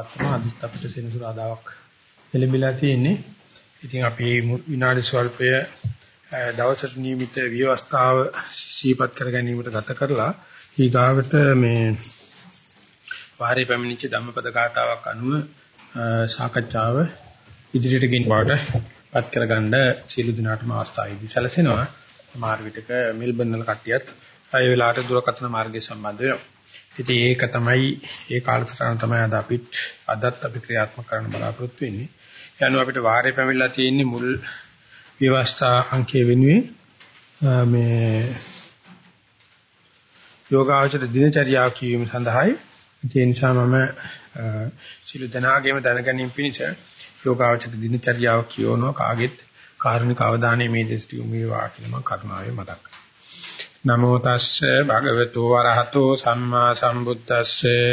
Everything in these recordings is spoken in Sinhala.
පත්‍රම අදිත් අපිට සෙනසුරාදාවක් එළඹිලා තියෙන්නේ. ඉතින් අපි විනාඩි ස්වල්පය දවසට නියමිත විවස්ථාව සීපත් කර ගැනීමට ගත කරලා ඊගාවට මේ වාරේ පැමිණිච්ච ධම්මපද ගාතාවක් අනුව සාකච්ඡාව ඉදිරියට ගෙන බවට පත් කරගන්න සියලු දිනාටම අවස්ථාවයි සැලසෙනවා. මාර් විටක මෙල්බන් වල කට්ටියත් අය වෙලාවට දුරකථන මාර්ගය සම්බන්ධ වෙනවා. ඉතින් ඒක තමයි ඒ කාලසටහන තමයි අද අපිට අදත් අපි ක්‍රියාත්මක කරන්න බලාපොරොත්තු වෙන්නේ. යනවා අපිට වාරේ පැමිණලා තියෙන්නේ මුල් විවස්ථා අංකයේ වෙනුවෙන් මේ යෝගාචර දිනචරියාව කියවීම සඳහායි. ඒ නිසා මම සිළු දනාගෙම දැනගැනීම පිණිස යෝගාචර දිනචරියාව කියවනවා කාගෙත් කාරුණික අවධානය මේ දෙස්ටි යොමු වේවා කියලා මම කරුණාවෙන් මතක් කරනවා. නමෝ තස්සේ භගවතු වරහතෝ සම්මා සම්බුද්දස්සේ.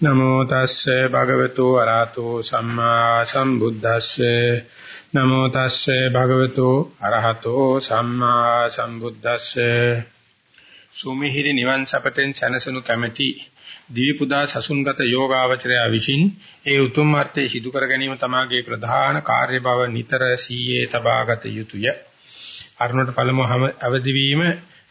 නමෝ තස්සේ භගවතු වරහතෝ සම්මා සම්බුද්දස්සේ. නමෝ තස්සේ භගවතු අරහතෝ සම්මා සම්බුද්දස්සේ. සුමිහිරි නිවන් සපතෙන් සැනසෙනු කැමැති දිවි පුදා සසුන්ගත යෝගාවචරය විසින් ඒ උතුම් අර්ථයේ සිදු කර ගැනීම තමාගේ ප්‍රධාන කාර්ය බව නිතර සීයේ තබාගත යුතුය. අරුණට පළමුව අවදි වීම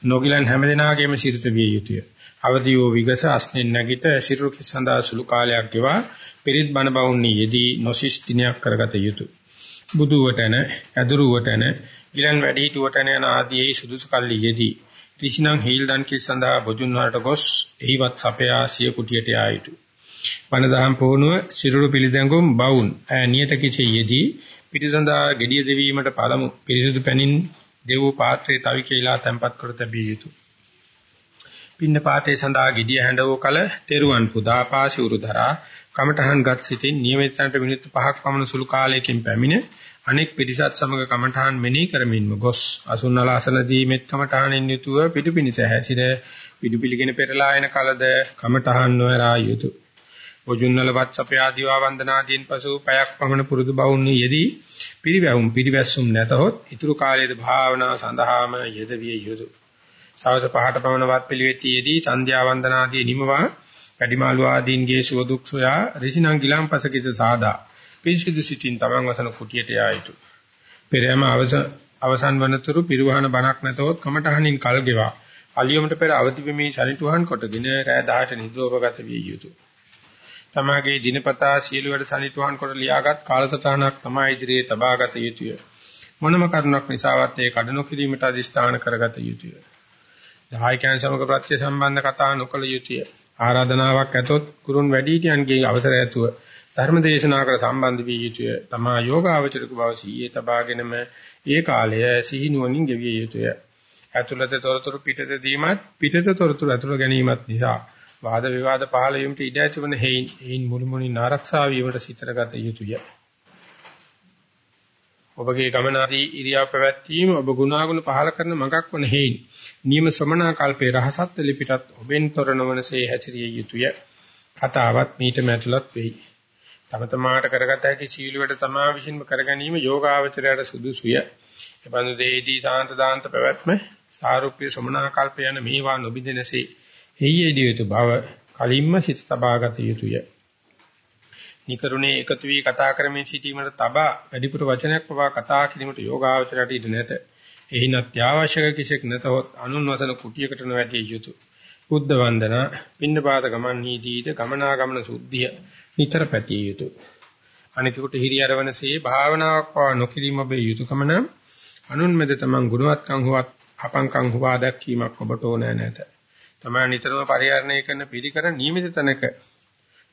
නොගිලන් හැමදෙනාගේම සිරිත විය යුතුය. අවදි වූ විගස අස්නෙන් නැගිට සිරුරු කිසඳා සුළු කාලයක් ගෙවා පිරිත් බණ බවුන්නි යෙදී නොසිස් දිනයක් කරගත යුතුය. බුදුවටන, ඇදුරුවටන, ගිලන් වැඩිහිටුවටන යන ආදී සුදුසු කල්ලි යෙදී ත්‍රිෂ්ණං හීල්දන් කිසඳා බොජුන් වලට ගොස් එහිවත් සපයා සිය කුටියට යා යුතුය. වනදහම් පුහුණුව සිරුරු පිළිදැඟුම් බවුන් ඈ නියත කිසෙ යෙදී පිටිසඳා gediya දෙවීමට පළමු පිරිසුදු පැනින් දෙව් පාත්‍රයේ තවි කියලා තැම්පත් කර තැබිය යුතුය. පින්න පාතේ සඳහා gediya හැඬවෝ කල තෙරුවන් පුදා පාසි උරුදරා කමඨහන් ගත් සිටින් නියමිතන්ට මිනිත්තු 5ක් පමණ සුළු කාලයකින් පැමිණ අනෙක් පිරිසත් සමග කමඨහන් මෙනෙහි කරමින්ම ගොස් අසුන්නල අසනදී මෙත් කමඨහනින් යුතුව පිටුපිනිස හැසිර පිටුපිලිගෙන පෙරලා එන කලද කමඨහන් නොයරා යුතුය. ඔජුන්නල වත්සපේ ආදිවා වන්දනාදීන් පසු පැයක් පමණ පුරුදු බවුන්නේ යෙදී පිරිවැවුම් පිරිවැස්සුම් නැතහොත් ඊතුරු කාලයේද භාවනා සඳහාම යෙදවිය යුතුය. සවස පහට පමණ වත් පිළිවෙතියේදී සන්ධ්‍යා වන්දනාදී නිමවා වැඩිමාළු ආදීන්ගේ සුව දුක් සොයා ඍෂිනම් ගිලම්පස කිස සාදා පිරිසිදු සිටින් තමන් වසන කුටියට යා යුතුය. පෙරයම අවසන් වනතුරු පිරුවහන බණක් නැතහොත් කමටහනින් කල් ගෙවා අලියොමට පෙර අවදි වෙමි ශනිතුහන් කොටගෙන රෑ 10ට නිද්‍රෝපගත විය යුතුය. තමාගේ දිනපතා සියලු වැඩ සනිටුහන් කොට ලියාගත් කාලසටහනක් තමයි ඉදිරියේ තබාගත යුතුය. මොනම කරුණක් නිසාවත් ඒ කඩනු කිරීමට අදිස්ථාන කරගත යුතුය. දහයකයන් සමග ප්‍රත්‍ය සම්බන්ධ කතා නොකළ යුතුය. ආරාධනාවක් ඇතොත් කුරුන් වැඩිහිටියන්ගේ අවසර ඇතුව ධර්ම දේශනා කර සම්බන්ධ වී යුතුය. තමා යෝගාවචරික බව සීයේ තබාගෙනම ඒ කාලය සිහිනුවණින් ගෙවිය යුතුය. ඇතුළත තොරතුරු පිටත දීමත් පිටත තොරතුරු ඇතුළ ගැනීමත් නිසා වාද විවාද පහළ වීමට ඉඩ ඇතිවන හේයින් හේයින් මුළුමනින් ආරක්ෂා වීමට සිතරගත යුතුය. ඔබගේ ගමනාදී ඉරියව් පැවැත්වීම ඔබ ගුණාගුණ පහළ කරන මඟක් වන හේයින් නියම ශ්‍රමණා කල්පේ රහසත් ලිපිටත් ඔබෙන් තොර නොවනසේ හැසිරිය යුතුය. කතාවත් මීට මැතුලත් වෙයි. තම තමාට කරගත හැකි සීලුවට තමා විසින්ම කරගැනීම යෝගාවචරයට සුදුසුය. එබඳු දෙහිදී සාන්ත දාන්ත පැවැත්ම සාරුප්‍ය ශ්‍රමණා කල්ප යන මේවා නොබිදෙනසේ එయ్యේදී යුතු බව කලින්ම සිත තබාගත යුතුය. නිකරුණේ එකතු වී කතා කරමින් සිටීමට තබා වැඩිපුර වචනයක් පවා කතා කිරීමට යෝගාවචරයට ඉඩ නැත. එහින අත්‍යවශ්‍යක කිසික් නැතහොත් අනුන් වසන කුටියකට නොවැටිය යුතුය. බුද්ධ වන්දනා, පින්නපාත ගමන් නීතිීත ගමනාගමන සුද්ධිය නිතර පැතිය යුතුය. අනිතකොට හිරියරවනසේ භාවනාවක් පවා නොකිරීම ඔබේ යුතුයකම නම් අනුන් මෙද තමන් ගුණවත්කම් හුවත් අපංකම් හුවා දැක්වීමක් ඔබට ඕනෑ නැත. තමයි නිතරම පරිහරණය කරන පිළිකර නියමිත තැනක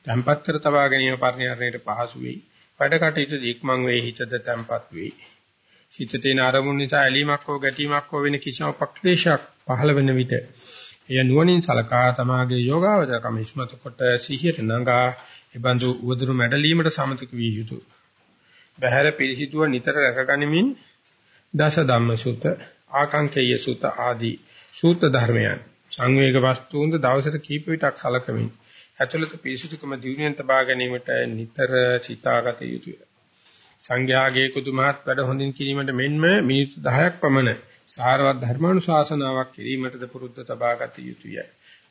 තැම්පත් කර තබා ගැනීම පරිහරණයට පහසු වෙයි. වැඩ කටයුතු දීක්මන් වේ හිතද තැම්පත් වෙයි. සිතේ නාරමුණ නිසා ඇලීමක් හෝ ගැටීමක් හෝ වෙන කිසිම පක්ලේශයක් පහළ වෙන විට එය නුවණින් සලකා තමාගේ යෝගාවචරකම ඉස්මතු කොට සිහියට නඟා එබඳු උවදුරු මැඩලීමට සමතක විය යුතුය. බහැර පිළිසිතුව නිතර රැකගනිමින් දස ධම්මසුත ආකාංකේය සුත ආදී සූත්‍ර ධර්මයන් සංවේග වස්තුන්ද දවසට කීප විටක් සලකමින් ඇතුළත පිරිසුදුකම දියුණුවෙන් තබා ගැනීමට නිතර සිතාගත යුතුය. සංඝයාගේ කුතුමහත් වැඩ හොඳින් කිරීමට මෙන්ම මිනිත්තු 10ක් පමණ සාරවත් ධර්මානුශාසනාවක් කිරීමටද පුරුද්ද තබාගත යුතුය.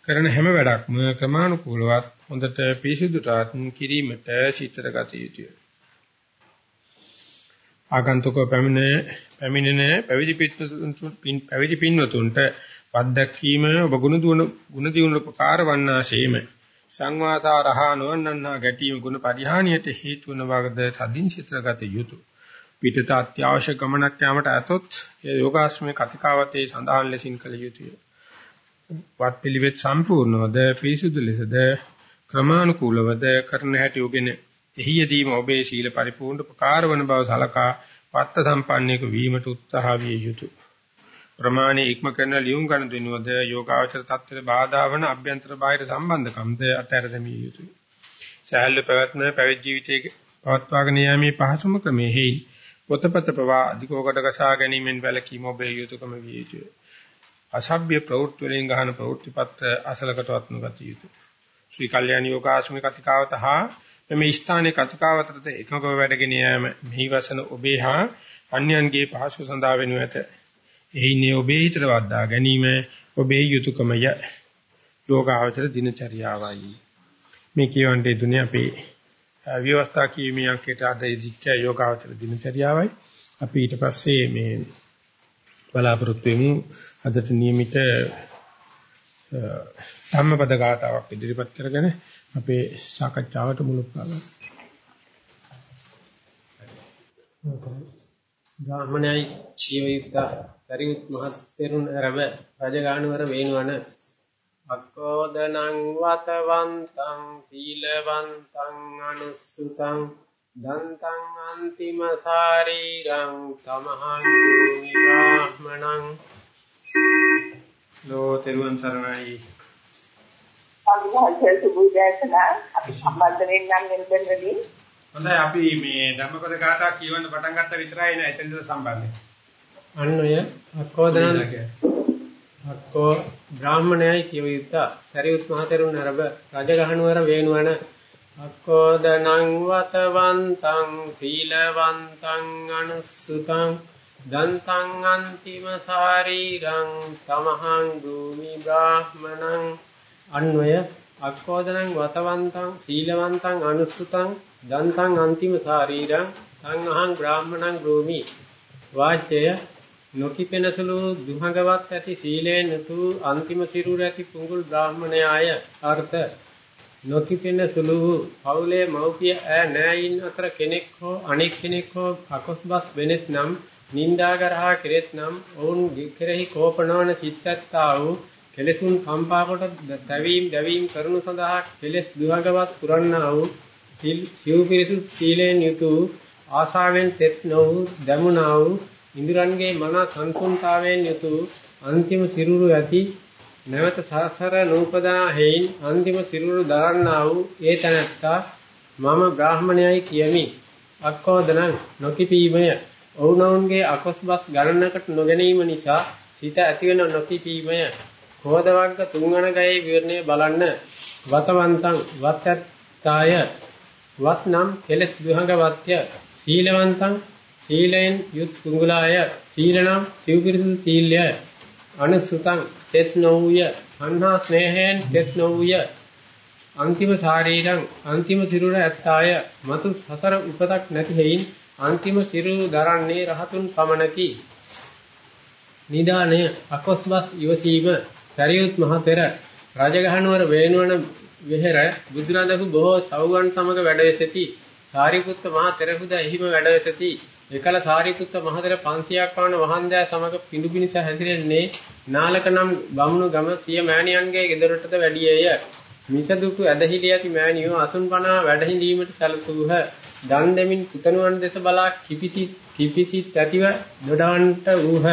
කරන හැම වැඩක්ම ක්‍රමානුකූලවත් හොඳට පිරිසිදුටත් කිරීමට සිතට ගත යුතුය. ආගන්තුක පැමිණ පැමිණෙන පැවිදි පින් පැවිදි පින්වතුන්ට පද්දක්කීම ඔබ ගුණ දුන ගුණ දියුණු උපකාර වන්නාseම සංවාසාරහා නොවන්නන්නා ගැටීම ගුණ පරිහානියට හේතු වන වගද තදින් සිතගත යුතුය. පිටත අත්‍යවශ්‍ය ගමනක් යාමට ඇතොත් ඒ යෝගාශ්‍රමයේ කතිකාවතේ සඳහන් ලෙසින් කළ යුතුය. වත් පිළිවෙත් සම්පූර්ණවද පිරිසුදු ලෙසද ක්‍රමානුකූලවද කරන හැටි උගෙන එහි යෙදීම ඔබේ සීල පරිපූර්ණ උපකාර වන බව සලකා පත්ත සම්පන්නයක වීමට උත්සාහ විය යුතුය. ප්‍රමාණී ඉක්ම කරන ලියුම් ගන්න දෙනුවද යෝගාචර තත්ත්වයට බාධා වන අභ්‍යන්තර බාහිර සම්බන්ධකම්ද අතර දැමිය යුතුය. සෑහළු පැවැත්ම පැවිදි ජීවිතයේ පවත්වාගෙන යාමේ පහසුම ක්‍රමෙහි පොතපත පවා අධිකෝකට ගසා ගැනීමෙන් වැළකීම ඔබේ යුතුයකම විය යුතුය. අසභ්‍ය ප්‍රවෘත්ති වලින් ගහන ප්‍රවෘත්තිපත් අසලකටවත් නොගත යුතුය. ශ්‍රී කල්යාණ යෝගාශ්‍රම කතිකාවත හා මේ ස්ථානයේ කතිකාවතරද එකඟව වැඩගෙන යෑම මෙහි වසන ඔබේ හා අන්‍යයන්ගේ පහසු සඳහා වෙනු ඇත. එහිනේ ඔබේ හිතට වද්දා ගැනීම ඔබේ යුතුයකමය. යෝගාවචර දිනචරියාවයි. මේ කියවන්නේ දුන්නේ අපේ ව්‍යවස්ථා කීමේ අංකයට අද ඉදිච්ච යෝගාවචර දිනචරියාවයි. අපි ඊට පස්සේ මේ බලාපොරොත්තු වෙමු අදට නියමිත ධම්මපද ගාතාවක් ඉදිරිපත් කරගෙන අපේ සාකච්ඡාවට මුලක් ගන්නවා. බ්‍රාහ්මණයයි ජීවිත පරිඋත් මහත් තෙරුන් රැබ රජගානුවර වේනවන. අක්කෝදනං වතවන්තං සීලවන්තං අනුස්සුතං දන්තං අන්තිම ශාරීරං තමහං බ්‍රාහ්මණං ලෝ තෙරුවන් සරණයි. සම්මාජය සුබුදේශනා අපි සම්බන්ධ වෙන්නම් මෙල්බන් වලින් හොඳයි අපි මේ ධම්මපද ගාථා කියවන්න පටන් ගත්ත විතරයි නේ එතනට සම්බන්ධයි අන්න ඔය අක්කෝදනං අක්කෝ බ්‍රාහ්මණයයි කියව යුත්තා. සරියුත් මහතෙරුන් අරබ රජගහනුවර වේනුවන අක්කෝදනං වතවන්තං සීලවන්තං අනුස්සුතං දන්තං අන්තිම ශාරීරං තමහං භූමි බ්‍රාහ්මණං අන්වය අක්කෝදනං වතවන්තං සීලවන්තං අනුස්සුතං දන්තං අන්තිම ශාරීරං අහං බ්‍රාහ්මණං භූමි වාචය නොකිපෙනසලු දුහඟවත් ඇති සීලයෙන් යුතු අන්තිම සිරුර ඇති පුඟුල් බ්‍රාහ්මණයාය. අර්ථ නොකිපෙනසලු පවුලේ මව්පිය ඈ නෑයින් අතර කෙනෙක් හෝ අනෙක් කෙනෙක් හෝ අකොස්බස් වෙනෙත් නම් නිന്ദාගරහා කෙරෙත් නම් ඔවුන් කෙරෙහි කෝපනවන සිත්ත්තා වූ කෙලෙසුන් කම්පා කොට දැවීම් දැවීම් කරනු සඳහා කෙලෙස් දුහගවත් පුරන්නා වූ සිව්පිරිසු සීලෙන් යුතු ආශාවෙන් තෙත් නොවූ දමුණා වූ ඉන්ද්‍රයන්ගේ මන සංසුන්තාවයෙන් යුතු අන්තිම සිරුරු ඇති නැවත සසර නූපදා හේයින් අන්තිම සිරුරු දරන්නා වූ ඒ තැනැත්තා මම බ්‍රාහ්මණයයි කියමි. අක්කෝදනං නොකිපීමය. ඔවුනොවුන්ගේ අකොස්බස් ගණනකට නොගැනීම නිසා සිත ඇතිවෙන නොකිපීමය. කෝද වර්ග තුන්වන ගයේ විවරණය බලන්න. වතවන්තං වත්ත්‍යාය වත් නම් කෙලස් දුහඟවත්ය. සීලවන්තං සීලෙන් යුත් කුංගලාය සීලනම් සිව්පිරිසුදු සීලය අනුසුතං තෙත් නොවුය. අන්හා ස්නේහයෙන් තෙත් නොවුය. අන්තිම ශාරීරං අන්තිම සිරුර ඇත්තාය. මතු සසර උපතක් නැති හේයින් අන්තිම සිරුරු දරන්නේ රහතුන් පමණකි. නිදානය අකොස්බස් ඉවසීම. සරියුත් මහතෙර රජගහනුවර වේනුවන වෙහෙර බුදුරදහු බොහෝ සවුවන් සමග වැඩවෙසති. සාරිපුත්ත මහ තෙරහුද එහිම වැඩවෙසති. එකල සාරිපුත්ත මහතෙර 500ක් පවන වහන්දෑ සමග පිඬු පිනිස හැසිරෙන්නේ නාලක නම් බමුණු ගම සිය මෑණියන්ගේ ගෙදරටද වැඩියේය. මිසදුකු ඇදහිලි ඇති මෑණියෝ අසුන් පනා වැඩහිඳීමට සැලසූහ. දන් දෙමින් පුතණුවන් දෙස බලා කිපිසි කිපිසිත් ඇතිව දොඩවන්ට වූහ.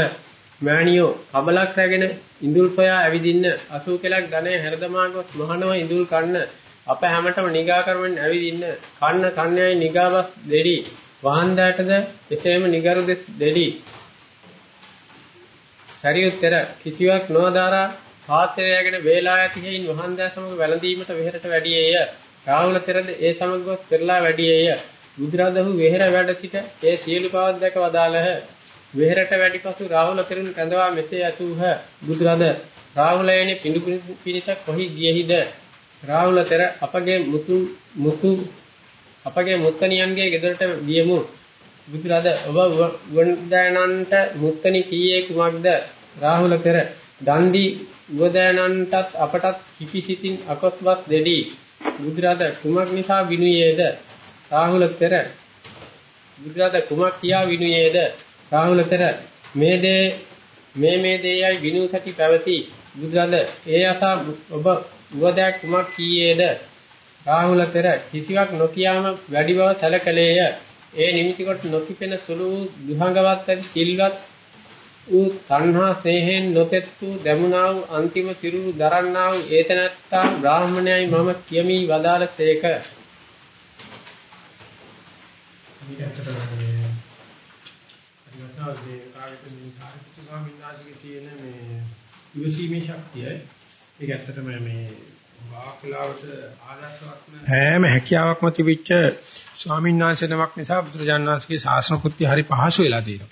මෑණියෝ කබලක් රැගෙන ඉඳුල් සොයා ඇවිදින්න. අසූ කෙලක් ධනය හැරදමා ගොස් මහනව ඉඳුල් කන්න. අප හැමතෙම නිගා කරමින් ඇවිදින්න. කන්න කන්නයයි නිගාවස් දෙඩි වහන්දාටද එසේම නිගරු දෙස් දෙඩි සරියුත්තර කිසිවක් නොදාරා පාත්‍රයගෙන වේලා ඇති හේයින් වහන්දා සමග වැළඳීමට වෙහෙරට වැඩියේය. රාහුල තෙරද ඒ සමග ගොස් පෙරලා වැඩියේය. බුදුරදහු වෙහෙර වැඩ සිට ඒ සියලු පවත් දැක වදාළහ. වෙහෙරට වැඩි පසු රාහුල තෙරුන් කැඳවා මෙසේ ඇසූහ. බුදුරද රාහුලයනි පිඬු පිණිස කොහි ගියහිද රාහුල තෙර අපගේ මුතු මුතු අපගේ මුත්තනියන්ගේ ගෙදරට ගියමු. බුදුරද ඔබ වන්දනන්ට මුත්තනි කීයේ කුමක්ද? රාහුල තෙර දන්දි වදනන්ටත් අපටත් කිපිසිතින් අකොස්වත් දෙඩි. බුදුරද කුමක් නිසා විනුයේද? රාහුල තෙර බුදුරද කුමක් කියා විනුයේද? රාහුල තෙර මේ දේ මේ මේ දේයයි විනු සති පැවති. බුදුරද ඒ අසා ඔබ වදයක් කුමක් කීයේද? රාහුල තෙර කිසිවක් නොකියාම වැඩි බව සැලකලේය. ඒ නිමිති කොට නොකිපෙන සුළු දුහඟවත් ඇති සිල්වත් ඌ තණ්හා ස්නේහෙන් නොතෙත් වූ දැමුණා වූ අන්තිම සිරුරු දරන්නා වූ ඒතනත්තා බ්‍රාහ්මණයයි මම කියමි වදාළ සේක. මේක ඇත්තටම මේ අනිවාර්යයෙන්ම මේ කාගෙත් මේ සාහිත්‍ය ස්වාමීන් වහන්සේගේ තියෙන මේ ඉවසීමේ ශක්තිය ඒක ඇත්තටම මේ වාක්ලාවට ආදර්ශවත් හැම හැකියාවක්ම තිබිච්ච ස්වාමීන් වහන්සේ නමක් නිසා බුදුරජාණන් වහන්සේගේ ශාසන කෘත්‍ය හරි පහසු වෙලා තියෙනවා.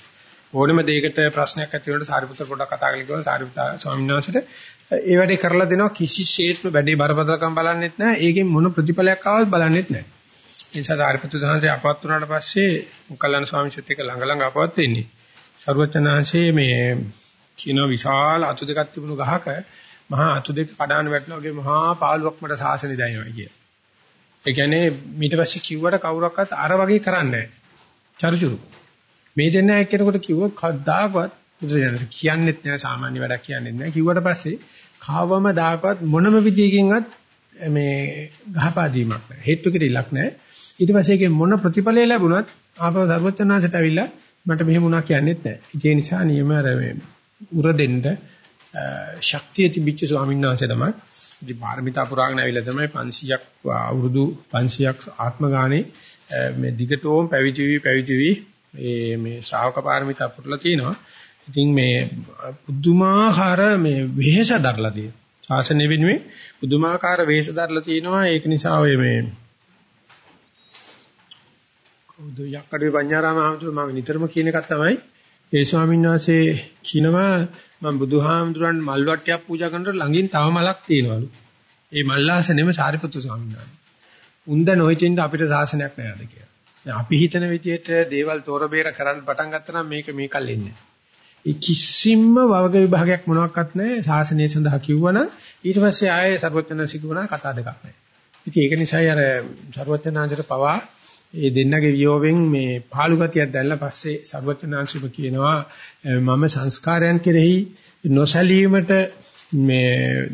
ඕනෙම දෙයකට ප්‍රශ්නයක් ඇති වෙනකොට සාරිපුත්‍ර පොඩක් කතා කරලා කිව්වා සාරිපුත්‍ර ස්වාමීන් වහන්සේට ඒ වැඩේ කරලා දෙනවා කිසිසේත්ම වැඩේ බරපතලකම් බලන්නෙත් නැහැ. ඒකෙන් මොන ප්‍රතිඵලයක් ආවත් බලන්නෙත් නැහැ. ඒ නිසා සාරිපුත්‍ර සාංශේ අපවත් වුණාට පස්සේ මුකල්ලාන ස්වාමීන් වහන්සේත් එක්ක ළඟ ළඟ අපවත් වෙන්නේ. සරුවචනාංශේ මේ කියන විශාල අතු දෙකක් තිබුණු ගහක මහා අතු දෙක කඩාන වැටෙනා වගේ මහා පාළුවක් මට සාසනෙ දැනෙනවා කිය. ඒ කියන්නේ ඊට පස්සේ කිව්වට කවුරක්වත් අර වගේ කරන්නේ නැහැ. චරුචුරු. මේ දෙන්න එක්කෙනෙකුට කිව්වොත් කවදාකවත් බුදුරජාණන් කියන්නෙත් නෑ සාමාන්‍ය වැඩක් කියන්නෙත් නෑ කිව්වට පස්සේ කවම දාකවත් මොනම විදියකින්වත් මේ ගහපාදීමක් නෑ හේතු කිරිලක් නෑ ඊට පස්සේ ඒකේ මොන ප්‍රතිඵලය ලැබුණත් ආපහු සර්වඥාන්සට ඇවිල්ලා මට මෙහෙම වුණා කියන්නෙත් නෑ ඒ නිසා නියම අර මේ උර දෙන්න ශක්තිය තිබිච්ච ස්වාමීන් වහන්සේ තමයි ඉතින් පාරමිතා පුරාගෙන ඇවිල්ලා තමයි 500ක් අවුරුදු 500ක් ආත්ම ගානේ මේ දිගටම පැවිදි වී පැවිදි වී මේ මේ ශ්‍රාවක පාරමිතා පුරලා තිනවා. ඉතින් මේ පුදුමාකාර මේ වෙහෙස දරලා තියෙනවා. ශාසනය වෙනුවෙන් පුදුමාකාර වෙහෙස දරලා තිනවා. ඒක නිසා ඔය මේ කවුද යක්කඩේ පඤ්ඤාරාම ආමතුරු මම නිතරම කියන එකක් තමයි ඒ ස්වාමීන් වහන්සේ කියනවා මම බුදුහාමුදුරන් මල් වට්ටියක් පූජා කරනකොට ළඟින් තව මලක් තියෙනවලු. ඒ මල්ලාසනෙම සාරිපුත්තු ස්වාමීන් වහන්සේ. උන්ද නොහිටින්න අපිට සාසනයක් නැහැද කියලා. දැන් අපි හිතන විදිහට දේවල් තොරබේර කරන්න පටන් ගත්තා නම් මේක මේකල් එන්නේ ඒ කිසිම වර්ග විභාගයක් මොනවත් නැහැ සාසනය සඳහා කිව්වනම් ඊට පස්සේ ආයේ ਸਰවඥාන්සික වුණා කතා දෙකක් නැහැ. ඉතින් ඒක නිසා අර ਸਰවඥාන්තර පවා ඒ දෙන්නගේ වියෝවෙන් මේ පාළු ගතියක් දැල්ලා පස්සේ ਸਰවඥාන්සිම කියනවා මම සංස්කාරයන් කෙරෙහි නොසැලීමට මේ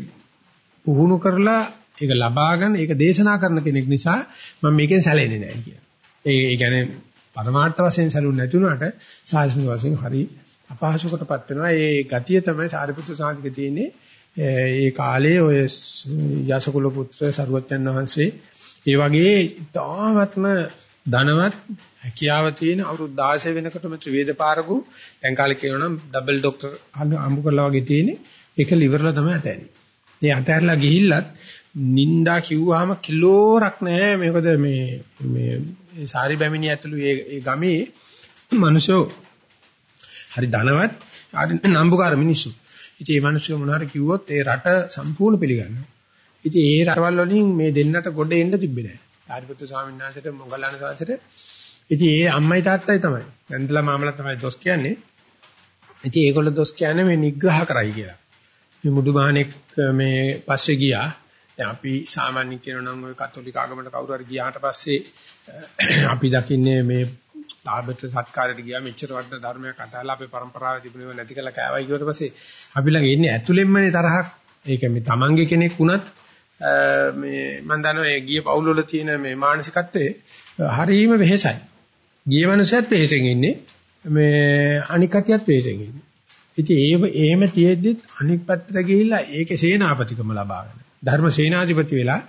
පුහුණු කරලා ඒක ලබාගෙන ඒක දේශනා කරන කෙනෙක් නිසා මම මේකෙන් සැලෙන්නේ නැහැ කියලා. ඒ කියන්නේ පරමාර්ථ වශයෙන් සැලුනේ නැති වුණාට සාසනික වශයෙන් හරි අපහසුකටපත් වෙනවා. ඒ ගතිය තමයි සාරිපුත්‍ර සාන්තික තියෙන්නේ. ඒ කාලේ ඔය යසකුල පුත්‍ර සරුවච්චන් වහන්සේ ඒ වගේ තාමත්ම ධනවත් හැකියාව තියෙන අවුරුදු 16 වෙනකොටම ත්‍රිවේද පාරකු දැන් කාලේ කියනනම් ඩබල් ડોක්ටර් හම්බ කරලා වගේ තියෙන්නේ. ඒක liverලා තමයි අතෑරි. මේ අතෑරලා ගිහිල්ලත් නින්දා කිව්වහම කිලෝරක් නැහැ. මේකද මේ මේ ඒ සාරි බැමිණි ඇතුළු ඒ ඒ ගමේ මිනිස්සු හරි ධනවත් හරි නම්බුකාර මිනිස්සු. ඉතින් මේ මිනිස්සු මොනවාර කිව්වොත් ඒ රට සම්පූර්ණ පිළිගන්නවා. ඉතින් ඒ රටවල් වලින් මේ දෙන්නට ගොඩ එන්න තිබ්බේ නැහැ. ආදිපුත්තු ස්වාමීන් වහන්සේට මොග්ගල්ලාන සාසයට ඉතින් ඒ අම්මයි තාත්තයි තමයි. වැන්දලා මාමලා තමයි දොස් කියන්නේ. ඉතින් ඒගොල්ලෝ දොස් කියන්නේ මේ නිග්‍රහ කරයි කියලා. මේ මුදුබාණෙක් මේ පස්සේ ගියා. දැන් අපි සාමාන්‍යයෙන් කියනවා නම් ওই කතෝලික ආගමකට කවුරු හරි ගියාට පස්සේ අපි දකින්නේ මේ ලාභයට සත්කාරයට ගියා මෙච්චර වටින ධර්මයක් අතහැලා අපේ પરම්පරාවේ තිබුණේ නැති කළා කෑවයි කියවට පස්සේ අපි ළඟ ඉන්නේ ඇතුළෙන්මනේ තරහක් ඒක මේ තමන්ගේ කෙනෙක් වුණත් මේ මම දන්නවා ඒ ගිය පවුල් වල තියෙන මේ මානසිකත්වයේ හරීම වෙහෙසයි. ගිය මනුස්සයත් වෙහෙසෙන් ඉන්නේ මේ අනික් කතියත් වෙහෙසෙන් ඉන්නේ. ඉතින් ඒව එහෙම තියෙද්දිත් අනික් පැත්තට ගිහිල්ලා ඒකේ සේනාපතිකම ලබාගෙන ධර්ම සේනාධිපති වෙලා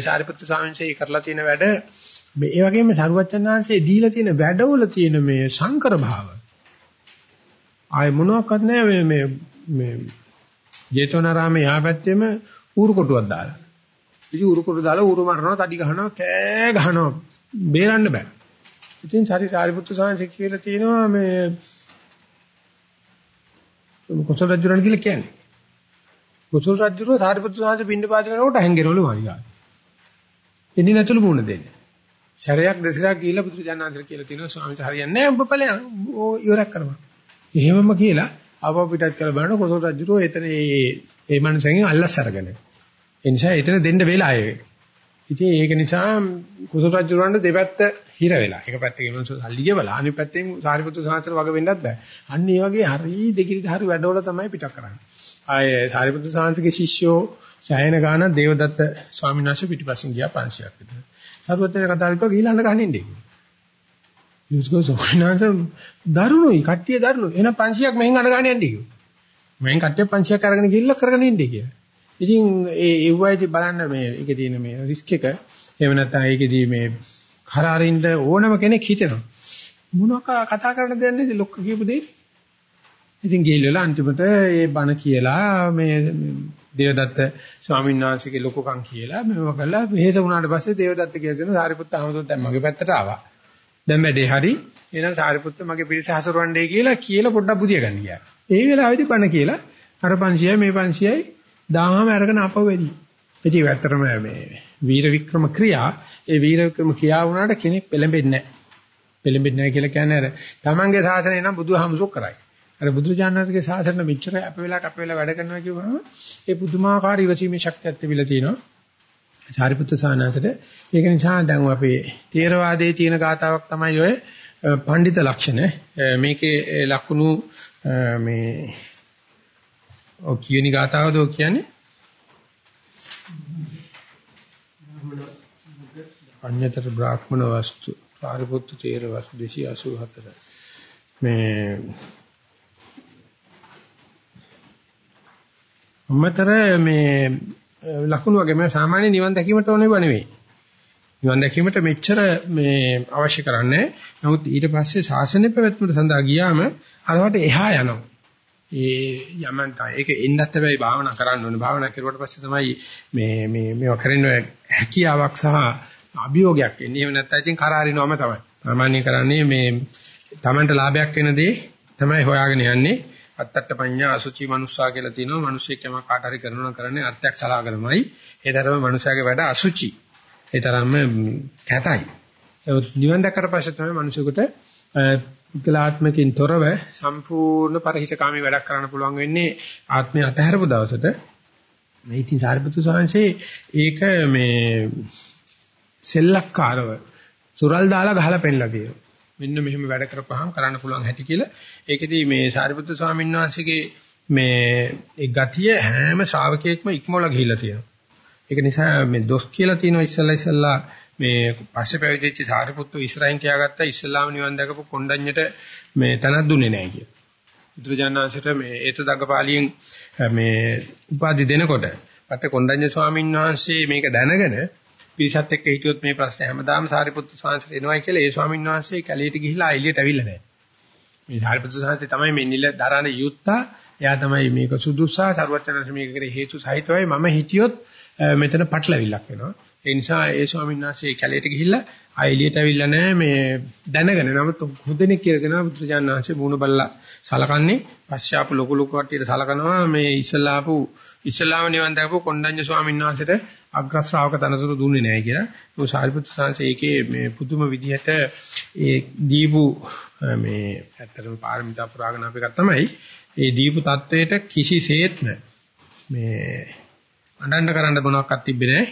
සාරිපුත්‍ර ස්වාමීන් වහන්සේ කරලා තියෙන වැඩ මේ ඒ වගේම සරුවචනාංශයේ දීලා තියෙන වැඩවල තියෙන මේ සංකර භාව. ආයේ මොනවත් නැහැ මේ මේ මේ ජේතවනාරාමේ යාපැත්තේම ඌරු කොටුවක් දාලා. ඉතින් ඌරු කොටුව දාලා ඌරු මරනවා, තඩි ගහනවා, කෑ ගහනවා. බේරන්න බෑ. ඉතින් සරි සාරිපුත්තු සාංශ කියලා තියෙනවා මේ කොසල් රජුරන් කියලා කියන්නේ. කුසල රජුරෝ සාරිපුත්‍ර සාංශ පින්න පාත කරනකොට හැංගෙනවලු වරිගා. එන්නේ නැතුළු මුණ දෙන්නේ. සැරයක් දෙසරයක් ගිහිල්ලා පුදුරජානන්තර කියලා තිනවා ස්වාමීන් හරියන්නේ නැහැ ඔබ ඵලයන් ඕ ඉවරක් කරනවා. එහෙමම කියලා ආපහු පිටත් කරලා බලන කුසල රජුරෝ එතන ඒ ඒ මනුස්සයන් අල්ලස් අරගෙන. ඒ නිසා එතන දෙන්න වෙලා ආයේ. ඉතින් ඒක නිසා කුසල රජුරවන්ට දෙපැත්ත හිර වෙලා. එක පැත්තකින් මනුස්ස සල්ලි ගෙවලා අනිත් පැත්තෙන් සාරිපුත්‍ර සාන්තර වග වෙන්නත් බෑ. අන්න ඒ වගේ හරි දෙකිරි හරි වැඩවල තමයි පිටක් කරන්නේ. ආයේ සාරිපුත්‍ර සාන්තගේ ශිෂ්‍යෝ සයන ගාන දේවදත්ත ස්වාමීන් වහන්සේ පිටිපස්සෙන් ගියා 500ක් විතර. සාරිපුත්‍රය කතා කරලා ගිහිල්ලා අඬ ගහන්න ඉන්නේ. යුස්කෝ සෝනාස දරුණුයි කට්ටිය දරුණු. එහෙනම් 500ක් මෙහෙන් අඬ ගන්න යන්නේ කිව්වා. මෙහෙන් කට්ටිය 500ක් අරගෙන ගිහිල්ලා කරගෙන ඉන්නේ කියලා. ඉතින් ඒ එව්වයිදි බලන්න මේ ඒකේ තියෙන මේ රිස්ක් එක එහෙම නැත්නම් ඒකේදී මේ කරාරින්න ඕනම කෙනෙක් හිතෙනවා. මොනක කතා කරන්න දෙන්නේ ලොක්ක කියපු දෙයක්. ඉතින් ගිහිල්ලා අන්තිමට ඒ බණ කියලා මේ දේවදත්ත ස්වාමීන් වහන්සේගේ ලොකුකම් කියලා මෙව කළා වෙහෙස වුණාට පස්සේ දේවදත්ත කියලා දෙන සාරිපුත්ත අහමතුන් දැන් මගේ පැත්තට ආවා. දැන් වැඩේ හරි. එහෙනම් සාරිපුත්ත මගේ පිරිස හසුරවන්නේ කියලා කියලා පොඩ්ඩක් බුදිය ගන්න ගියා. ඒ වෙලාවේදී බණ කියලා අර 500යි මේ 500යි 1000ම අරගෙන අපව වෙදි. ඉතින් ඇත්තටම මේ වීර වික්‍රම ක්‍රියා ඒ වීර වික්‍රම ක්‍රියා වුණාට කෙනෙක් පෙළඹෙන්නේ නැහැ. පෙළඹෙන්නේ නැහැ කියලා කියන්නේ අර තමන්ගේ ශාසනය නම් බුදුහාමුදුරුවෝ කරයි. අර බුදුජානකගේ ශාසනය මෙච්චර අප වෙලා අප වෙලා වැඩ කරනවා කියවම ඒ පුදුමාකාර ඉවසීමේ ශක්තියක් තිබිලා තියෙනවා. සාරිපුත්‍ර සානන්තට ඒක නිසා දැන් අපේ තේරවාදයේ තියෙන ගාතාවක් තමයි ඔය පඬිත ලක්ෂණ. මේකේ ලකුණු මේ ඔය කියනි ගාතාවද ඔය කියන්නේ? අඤ්‍යතර බ්‍රාහ්මණ වස්තු සාරිපුත්‍ර තේර වස්තු 284 මේ අමතර මේ ලකුණු වගේ මේ සාමාන්‍ය නිවන් දැකීමට ඕනේ බ නෙවෙයි. නිවන් දැකීමට මෙච්චර මේ අවශ්‍ය කරන්නේ. නමුත් ඊට පස්සේ ශාසනය පැවැත්මට සඳහා ගියාම අරවට එහා යනවා. ඒ යමන්ට ඒක එන්නත් හැබැයි භාවනා කරන්න ඕනේ. භාවනා කරුවට පස්සේ තමයි මේ මේ මේවා කරන්න හැකියාවක් සහ අභියෝගයක් එන්නේ. එහෙම නැත්නම් ඉතින් කරාරිනවම තමයි. සාමාන්‍ය කරන්නේ මේ Tamanට ලාභයක් වෙන දේ තමයි හොයාගෙන යන්නේ. අත්තට්ඨ පඤ්ඤා අසුචි මනුස්සා කියලා තියෙනවා. මිනිස්සෙක් යමක් කාට හරි කරනවා කරන්නේ අර්ථයක් සලාගෙනමයි. ඒ තරම මනුස්සයාගේ වැඩ අසුචි. ඒ තරම්ම කැතයි. ඒ නිවන් දැක්කට පස්සේ තමයි මිනිසෙකුට පුද්ගලාත්මකින් තොරව සම්පූර්ණ පරිහිතකාමී වැඩක් කරන්න පුළුවන් වෙන්නේ ආත්මය අතහැරපු දවසට. මේ ඉතින් සාරිපුත්තු සාංශේ ඒක මේ සෙල්ලක්කාරව සුරල් දාලා ගහලා පෙන්නලා තියෙනවා. මෙන්න මෙහෙම වැඩ කරපුවාම කරන්න පුළුවන් හැටි කියලා. ඒකෙදී මේ සාරිපුත්‍ර ස්වාමීන් වහන්සේගේ මේ ඒ ගතිය හැම ශ්‍රාවකයෙක්ම ඉක්මවලා ගිහිල්ලා තියෙනවා. ඒක නිසා මේ දොස් කියලා තියෙනවා ඉස්සල්ලා ඉස්සල්ලා මේ පස්සේ පැවිදිච්ච සාරිපුත්තු ඉස්රායින් තියාගත්ත ඉස්ලාම නිවන් දැකපු කොණ්ඩඤ්ඤට මේ තනක් දුන්නේ නැහැ කියලා. බුදුරජාණන්සේට මේ ඒත දගපාලියෙන් මේ උපාධි දෙනකොට පස්සේ කොණ්ඩඤ්ඤ ස්වාමීන් වහන්සේ මේක දැනගෙන පිරිසත් එක්ක හිටියොත් මේ ප්‍රශ්නේ හැමදාම සාරිපුත්තු ස්වාමීන් එනවයි කියලා ඒ ස්වාමීන් වහන්සේ කැලේට ගිහිලා එළියට ඇවිල්ලා නැහැ. මේ සාරිපුත්තු ස්වාමීන් තමයි මේ නිල දරාන යුත්තා. එයා තමයි මේක සුදුසා සරුවචනංශ මේක කරේ හේතු සහිතවයි මම හිටියොත් මෙතන පටලවිල්ලක් වෙනවා. ඒ නිසා ඒ ස්වාමීන් වහන්සේ කැලේට ගිහිල්ලා ආ එළියට ඇවිල්ලා නැහැ මේ දැනගෙන නමුත් හුදෙනෙක් කියලා දෙනවා බුදුරජාණන් වහන්සේ මූණ බල්ලා සලකන්නේ පශ්චාප ලොකු ලොකු කට්ටියට සලකනවා මේ ඉස්ලාපු ඉස්ලාම නිවන් දැකපු කොණ්ඩඤ්ඤ ස්වාමීන් වහන්සේට අග්‍ර ශ්‍රාවක තනතුරු දුන්නේ නැහැ කියලා. ඒ සාරිපුත්‍ර සාංශ ඒකේ මේ පුදුම විදිහට ඒ දීපු මේ ඇත්තටම පාරමිතා පුරාගෙන අපි ගත්ත තමයි ඒ දීපු தത്വයට කිසිසේත්ම මේ අඬන්න කරන්න මොනවාක්වත් තිබ්බේ නැහැ.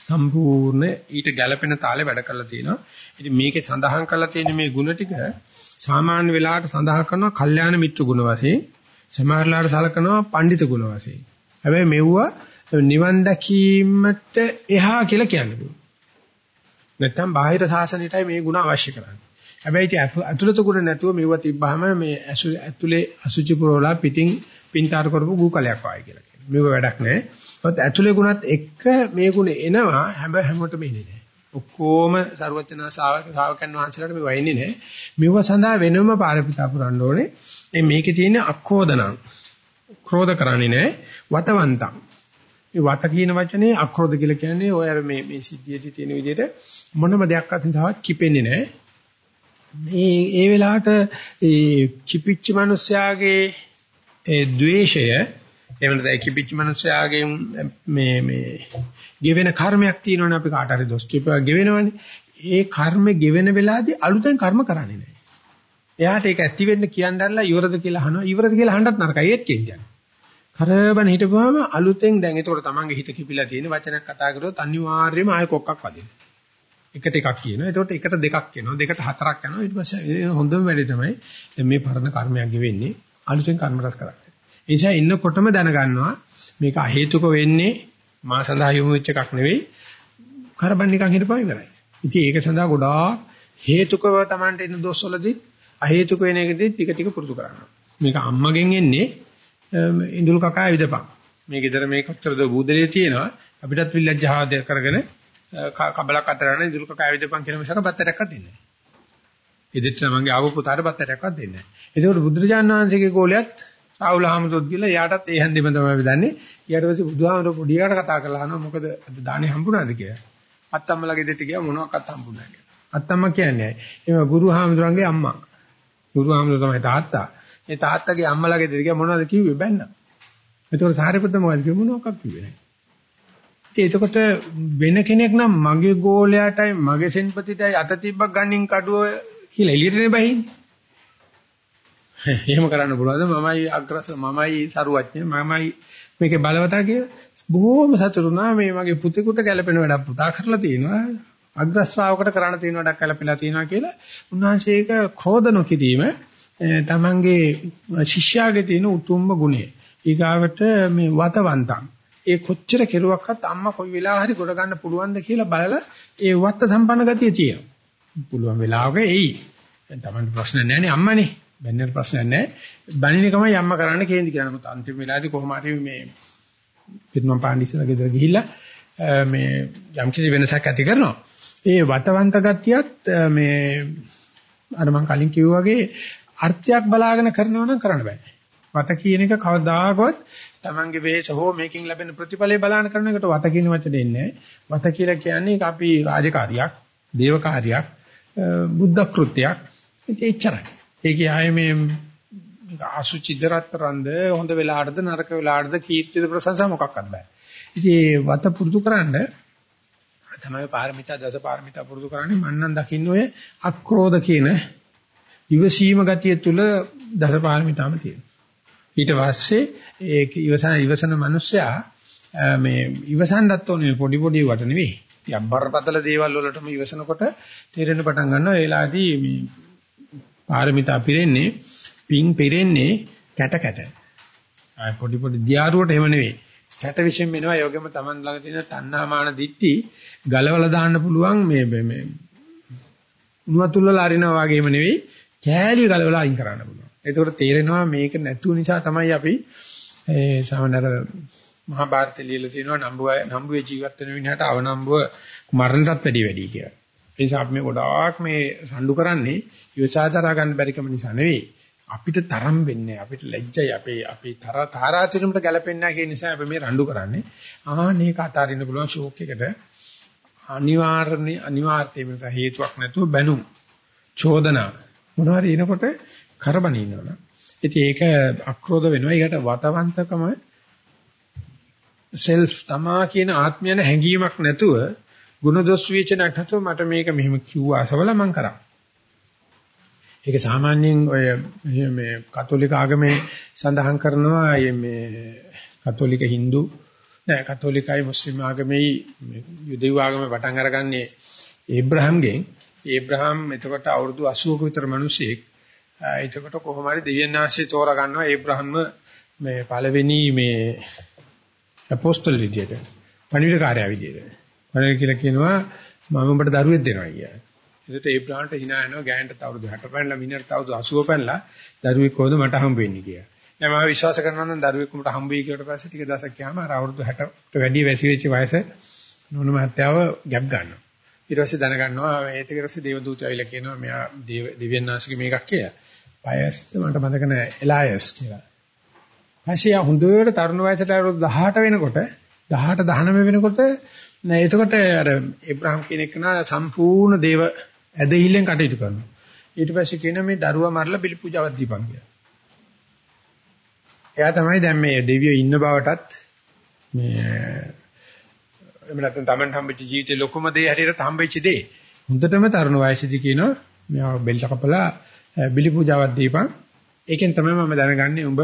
සම්පූර්ණ ඊට ගැළපෙන තාලේ වැඩ කරලා තියෙනවා. ඉතින් මේකේ සඳහන් කරලා තියෙන මේ ಗುಣ ටික සාමාන්‍ය වෙලාවට සඳහන් කරනවා කල්යාණ මිත්‍ර ගුණ වශයෙන්, සමාජලාට සලකනවා පඬිත ගුණ වශයෙන්. හැබැයි මෙව්වා නිවන් දැකීමට එහා කියලා කියන්න පුළුවන්. නැත්තම් බාහිර සාසනයටයි මේ ಗುಣ අවශ්‍ය කරන්නේ. හැබැයි ඉතින් අතුලත ගුණ නැතුව මෙව්වා තිබ්බහම මේ ඇතුලේ අසුචි පුරවලා පිටින් පින්තාර කරපු ගූකලයක් වගේ කියලා කියනවා. මෙව වැඩක් නැහැ. ඒත් ඇතුලේ ගුණත් එක්ක මේ ගුණ එනවා හැබැයි හැමෝටම එන්නේ නැහැ. ඔක්කොම ਸਰවඥා ශාවකයන් වහන්සේලාට මේ වයින්නේ නැහැ. මෙව සඳහා වෙනම පාරමිතා පුරන්න ඕනේ. මේ මේකේ තියෙන අක්කෝදනං ක්‍රෝධ කරන්නේ නැහැ. වතවන්තං. මේ වත කියන වචනේ අක්‍රෝධ කියලා කියන්නේ ඔය අර මේ මේ සිද්ධියේදී තියෙන විදිහට මොනම දෙයක් අතින්සාවක් කිපෙන්නේ නැහැ. මේ ඒ වෙලාවට ඒ කිපිච්ච මිනිස්යාගේ ඒ द्वේෂය එහෙම නැත්නම් කිපිච්ච මිනිස්යාගේ මේ මේ ගෙවෙන කර්මයක් තියෙනවනේ අපි කාට හරි දොස් කියපුවා ගෙවෙනවනේ. ඒ කර්ම ගෙවෙන වෙලාවේදී අලුතෙන් කර්ම කරන්නේ නැහැ. එයාට ඒක ඇති වෙන්න කියන්නදල්ලා ඉවරද කියලා අහනවා. ඉවරද කියලා අහන්නත් නරකයි ඒත් කියන්නේ. කරබන හිටපුවාම අලුතෙන් දැන් ඒතකොට තමන්ගේ හිත කිපිලා තියෙන වචනයක් කතා කරොත් අනිවාර්යයෙන්ම ආයෙ කොක්කක් වදිනවා. එකට එකක් කියනවා. ඒතකොට එකට දෙකක් කියනවා. දෙකට හතරක් යනවා. ඊට පස්සේ හොඳම වැඩේ තමයි දැන් මේ පරණ කර්මයක් ගෙවෙන්නේ අලුතෙන් කර්ම රැස් කරන්නේ. ඒ නිසා ඉන්නකොටම දැනගන්නවා මේක අහේතුක වෙන්නේ මා සඳහා යොමු වෙච්ච එකක් නෙවෙයි. කරබන් නිකන් හිටපුවා ඉවරයි. ඉතින් ඒක සඳහා ගොඩාක් හේතුකව Tamanට එන දොස්වලදී අහේතුක වෙන එකදී ටික ටික පුරුදු කරනවා. මේක අම්මගෙන් එන්නේ ඉඳුල් කකා විදපන්. මේ ගෙදර මේ කොච්චරද බුදලේ තියෙනවා අපිටත් විල්ලජ්ජහාද කරගෙන කබලක් අතර යන ඉඳුල් කකා විදපන් කියන මිසක බත්තරයක්වත් දෙන්නේ නැහැ. ඉදිරියට මගේ ආව පුතාට බත්තරයක්වත් දෙන්නේ නැහැ. ඒකෝට බුදුරජාණන් වහන්සේගේ ගෝලයක් රාහුල හාමුදුරුවෝ කියලා යාටත් ඒ හන්දිම තමයි බෙදන්නේ. ඊට පස්සේ බුදුහාමුදුරුවෝ පොඩියට කතා කරලා අහනවා මොකද අද දානේ හම්බුණාද කියලා. අත්තම්මලා ගෙදරට ගියා මොනවාක්වත් හම්බුනේ නැහැ කියලා. අත්තම්ම කියන්නේ එහෙම ගුරු හාමුදුරන්ගේ අම්මා. ගුරු හාමුදුරුවෝ තමයි තාත්තා. ඒ තාත්තගේ අම්මලා ගෙදර ගියා මොනවද කිව්වේ බැන්න. එතකොට සාරිපුත්ත මොකද කිව්වේ මොනවාක්වත් කිව්වේ නැහැ. ඉතින් එතකොට වෙන කෙනෙක් නම් මගේ ගෝලයාටයි මගේ සෙන්පතිටයි අත තිබ්බක් ගන්නින් කඩුව කියලා එළියට නේ බහින්නේ. එහෙම කරන්න පුළුවන්ද මමයි අග්‍රස මමයි සරුවඥ මමයි මේකේ බලවතා කියලා බොහොම සතුටුනා මේ මගේ පුතේකට ගැළපෙන වැඩක් පුතා කරලා තියෙනවා අග්‍ර ශ්‍රාවකට කරන්න තියෙන වැඩක් ගැළපෙලා තියෙනවා කියලා උන්වහන්සේ ඒක ක්‍රෝධ නොකිරීම තමන්ගේ ශිෂ්‍යයාගේ තියෙන උතුම්ම ගුණය ඊගාවට මේ වතවන්තං ඒ කොච්චර කෙරුවක්වත් අම්මා කොයි වෙලාව හරි ගොඩ ගන්න පුළුවන්ද කියලා බලලා ඒ වත්ත සම්පන්න ගතිය තියෙනවා පුළුවන් වෙලාවක එයි දැන් තමන්ට ප්‍රශ්න නැහැ නේ අම්මනේ බැන්නට ප්‍රශ්නයක් නැහැ. බණින එකමයි අම්මා කරන්න කේන්ති කියලා. නමුත් අන්තිම වෙලාවේදී කොහොම හරි මේ පිටමන් පාණ්ඩිස්සලා ගෙදර ගිහිල්ලා මේ යම් කිසි වෙනසක් ඇති කරනවා. ඒ වතවන්ත ගතියත් මේ අර මම කලින් කිව්වා වගේ අර්ථයක් බලාගෙන කරනවා නම් කරන්න බෑ. වත කියන එක කවදාකවත් Tamange වෙහස හෝ මේකින් ලැබෙන ප්‍රතිඵලය බලාන කරන එකට වත කියන වචනේ ඉන්නේ. වත කියලා කියන්නේ අපි රාජකාරියක්, දේවකාරියක්, බුද්ධ කෘත්‍යයක්. ඒක එච්චරයි. ඒකේ ආයේ මේ අසුචි දරතරන්ද හොඳ වෙලාටද නරක වෙලාටද කීර්තිද ප්‍රශංසා මොකක්වත් බෑ. ඉතින් වත පුරුදු කරන්න තමයි පාරමිතා දස පාරමිතා පුරුදු කරන්නේ මන්නම් දකින්න ඔය අක්‍රෝධ කියන ඉවසීම ගතිය තුල දස පාරමිතාම තියෙනවා. ඊට පස්සේ ඒ ඉවසන ඉවසන මිනිස්සයා මේ ඉවසන්නත් ඕනේ පොඩි පොඩි වට නෙවෙයි. ටිකක් බරපතල දේවල් වලටම ඉවසනකොට තේරෙන පටන් ගන්නවා ඒ වෙලාවේදී මේ පාරමිතා පිරෙන්නේ පිං පිරෙන්නේ කැට කැට. ආය පොඩි පොඩි දියාරුවට එහෙම නෙවෙයි. කැට විශ්ෙන් වෙනවා යෝගෙම Taman ළඟ තියෙන තණ්හාමාන දිට්ටි ගලවලා දාන්න පුළුවන් මේ මේ උණුතුල්ලලා අරිනවා වගේම නෙවෙයි කෑලි ගලවලා අයින් කරන්න පුළුවන්. ඒකෝට තේරෙනවා මේක නැතුව නිසා තමයි අපි ඒ සමනර මහා භාරතේ ලියලා තියෙනවා නම්බුව නම්බුවේ ජීවත් වෙන විනාට අවනම්බුව මරණටත් වැඩි වැඩි කියලා. ඒ නිසා අපි මේ ගොඩාක් මේ රණ්ඩු කරන්නේ යොසාදරා ගන්න බැරිකම නිසා නෙවෙයි. අපිට තරම් වෙන්නේ අපිට ලැජ්ජයි අපේ අපේ තර තාරාතිරමට ගැලපෙන්නේ නැහැ කියන නිසා අපි මේ රණ්ඩු කරන්නේ. ආනේක අතාරින්න පුළුවන් ෂෝක් එකට අනිවාර්යනේ අනිවාර්යයෙන්ම හේතුවක් නැතුව බැනුම් චෝදනා මොනවා හරි එනකොට කරබන ඉන්නවනේ. ඉතින් ඒක අක්‍රෝධ වෙනවා. ඒකට වතවන්තකම self තමා කියන ආත්මයන හැඟීමක් නැතුව ಗುಣ දොස් විචනක් නැතුව මට මේක මෙහෙම කිව්වා අසවල මං කරා. ඒක සාමාන්‍යයෙන් ඔය මේ කතෝලික ආගමේ සඳහන් කරනවා මේ කතෝලික Hindu නෑ කතෝලිකයි මුස්ලිම් ආගමේ යුදෙව් ආගමේ පටන් අරගන්නේ ඒබ්‍රහම්ගෙන් ඒබ්‍රහම් එතකොට අවුරුදු 80ක විතර මිනිසෙක් එතකොට කොහොම හරි දෙවියන් ආශ්‍රය තෝරා ගන්නවා ඒබ්‍රහම්ම මේ පළවෙනි මේ අපොස්තල් විදියට පණිවිඩකාරයා විදියට මම කියලා කියනවා මම උඹට දරුවෙක් දෙනවා කියලා. ඒකට ඒ බ්‍රාන්ට hina යනවා ගෑනට අවුරුදු 60 පැනලා මිනිහට අවුරුදු 80 පැනලා දරුවෙක් කොහොමද මට හම්බ වෙන්නේ කියලා. දැන් මම විශ්වාස කරනවා නම් දරුවෙක් උඹට හම්බ වෙයි කියලාට පස්සේ ටික දවසක් ගියාම අර අවුරුදු 60ට වැඩි වැසි වෙච්ච වයස නෝන මහත්තයාව ගැප් ගන්නවා. ඊට පස්සේ දැනගන්නවා ඒත් ඊට පස්සේ දේවදූතය ඇවිල්ලා කියනවා මෙයා දිව්‍යඥාන්සේගේ මේකක් කියලා. පයස්ද මට මතක නෑ එලායස් කියලා. පස්සේ හොඳට තරුණ වයසට අවුරුදු 18 වෙනකොට 18 19 වෙනකොට නෑ එතකොට අර ඉබ්‍රාහිම් කියන එක නා සම්පූර්ණ දේව ඇදහිල්ලෙන් කටයුතු කරනවා. ඊට පස්සේ කියන මේ දරුවා මරලා බිලි පූජාවක් දීපන් කියලා. එයා තමයි දැන් මේ දෙවියෝ ඉන්න බවටත් මේ එහෙම නැත්නම් Taman හම්බෙච්ච ජීවිතේ ලොකුම දේ හැටියට හම්බෙච්ච දේ. හොඳටම තරුණ වයසේදී කියනවා මෙයා බෙල්ල කපලා බිලි පූජාවක් දීපන්. ඒකෙන් තමයි මම දැනගන්නේ උඹ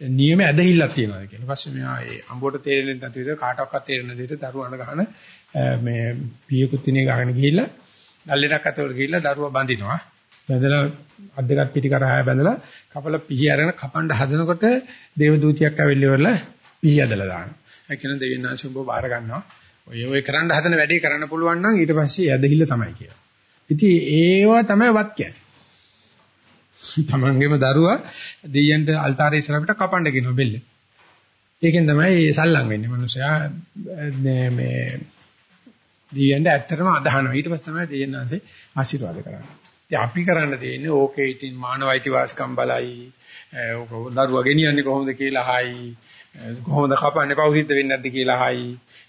නියම ඇදහිල්ලක් තියනවාද කියලා. ඊපස්සේ මෙයා ඒ අඹට තේරෙන්නේ නැති විදිහට කාටවත් තේරෙන්නේ නැති විදිහට දරුවාන ගහන මේ පියකුත් තිනේ ගහගෙන ගිහිල්ලා දැල්ලෙනක් අතවල ගිහිල්ලා දරුවා බඳිනවා. බැඳලා අත් දෙකක් පිටි කරහා බැඳලා කපල පිහි අරගෙන කපන්න හදනකොට දේව දූතියක් ඇවිල්ලිවලා පිහි ඇදලා දානවා. ඒ කියන්නේ දෙවියන්ාංශ උඹ බාර ගන්නවා. ඔය ඔය කරන්න හදන වැඩේ කරන්න පුළුවන් නම් ඊට පස්සේ ඇදහිල්ල තමයි කියලා. ඉතින් ඒවා තමයි වත් කියන්නේ. තමන්ගේම දරුවා දෙයියන්ට අල්තාරේ ඉස්සරහට කපන්න කියනවා බෙල්ල. ඒකෙන් තමයි සල්ලම් වෙන්නේ. මිනිස්සයා මේ දෙයියන්ට ඇත්තටම අදහනවා. ඊට පස්සේ තමයි දෙයියන්ාන්සේ ආශිර්වාද කරන්නේ. ඉතින් අපි කරන්න තියෙන්නේ ඕකේ ඉතින් මානවයිති වාස්කම් බලයි. ඕක දරුවා ගෙනියන්නේ කොහොමද කියලා හයි. කොහොමද කපන්නේ පෞසිද්ධ වෙන්නේ නැද්ද කියලා හයි.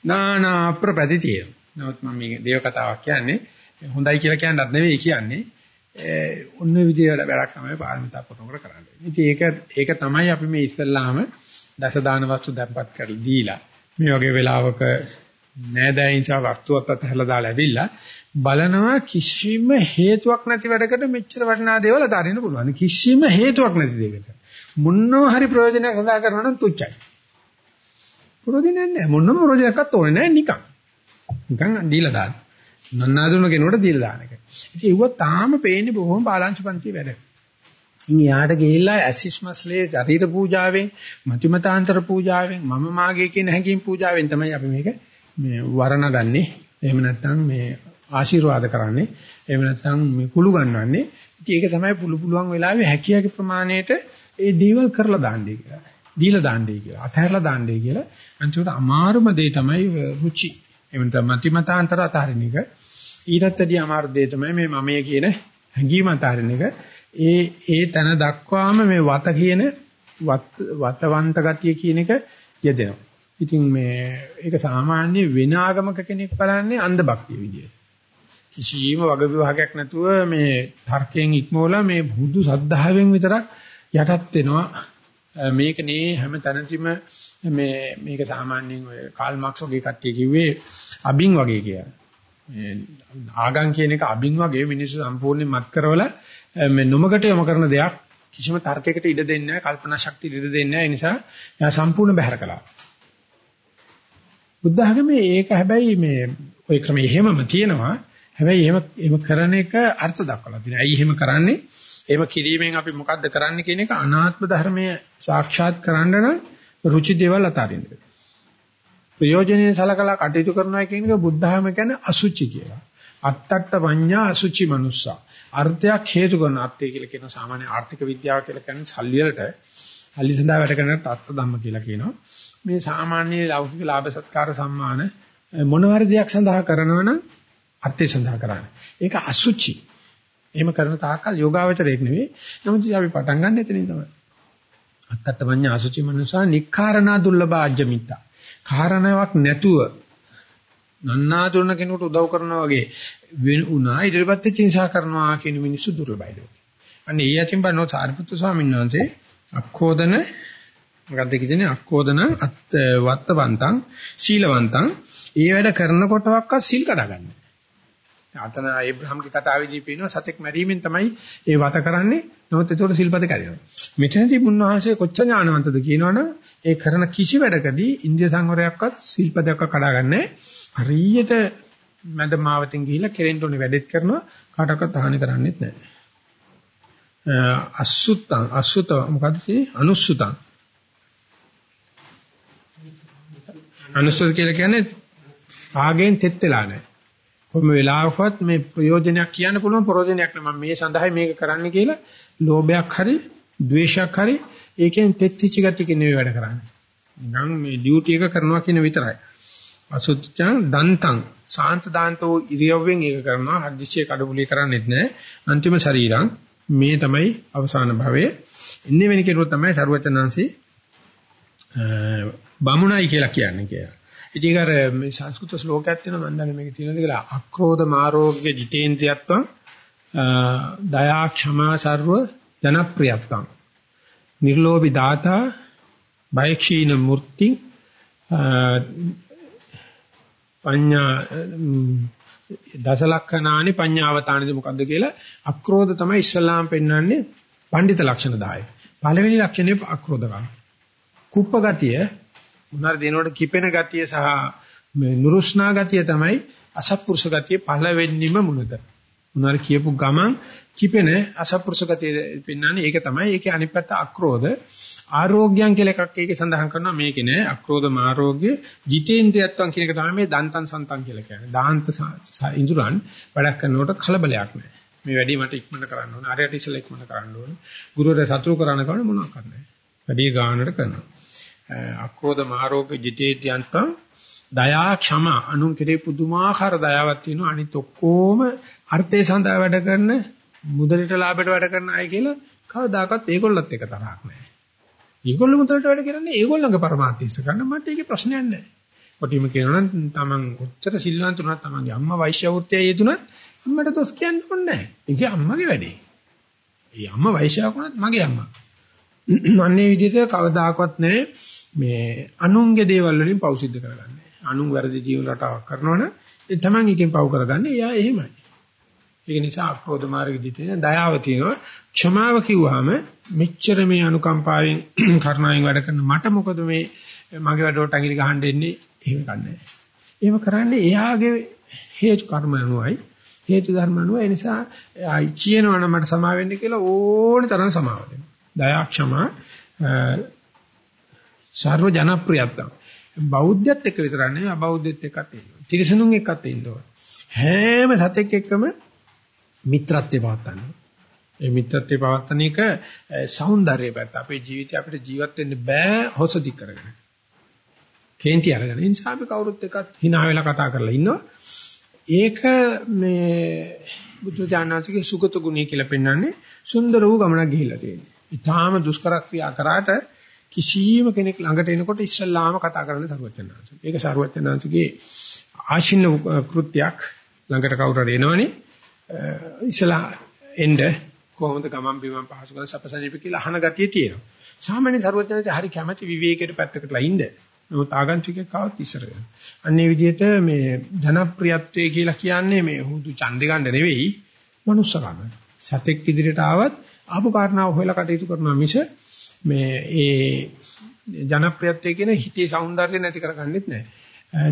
නානා අප්‍රපැති තියෙනවා. නමුත් මම මේ දේව කතාවක් කියන්නේ හොඳයි කියලා කියන්නත් නෙවෙයි කියන්නේ ඔන්න විදියට වැඩක් තමයි පාරමිතා පුරනකර කරන්නේ. ඉතින් ඒක ඒක තමයි අපි මේ ඉස්සල්ලාම දස දාන වස්තු දැම්පත් කරලා දීලා මේ වගේ වෙලාවක නෑදෑයින්සා වස්තුවත් අතහැරලා දාලා ඇවිල්ලා බලනවා කිසිම හේතුවක් නැති වැඩකට මෙච්චර වටිනා දේවල් අතාරින්න පුළුවන්. කිසිම හේතුවක් නැති දෙයකට. මොනවා හරි ප්‍රයෝජනයක් සඳහා කරනවා නම් තුච්චයි. ප්‍රයෝජනයක් නැහැ. මොනම ප්‍රයෝජනයක්වත් ඕනේ නැහැ නිකන්. නිකන් දීලා දාන්න. නන්නාදුන කෙනෙකුට දීලා දාන එක. ඉතින් ඒව තාම පේන්නේ බොහොම බාලාංශ පන්ති වැඩ. ඉතින් යාට ගිහිල්ලා ඇසිස්මස්ලේ ශරීර පූජාවෙන්, මතිමතාන්තර පූජාවෙන්, මම මාගේ කියන හැඟීම් පූජාවෙන් තමයි අපි මේක මේ වරණගන්නේ. එහෙම නැත්නම් මේ ආශිර්වාද කරන්නේ. එහෙම නැත්නම් මේ කුළු ගන්නවන්නේ. ඉතින් ඒක තමයි පුළු පුළුවන් වෙලාවේ හැකියාවේ ප්‍රමාණයට ඒ දේවල් කරලා දාන්නේ කියලා. දීලා දාන්නේ කියලා. අතහැරලා දාන්නේ කියලා. අන්තිමට අමාරුම දේ තමයි රුචි. එහෙම නැත්නම් මතිමතාන්තර අතහරින එක. ඊටත් වැඩිය අමාරු දේ තමයි මේ මමයේ කියන හැඟීම අතහරින එක. ඒ ඒ තන දක්වාම මේ වත කියන වතවන්ත ගතිය කියන එක යෙදෙනවා. ඉතින් මේ ඒක සාමාන්‍ය වෙන ආගමක කෙනෙක් බලන්නේ අන්ධ භක්තිය විදියට. කිසියම් වග විභාගයක් නැතුව මේ තර්කයෙන් ඉක්මවලා මේ බුදු සද්ධාවෙන් විතරක් යටත් වෙනවා. මේක නේ හැම තැනදීම මේ මේක සාමාන්‍යයෙන් ඔය කාල් මාක්ස් වගේ කට්ටිය කිව්වේ අබින් වගේ කියලා. ආගම් කියන එක අබින් වගේ මිනිස්සු සම්පූර්ණයෙන් මත් කරවලා මේ නොමකට යොමු කරන දෙයක් කිසිම තර්කයකට ඉඩ දෙන්නේ නැහැ කල්පනා ශක්තිය ඉඩ දෙන්නේ නැහැ ඒ නිසා එයා සම්පූර්ණ බැහැර කළා. බුද්ධ ආගමේ ඒක හැබැයි මේ ওই ක්‍රමය එහෙමම තියෙනවා. හැබැයි එහෙම එහෙම කරන එක අර්ථ දක්වලා තියෙනවා. ඇයි එහෙම කරන්නේ? එහෙම කිරීමෙන් අපි මොකද්ද කරන්නේ කියන එක අනාත්ම ධර්මයේ සාක්ෂාත් කරන්න නම් රුචි දේවල් අතාරින්න. ප්‍රයෝජනෙයි සලකලා කටයුතු කරනවා කියන එක බුද්ධහම කියන්නේ අසුචි කියලා. අත්තට්ඨ පඤ්ඤා අසුචි මනුස්සා. අර්ථයක් හේතු කරන අර්ථය කියලා කියන සාමාන්‍ය ආර්ථික විද්‍යාව කියලා කියන්නේ සල්ලි වලට සල්ලි සඳහා වැඩ කරන තත්ත්ව ධම්ම කියලා කියනවා. මේ සාමාන්‍ය ලෞකික ලාභ සත්කාර සම්මාන මොනවාරි දෙයක් සඳහා කරනවා නම් අර්ථය සඳහා කරන්නේ. ඒක අසුචි. එහෙම කරන තාක්කල් යෝගාවචරයක් නෙවෙයි. නමුත් අපි පටන් ගන්න එතනින් තමයි. අත්තට්ඨ පඤ්ඤා අසුචි මනුස්සා නික්ඛාරණා දුර්ලභ ආජ්ජමිතා. කාරණාවක් නැතුව නන්නාතුන කෙනෙකුට උදව් කරනවා වගේ වුණා ඉදිරිපත් වෙච්ච නිසා කරනවා කියන මිනිස්සු දුර්ලභයි ලෝකේ. අන්න ඒ යටින් බලනවා සාරිපුත්තු ස්වාමීන් වහන්සේ අක්කෝදන මොකක්ද කියන්නේ අක්කෝදන අත් වත්තවන්තං සීලවන්තං ඒ වැඩ කරනකොටවත් සිල් කඩගන්නේ. අතන ඒබ්‍රහම්ගේ කතාවේදී පේනවා සතෙක් මැරීමෙන් තමයි ඒ වත කරන්නේ. නමුත් ඒතකොට සිල්පද කැඩෙනවා. මෙතනදී මුන්නහන්සේ කොච්චර ඥානවන්තද කියනවනම් ඒ කරන කිසි වැඩකදී ඉන්දිය සංවරයක්වත් සිල්පදයක් කඩාගන්නේ හරියට මැද මාවතෙන් ගිහිල්ලා කෙරෙන්න ඕනේ වැඩෙත් කරනවා කාටවත් හානි කරන්නේත් නැහැ. අසුත්තං අසුත මොකද්ද කියන්නේ අනුසුතං අනුසුත කියලා කියන්නේ ආගෙන් තෙත් වෙලා නැහැ. කොහොම වෙලාවකවත් මේ ප්‍රයෝජනයක් කියන්න පුළුවන් ප්‍රයෝජනයක් නෑ මම මේ සඳහායි මේක කරන්න කියලා ලෝභයක් හරි ද්වේෂයක් හරි ඒකෙන් තෙත්චිච ගතියක නෙවෙයි වැඩ කරන්නේ. නම් මේ ඩියුටි එක කරනවා කියන විතරයි. අසුච්චං දන්තං සාන්ත දාන්තෝ ඉරියව්වෙන් ඒක කරනවා හදිස්සිය කඩපුලිය කරන්නේත් නෑ. අන්තිම ශරීරං මේ තමයි අවසාන භවයේ. ඉන්නේ වෙන කෙරුවොත් තමයි සරුවචනංශي බමුණයි කියලා කියන්නේ කියලා. ඉතින් අර මේ සංස්කෘත ශ්ලෝකයක් තියෙනවා මම දන්නේ මේක තියෙනවද කියලා අක්‍රෝධ මාරෝග්‍ය ජිතේන්ද්‍රියත්වං දයා ක්ෂමා සර්ව ජනප්‍රියත්වං නිර්ලෝභී දාතා බයක්ෂීන මූර්ති පඤ්ඤා දසලක්ෂණානි පඤ්ඤාවතානිද මොකද්ද කියලා අක්‍රෝධ තමයි ඉස්ලාම් පෙන්වන්නේ පඬිත ලක්ෂණ 10. පළවෙනි ලක්ෂණය අක්‍රෝධකම. කුප්ප ගතිය මොනාර දිනවල කිපෙන ගතිය සහ මේ නුරුස්නා ගතිය තමයි අසත්පුරුෂ ගතිය පළවෙනිම මුනද. මොනාර කියපු ගමන් කිපෙන අසත්පුරුෂ ගතිය පෙන්වන්නේ ඒක තමයි. ඒකේ අනිත් පැත්ත අක්‍රෝධ ආරෝග්‍යයන් කියලා එකක් ඒකේ සඳහන් කරනවා මේකේ නෑ අක්‍රෝධ මාරෝග්‍ය ජිතේන්ද්‍රියත්වම් කියන එක තමයි මේ දන්තන් සන්තන් කියලා කියන්නේ. දාන්ත ඉඳුරන් වැඩක් කරනකොට කලබලයක් නෑ. මේ වැඩි මට ඉක්මනට කරන්න ඕන. ආරයට ඉස්සෙල්ලා ඉක්මනට කරන්න ඕන. ගුරුවරයා සතුරු කරන්න කවන්නේ මොනවක් කරන්නේ. වැඩි ගානකට කරනවා. අක්‍රෝධ මාරෝග ජිතේත්‍යන්තං දයා ක්ෂම අනුන් කෙරේ පුදුමාකාර දයාවක් තියෙනවා. අනිත් ඔක්කොම අර්ථය සඳහා වැඩ කරන මුදලට ලාභයට වැඩ කරන අය කියලා කවදාකවත් ඒගොල්ලත් එක තරහක් නැහැ. ඒගොල්ලෝ මුදලට වැඩ කරන්නේ ඒගොල්ලන්ගේ පරමාර්ථය ඉස්ස ගන්න මට ඒකේ ප්‍රශ්නයක් නැහැ. කොටිම කියනවා නම් තමන් කොච්චර සිල්වන්ත වුණත් තමන්ගේ අම්මා වෛශ්‍ය වෘත්තියේ යෙදුනත් අම්මට දොස් කියන්න ඕනේ නැහැ. ඒකේ අම්මගේ වැඩේ. ඒ අම්මා වෛශ්‍යාවක් වුණත් මගේ අම්මා. අන්නේ විදිහට කවදාකවත් නැහැ මේ අනුන්ගේ දේවල් වලින් පව් සිද්ධ කරගන්නේ. අනුන් වැරදි ජීවන රටාවක් කරනවනේ ඒ තමන් එකෙන් පව් කරගන්නේ එයා එහෙමයි. ඒක නිසා අක්‍රෝධ මාර්ගෙදි තියෙන දයාව තියෙනවා. ක්ෂමාව කිව්වහම මෙච්චර මේ අනුකම්පාවෙන් කරුණාවෙන් වැඩ කරන මට මොකද මේ මගේ වැඩවලට අඟිලි ගහන්න එන්නේ එහෙම කන්නේ. එහෙම කරන්නේ එයාගේ හේතු කර්ම අනුවයි හේතු ධර්ම අනුව ඒ නිසා ආයි කියනවා නම් මට සමා වෙන්න කියලා ඕන තරම් සමාව දෙනවා. දයා ක්ෂමා සර්ව ජනප්‍රියත්වම්. බෞද්ධයත් එක්ක විතර නෙවෙයි අබෞද්ධයත් එක්කත් ඉන්නවා. ත්‍රිසනුන් එක්කත් ඉන්නවා. හැම සතෙක් එක්කම මිත්‍රත්වේ පවත්තන්න. ඒ මිත්‍රත්වේ පවත්තන එක సౌందර්යය පැත්ත. අපේ ජීවිතේ අපිට ජීවත් වෙන්න බෑ හොසදි කරගෙන. කේන්ති අරගෙන. ඒ නිසා අපි කවුරුත් එක්කත් hina වෙලා කතා කරලා ඉන්නවා. ඒක මේ බුදු දානසිකේ සුගත ගුණය කියලා පෙන්වන්නේ සුන්දර වූ ගමනක් ගිහිල්ලා තියෙනවා. ඊටාම දුෂ්කර ක්‍රියා කරාට කිසියම් කෙනෙක් ළඟට එනකොට ඉස්සල්ලාම කතා කරන්නේ සරුවචනාංශ. ඒක සරුවචනාංශගේ ආශින්න කෘත්‍යයක් ළඟට කවුරු හරි එනවනේ ඉස්සලා එන්න කොහොමද ගමන් බිමන් පහසු කරන සපසනීප කියලා අහන ගතිය තියෙනවා. සාමාන්‍ය සරුවචනාංශ හරි කැමැති විවේකයට පැත්තකටලා ඉන්න. නමුත් ආගන්තුකෙක් කවත් ඉස්සර වෙනවා. අන්නේ විදිහට මේ ජනප්‍රියත්වයේ කියලා කියන්නේ මේ හුදු ඡන්දෙ ගන්න නෙවෙයි මනුස්සකම. සතෙක් ඉදිරියට ආවත් ආපු කාරණාව හොයලා කටයුතු කරනවා මිස මේ ඒ ජනප්‍රියත්වයේ කියන හිතේ సౌందර්යය නැති කරගන්නෙත් නැහැ.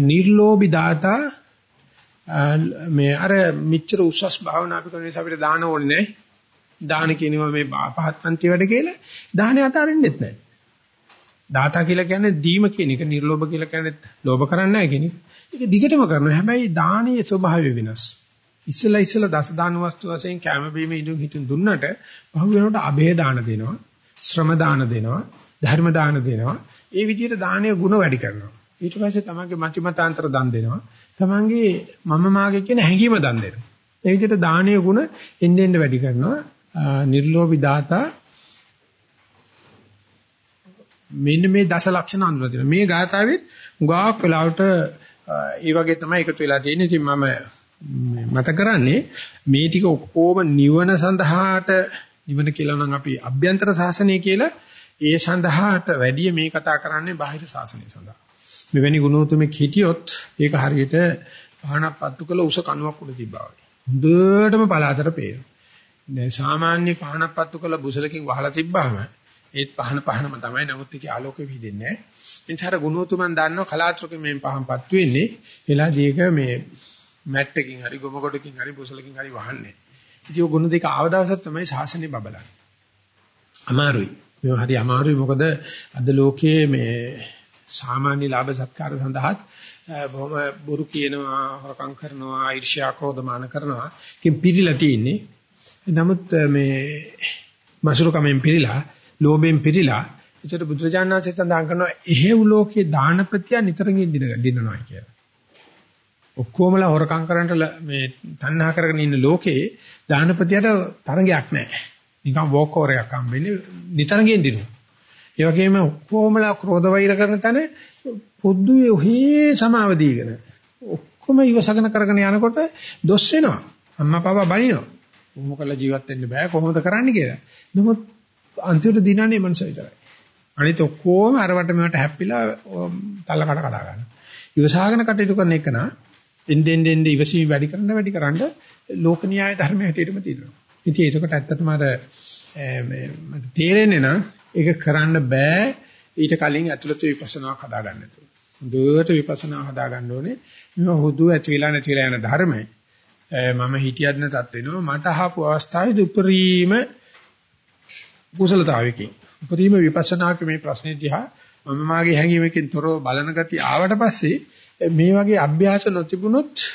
නිර්ලෝභී දාතා මේ අර මෙච්චර උසස් භාවනා අපි කරන නිසා අපිට දාන ඕනේ නැහැ. දාන කියනවා මේ පහත් පන්ති වැඩ කියලා දාහනේ අතාරින්නෙත් නැහැ. දාතා කියලා කියන්නේ දීම කියන එක නිර්ලෝභ කියලා කියන්නේ ලෝභ කරන්නේ නැහැ කියන එක. ඒක දිගටම කරනවා. හැබැයි දානයේ ස්වභාවය වෙනස්. ඉස්සලා ඉස්සලා දස දාන වස්තු වශයෙන් කැම බීම ඉදුම් හිතුන් දුන්නට පහු වෙනකොට අබේ දාන දෙනවා. ශ්‍රම දාන දෙනවා. ධර්ම දාන දෙනවා. ඒ විදිහට දානයේ ಗುಣ වැඩි කරනවා. ඊට පස්සේ තමන්ගේ මතිමතාන්තර දන් දෙනවා. තමන්ගේ මම මාගේ කියන හැඟීම දන් දෙනවා. ඒ විදිහට දානීය ගුණ එන්න එන්න වැඩි කරනවා. නිර්ලෝභී දාතා මෙන්න මේ දස ලක්ෂණ අඳුරලා තියෙනවා. මේ ගාථාවෙත් උගාක් වෙලාවට ඒ වගේ තමයි එකතු වෙලා තියෙන්නේ. ඉතින් මම මත කරන්නේ මේ ටික ඔක්කොම නිවන සඳහාට නිවන කියලා නම් අපි අභ්‍යන්තර සාසනය කියලා ඒ සඳහාට වැඩිය මේ කතා කරන්නේ බාහිර සාසනය සඳහා. මෙවැනි ගුණෝතුමෙක් හිටියොත් ඒක හරියට පහනක් පත්තු කළ උස කණුවක් උඩ තිබ්බා වගේ. හොඳටම පලාතර පේනවා. දැන් සාමාන්‍ය පහනක් පත්තු කළ බුසලකින් වහලා තිබ්බාම ඒත් පහන පහනම තමයි නමුත් ඒකේ ආලෝකෙ විදින්නේ නැහැ. එනිසා අර ගුණෝතුමන් දන්නවා කලාතුරකින් මේ පහන්පත් වෙන්නේ. එලාදී ඒක මේ මැට් එකකින් හරි ගොම කොටකින් හරි බුසලකින් හරි වහන්නේ. ඉතින් ඔය ගුණ දෙක ආව දවසක් තමයි ශාසනය බබලන්නේ. අමාරුයි. මේ හරි අමාරුයි මොකද අද ලෝකයේ මේ සාමාන්‍ය ලාභ සත්කාර සඳහා බොහොම බොරු කියනවා, හොරකම් කරනවා, ඊර්ෂ්‍යා ක්‍රෝධමාන කරනවා. කිම් පිළිලා තියෙන්නේ. නමුත් මේ මසුරුකමෙන් පිළිලා ලෝභයෙන් පිරීලා ඒතර බුදුරජාණන් වහන්සේ සඳහන් කරනවා එහෙව් ලෝකේ දානපතිය නිතරම දිනනවා කියලා. ඔක්කොමලා හොරකම් කරන්නට මේ තණ්හා කරගෙන ඉන්න ලෝකේ දානපතියට තරඟයක් නැහැ. නිකන් වෝක් ඕවර් එකක් හම්බෙන්නේ නිතරගෙන් දිනුවා. ඒ වගේම ඔක්කොමලා ක්‍රෝධ වෛර කරන තැන පොද්දුවේ ඔහේ සමාව දීගෙන ඔක්කොම ඉවසගෙන කරගෙන යනකොට දොස් වෙනවා. අම්මා පාපා බනිනවා. කොහොම කළා ජීවත් වෙන්න බෑ කොහොමද කරන්න කියලා. නමුත් අන්තිමට දිනන්නේ මනස විතරයි. අනිත ඔක්කොම අරවට මෙවට හැප්පිලා තල්ල කඩ කඩා ගන්නවා. ඉවසාගෙන කටයුතු කරන එක නා එන්නෙන් එන්නේ ඉවසීම වැඩි කරන්න වැඩි කරන්න ලෝක න්‍යාය ධර්මයේ හැටියටම තියෙනවා. ඉතින් ඒකට ඇත්තටම අර මට තේරෙන්නේ නම් ඒක කරන්න බෑ ඊට කලින් ඇතුළත විපස්සනාවක් හදාගන්න ඕනේ. හොඳට විපස්සනා හදාගන්න ඕනේ. මේ හුදු ඇති වෙලා නැති වෙලා යන ධර්මය මම හිතියත් නැතත් වෙනවා මට අහපු අවස්ථාවේදී උපරිම කුසලතාවයකින් උපරිම විපස්සනාක මේ ප්‍රශ්නේ දිහා මම මාගේ හැඟීමකින් තොරව බලන ගතිය ආවට පස්සේ මේ වගේ අභ්‍යාස නොතිබුණොත්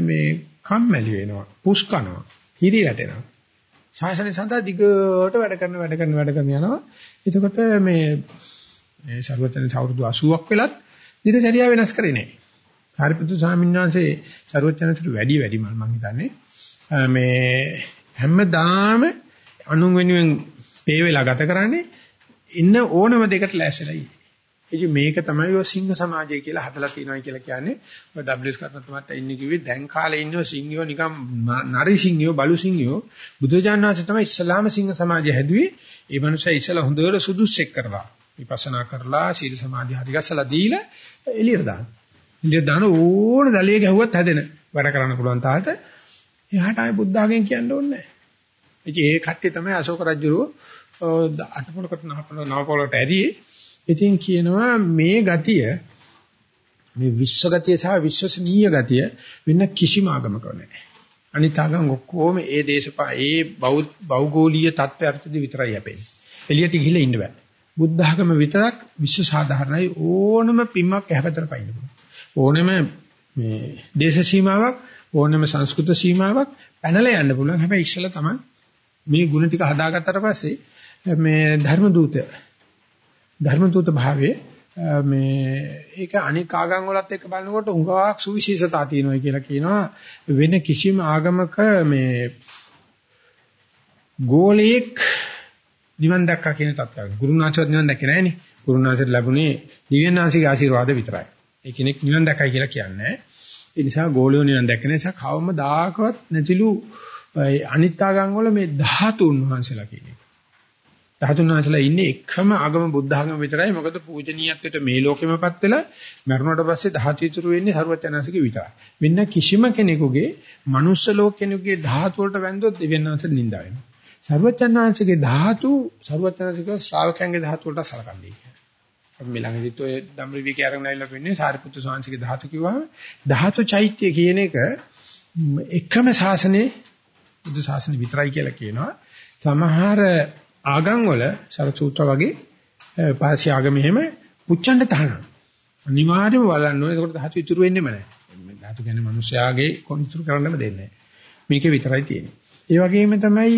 මේ කම්මැලි වෙනවා, පුස්කනවා, හිරි වැටෙනවා. ශාසනය සඳහා දිගට වැඩ කරන වැඩ කරන වැඩ කරන යනවා. එතකොට මේ මේ ਸਰවඥ අවුරුදු 80ක් වෙලත් දිනචරියා වෙනස් කරේ නැහැ. හරිපුත්තු ස්වාමීන් වහන්සේ ਸਰවඥන්ට වැඩි වැඩි මම හිතන්නේ මේ හැමදාම අනුන් වෙනුවෙන් පේ වෙලා ගත කරන්නේ ඉන්න ඕනම දෙකට ලැස්සෙලා ඉන්නේ. ඉතින් මේක තමයි ඔය සිංහ සමාජය කියලා හදලා තියෙනවා කියලා කියන්නේ. ඔය WS කරනතුමාත් ඉන්නේ කිව්වේ දැන් කාලේ ඉන්නව සිංහයෝ නිකන් නරි සිංහයෝ බලු සිංහයෝ බුදුජානනාංශ තමයි ඉස්ලාම සිංහ සමාජය හැදුවේ. ඒ මනුස්සයා ඉස්සලා හොඳට සුදුස්සෙක් කරලා විපස්සනා කරලා සීල සමාධි හරි ගස්සලා දීලා එළියට දානවා. එළියට දාන ඕන දලිය ගැහුවත් හැදෙන වැඩ කරන්න පුළුවන් තාලට එහාට ආයේ බුද්ධ ආගම කියන්න ඕනේ නැහැ. ඉතින් ඒ කට්ටිය තමයි අශෝක රජුරෝ අටපොලකට නවපොලකට ඇරියේ. ඉතින් කියනවා මේ ගතිය මේ විශ්ව ගතිය සහ විශ්වසනීය ගතිය වෙන කිසිම ආගමක නැහැ. අනිත් ආගම් ඔක්කොම ඒ දේශපා ඒ භෞගෝලීය තත්ත්වයන්ට විතරයි යැපෙන්නේ. එළියට ගිහිල්ලා ඉන්න බෑ. බුද්ධ ආගම විතරක් විශ්ව සාධාරණයි ඕනම පිම්මක් එහපතට පයින්න පුළුවන්. ඕනම මේ දේශ සීමාවක් ඕනම සංස්කෘත සීමාවක් පැනලා යන්න පුළුවන්. හැබැයි ඉස්සලා තමයි මේ ಗುಣ ටික හදාගත්තට පස්සේ මේ ධර්ම දූත ධර්ම දූත භාවයේ මේ ඒක අනික් ආගම් වලත් එක්ක බලනකොට උඟාවක් සුවිශේෂතා තියෙනවා කියලා කියනවා වෙන කිසිම ආගමක මේ ගෝලයක් නිවන් දැක්කා කියන තත්ත්වයක්. ගුරුනාචර නිවන් දැක්කේ නැහනේ. ගුරුනාචර ලැබුණේ දිව්‍යනාංශික ආශිර්වාද විතරයි. ඒ කෙනෙක් නිවන් දැක්කයි කියලා කියන්නේ. ඒ නිසා ගෝලියෝ නිවන් දැක්ක නිසා කවමදාකවත් නැතිලු අනිත් ආගම් වල මේ ධාතුන් වහන්සේලා කියන්නේ. රහතුන් වහන්සේලා ඉන්නේ එකම ආගම බුද්ධ ආගම විතරයි. මොකද පූජනීයත්වයට මේ ලෝකෙමපත් වෙලා මරුණට පස්සේ ධාතු ඉතුරු වෙන්නේ ਸਰවඥාන්සේගේ විතරයි. වෙන කිසිම කෙනෙකුගේ මනුස්ස ලෝක කෙනෙකුගේ ධාතු වලට වැන්දොත් දෙවියන්වන්ට නිඳා වෙනවා. ਸਰවඥාන්සේගේ ධාතු ਸਰවඥාන්සේගේ ශ්‍රාවකයන්ගේ ධාතු වලට සලකන්නේ. අපි ළඟදිත් ඔය ධම්රිවිකේ අරගෙන ආවිල්ලා පින්නේ සාරිපුත්‍ර ස්වාමීන්ගේ ධාතු කිව්වම ධාතු චෛත්‍ය කියන එක එකම ශාසනයේ බුදු ශාසනය විතරයි කියලා කියනවා. සමහර ආගම් වල සරසූත්‍ර වගේ පාසි ආගම එහෙම පුච්චන්න තහනම්. අනිවාර්යයෙන්ම බලන්න ඕනේ. ඒකට ධාතු ඉතුරු වෙන්නේම නැහැ. ධාතු කියන්නේ මිනිස්යාගේ කොන්තුරු කරන්නම දෙන්නේ නැහැ. මේකේ විතරයි තියෙන්නේ. ඒ වගේම තමයි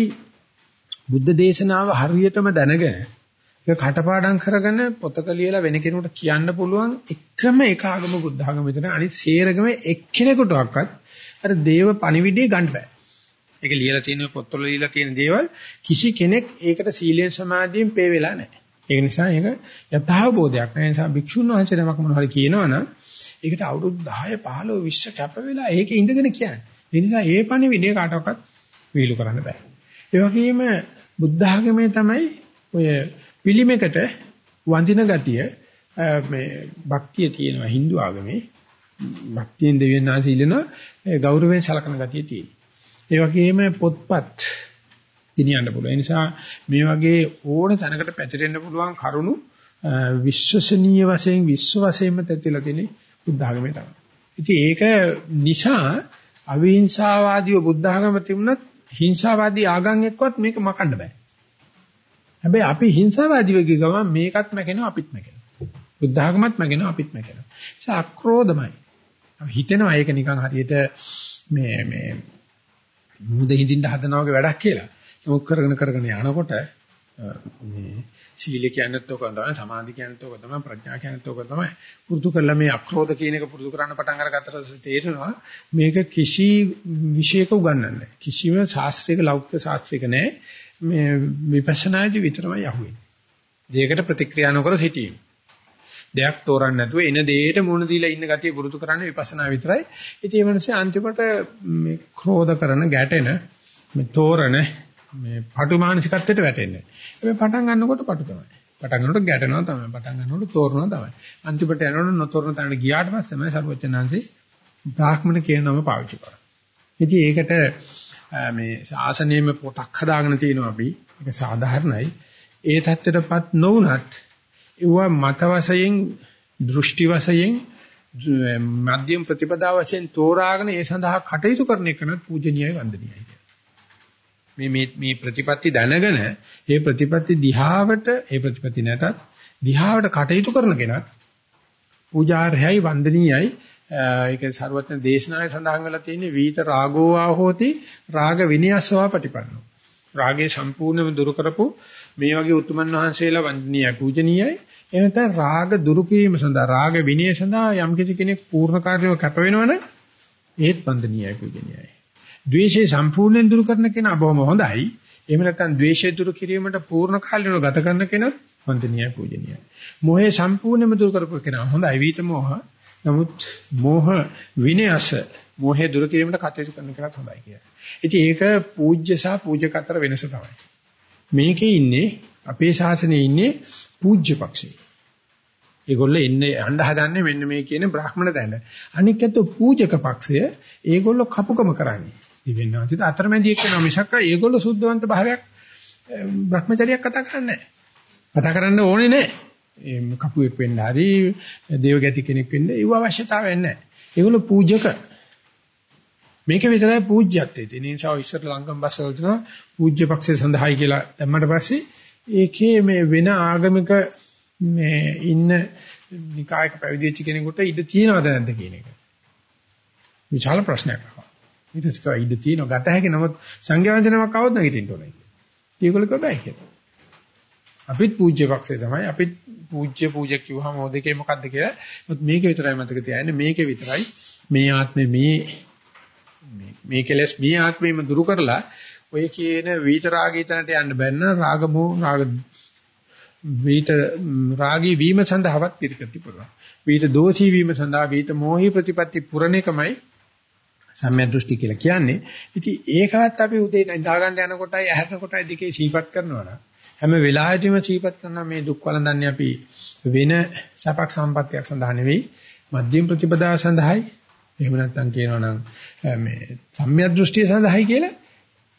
බුද්ධ දේශනාව හරියටම දැනගෙන ඒක කටපාඩම් කරගෙන පොතක ලියලා වෙන කෙනෙකුට කියන්න පුළුවන් එකම එක ආගම බුද්ධ ආගම විතර අනිත් සේරගම එක්කෙනෙකුටවත් අර දේව පණිවිඩය ගන්න බෑ. ඒක ලියලා තියෙන පොත්වල ලියලා තියෙන දේවල් කිසි කෙනෙක් ඒකට සීලෙන් සමාධියෙන් පේ වෙලා නැහැ. ඒ නිසා ඒක යථාබෝධයක්. ඒ නිසා භික්ෂුන් වහන්සේ නමක් මොනවා හරි කියනවනම් ඒකට අවුරුදු 10 15 20 කැප වෙලා ඒක ඉඳගෙන කියන්නේ. ඒ නිසා ඒ පණිවිඩය කාටවත් වීලු කරන්න බෑ. ඒ වගේම බුද්ධ ආගමේ තමයි ඔය පිළිමයකට වඳින ගතිය මේ භක්තිය තියෙනවා Hindu ආගමේ. භක්තියෙන් දෙවියන් ආශී ඉල්ලන ගෞරවයෙන් සලකන ගතිය තියෙනවා. ඒ වගේම පොත්පත් ගෙනියන්න පුළුවන්. ඒ නිසා මේ වගේ ඕන තැනකට පැතිරෙන්න පුළුවන් කරුණු විශ්වසනීය වශයෙන් විශ්ව වශයෙන්ම තැතිලා තියෙන බුද්ධ ආගමේ තමයි. ඉතින් ඒක නිසා අවිහිංසාවාදීව බුද්ධ ආගම තිබුණත් හිංසාවාදී ආගම් එක්කවත් මේක මකන්න බෑ. හැබැයි අපි හිංසාවාදීව කිය ගමන් මේකත් මැකෙනවා අපිත් මැකෙනවා. බුද්ධ ආගමත් මැකෙනවා අපිත් මැකෙනවා. ඒක අක්‍රෝධමයි. හිතෙනවා ඒක නිකන් හරියට මේ මේ මුහුද හිඳින්න හදනවා වගේ වැඩක් කියලා. ඒක කරගෙන කරගෙන යනකොට මේ සීල කියන්නත් ඕක තමයි සමාධි කියන්නත් ඕක තමයි ප්‍රඥා කියන්නත් ඕක තමයි පුරුදු කරලා මේ අක්‍රෝධ කියන එක පුරුදු කරන්න පටන් අරගත්තට තේරෙනවා මේක කිසි විශේෂක උගන්වන්නේ කිසිම ශාස්ත්‍රීය ලෞකික ශාස්ත්‍රික නෑ මේ විපස්සනාදී විතරමයි අහුවෙන්නේ. දෙයකට ප්‍රතික්‍රියා නොකර සිටීම. දෙයක් තෝරන්න නැතුව එන දෙයට මුණ දීලා ඉන්න ගතිය පුරුදු කරන්නේ විපස්සනා විතරයි. ඉතින් මේ මිනිස්සේ අන්තිමට මේ ක්‍රෝධ කරන ගැටෙන මේ තෝරන මේ පටු මානසිකත්වයට වැටෙන්නේ. මේ පටන් ගන්නකොට පටු තමයි. පටන් ගන්නකොට ගැටෙනවා තමයි. පටන් ගන්නකොට තෝරනවා තමයි. අන්තිමට යනකොට නොතෝරන තැනට ගියාට පස්සේ තමයි සර්වචනංශේ බ්‍රාහ්මණ කියන නම පාවිච්චි කරන්නේ. ඉතින් ඒකට මේ ශාසනයෙම පොටක් හදාගෙන තියෙනවා අපි. ඒක සාධාරණයි. ඒ தත්ත්වයටපත් නොවුනත් ඒවා මත වශයෙන් දෘෂ්ටි වශයෙන් මධ්‍යම ප්‍රතිපදා වශයෙන් තෝරාගෙන ඒ සඳහා කටයුතු කරන එකනත් පූජනීයයි වන්දනීයයි. මේ මේ මේ ප්‍රතිපatti දැනගෙන ඒ ප්‍රතිපatti දිහාවට ඒ ප්‍රතිපatti නැතත් දිහාවට කටයුතු කරන කෙනත් පූජාර්හයයි වන්දනීයයි ඒක ਸਰවඥ දේශනාවේ සඳහන් වෙලා තියෙන්නේ වීත රාගෝ ආහෝති රාග විනයස්සවා ප්‍රතිපන්නෝ රාගේ සම්පූර්ණයෙන්ම දුරු කරපු මේ වගේ උතුමන් වහන්සේලා වන්දනීයයි පූජනීයයි එහෙම නැත්නම් රාග දුරු කිරීම සඳහා රාග විනය සඳහා යම් කෙනෙක් පූර්ණ කාර්යව කැප වෙනවනේ ඒත් වන්දනීයයි පූජනීයයි ද්වේෂය සම්පූර්ණයෙන් දුරු කරන කෙනා බොහොම හොඳයි. එහෙම නැත්නම් ද්වේෂය දුරු කිරීමට පූර්ණ කාලීනව ගත කරන කෙනා වන්දනීය පූජනීයයි. මොහේ සම්පූර්ණයෙන්ම දුරු කරපු කෙනා හොඳයි. විිත මොහ. නමුත් මොහ විනයස මොහේ දුරු කිරීමට කටයුතු කරන කෙනාත් හොඳයි කියලා. ඉතින් ඒක පූජ්‍ය සහ පූජක අතර වෙනස තමයි. මේකේ ඉන්නේ අපේ ශාසනයේ ඉන්නේ පූජ්‍ය පක්ෂේ. ඒගොල්ලෝ එන්නේ යන්න හදන්නේ මෙන්න මේ කියන බ්‍රාහ්මණ දැන. අනික් ඇත්ත පූජක පක්ෂය ඒගොල්ලෝ කපුකම කරන්නේ. දිවෙන්නාන්සිත අතරමැදි එක්කන මිසක් ඒගොල්ලෝ සුද්ධවන්ත භාවයක් භ්‍රමචරියක් කතා කරන්නේ නැහැ. කතා කරන්න ඕනේ නැහැ. ඒ කපුවෙක් වෙන්න හරි දේවගති කෙනෙක් වෙන්න ඒව අවශ්‍යතාවයක් නැහැ. ඒගොල්ලෝ පූජක. මේක විතරයි පූජ්‍යත්වයේ තියෙන නිසා ඉස්සර ලංකම් බස් වල තියෙන පූජ්‍ය පක්ෂය සඳහායි කියලා දැම්මට පස්සේ ඒකේ මේ වෙන ආගමික මේ ඉන්න නිකායක පැවිදි වෙච්ච කෙනෙකුට ඉඩ තියනවද නැද්ද කියන එක. විශාල ප්‍රශ්නයක් අහනවා. ඊට පස්සේ ඉඩ තියෙනවා ගත හැකි නමුත් සංඝයා වහන්සේනමක් આવොත් නැගිටින්න ඕනේ. ඒගොල්ලෝ කබයි කියලා. අපිත් පූජ්‍ය පක්ෂේ තමයි අපිත් පූජ්‍ය පූජක කිව්වම මොදේකේ මොකද්ද කියලා. මොකද මේක විතරයි මතක තියාගන්න මේක විතරයි මේ ආත්මේ මේ මේ කෙලස් මේ ආත්මෙම දුරු කරලා ඔය කියන විතරාගී තැනට යන්න බැන්න රාගමෝ රාග වීත රාගී වීම සඳහාවත් පිරිකති පුරනවා. වීත දෝෂී වීම සඳහා වීත මෝහී ප්‍රතිපatti පුරණ එකමයි සම්‍යක් දෘෂ්ටි කියලා කියන්නේ. ඉතින් ඒකවත් අපි උදේ නිදා ගන්න යනකොටයි ඇහැරෙනකොටයි දෙකේ සීපත් කරනවා නම් හැම වෙලාවෙදිම සීපත් කරන මේ දුක් වලඳන්නේ අපි වෙන සපක් සම්පත්තියක් සඳහා නෙවෙයි මධ්‍යම ප්‍රතිපදාව සඳහායි එහෙම නැත්නම් කියනවා නම් මේ සම්‍යක් දෘෂ්ටිය සඳහායි කියලා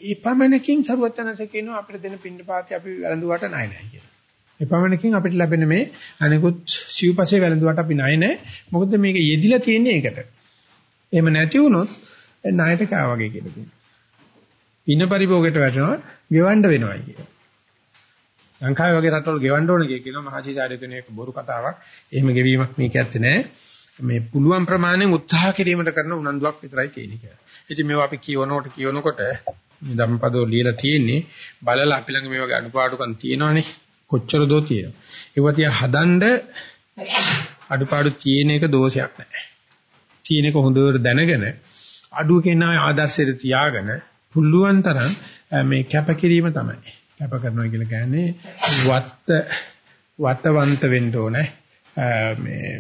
ඒ පමණකින් සරුවචනස කියනවා අපිට දෙන පින්නපාතේ අපි වැළඳුවට ණය නැහැ කියලා. එපමණකින් අපිට ලැබෙන මේ අනිකුත් සිව්පසේ වැළඳුවට අපි ණය නැහැ. මොකද මේක යෙදිලා තියෙන්නේ ඒකට. එහෙම නැති වුණොත් ණයට කා වගේ කියලා කියනවා. පින පරිභෝගයට වැටෙනවා, ගෙවන්න වෙනවා කියනවා. ලංකාවේ වගේ රටවල ගෙවන්න ඕන කියනවා මහසිසාරය කියන එක බොරු කතාවක්. එහෙම ගෙවීමක් මේක ඇත්තේ නැහැ. මේ පුළුවන් ප්‍රමාණයෙන් උත්සාහ කිරීමට කරන උනන්දුවක් විතරයි තියෙන්නේ කියලා. ඉතින් මේවා අපි කියවනකොට කියවනකොට මේ ධම්මපදෝ ලියලා තියෙන්නේ බලලා අපි ළඟ මේ වගේ අනුපාඩුකම් තියෙනවනේ. කොච්චර දෝ තියෙනවා. ඒවා තියා හදන්න අඩුපාඩු තියෙන එක දෝෂයක් නැහැ. තියෙන එක හොඳට දැනගෙන අඩුව කෙනා ආදර්ශයට තියාගෙන පුළුවන් තරම් මේ කැපකිරීම තමයි. කැප කරනවා කියලා කියන්නේ වත්ත වතවන්ත වෙන්න ඕනේ. මේ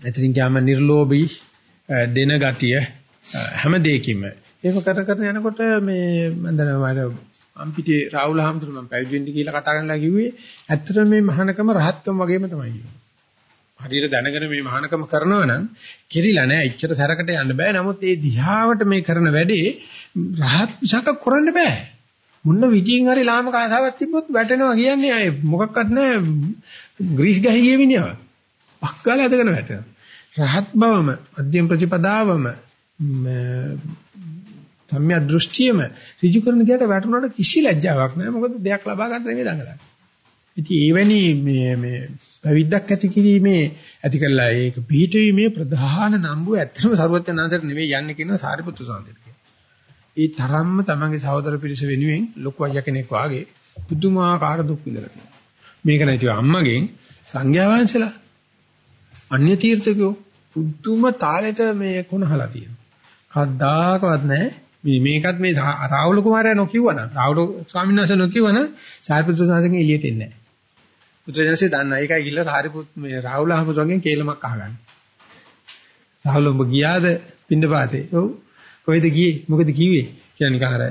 එතනින් ගියාම නිර්ලෝභී දෙන ගතිය හැම දෙයකින්ම ඒක කර කරන යනකොට මේ මම දන්නවා අම්පිටේ රාහුල හාමුදුරුවෝ මම පැවිදි වෙන්න කියලා කතා කරලා කිව්වේ ඇත්තටම මේ මහානකම රහත්කම වගේම තමයි කිව්වේ. හරියට දැනගෙන මේ මහානකම කරනවා නම් කිරිලා නෑ එච්චර සැරකට යන්න බෑ. නමුත් ඒ දිහාවට මේ කරන වැඩේ රහත් විසක කරන්න බෑ. මුන්න විදියෙන් හරි ලාමක ආසාවක් තිබ්බොත් වැටෙනවා කියන්නේ අය මොකක්වත් නෑ ග්‍රීස් ගහේ ගිය මිනිහා. පක්කාල ඇදගෙන වැටෙනවා. රහත් බවම මධ්‍යම ප්‍රතිපදාවම සම්මිය දෘෂ්ටියම ඍජු කරන දෙයට වැටුණාට කිසි ලැජ්ජාවක් නැහැ. මොකද දෙයක් ලබා ගන්න නෙමෙයි දඟලන්නේ. ඉතින් ඒවැනි මේ මේ පැවිද්දක් ඇති කිරීමේ ඇති කළා ඒක පිළිහිටීමේ ප්‍රධාන නම්බුව ඇත්තම සරුවත්යනාන්තර නෙමෙයි යන්නේ කියනවා සාරිපුත්තු සාන්තිට. ඒ තරම්ම තමන්ගේ සහෝදර පිරිස වෙනුවෙන් ලොකු අයියා කෙනෙක් වාගේ පුදුමාකාර දුක් විඳලා තියෙනවා. මේක නැතිව අම්මගෙන් සංඝයා වහන්සේලා අන්‍ය තීර්ථකයෝ පුදුම තාලෙට මේ කොනහලා තියෙනවා. කද්දාකවත් නැහැ මේ මේකත් මේ රාහුල කුමාරයා නොකියවනම් රාහුල ස්වාමීන් වහන්සේ නොකියවනම් සාරිපුත්‍ර සාසකෙන් එළියට එන්නේ නැහැ. පුත්‍රයන්සේ දන්නා. ඒකයි ගිල්ල සාරිපුත් මේ රාහුල අහමුතුන්ගෙන් කේලමක් අහගන්න. රාහුල උඹ ගියාද පින්නපාතේ? ඔව්. කොහෙද ගියේ? මොකද කිව්වේ? කියන්නේ කාර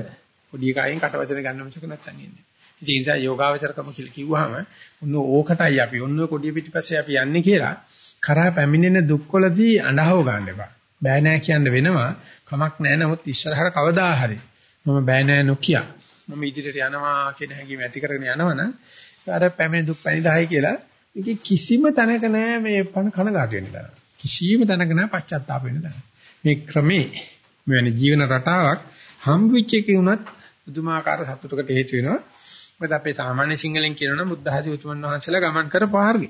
පොඩි එකෙන් කටවචන ගන්න මචක නැත්තන් ඉන්නේ. ඉතින් ඒ නිසා යෝගාවචරකම කියලා කිව්වහම ඔන්න ඕකටයි අපි ඔන්න කොඩිය පිටිපස්සේ අපි යන්නේ කියලා කරා පැමිණෙන දුක්වලදී අඬහව ගන්න එපා. බෑ නෑ කියන්න වෙනවා. කමක් නෑ නමුත් ඉස්සරහට කවදා හරි මම බෑ නෑ නොකිය. මම ඉදිරියට යනවා කියන හැඟීම ඇති කරගෙන යනවනම් අර පැමිණි දුක් පැනිදායි කියලා මේකේ කිසිම තැනක නෑ මේ පණ කනගාටු වෙන්න තරම්. කිසිම තැනක නෑ පශ්චාත්තාප වෙන්න තරම්. මේ ක්‍රමේ මෙවැනි ජීවන රටාවක් හම් වෙච්ච එකේ උනත් බුදුමාකාර සතුටකට හේතු වෙනවා. මොකද අපේ සාමාන්‍ය සිංහලෙන් කියනවනම් බුද්ධ ආදී උතුමන් වහන්සේලා ගමන් කර පාර්ගය.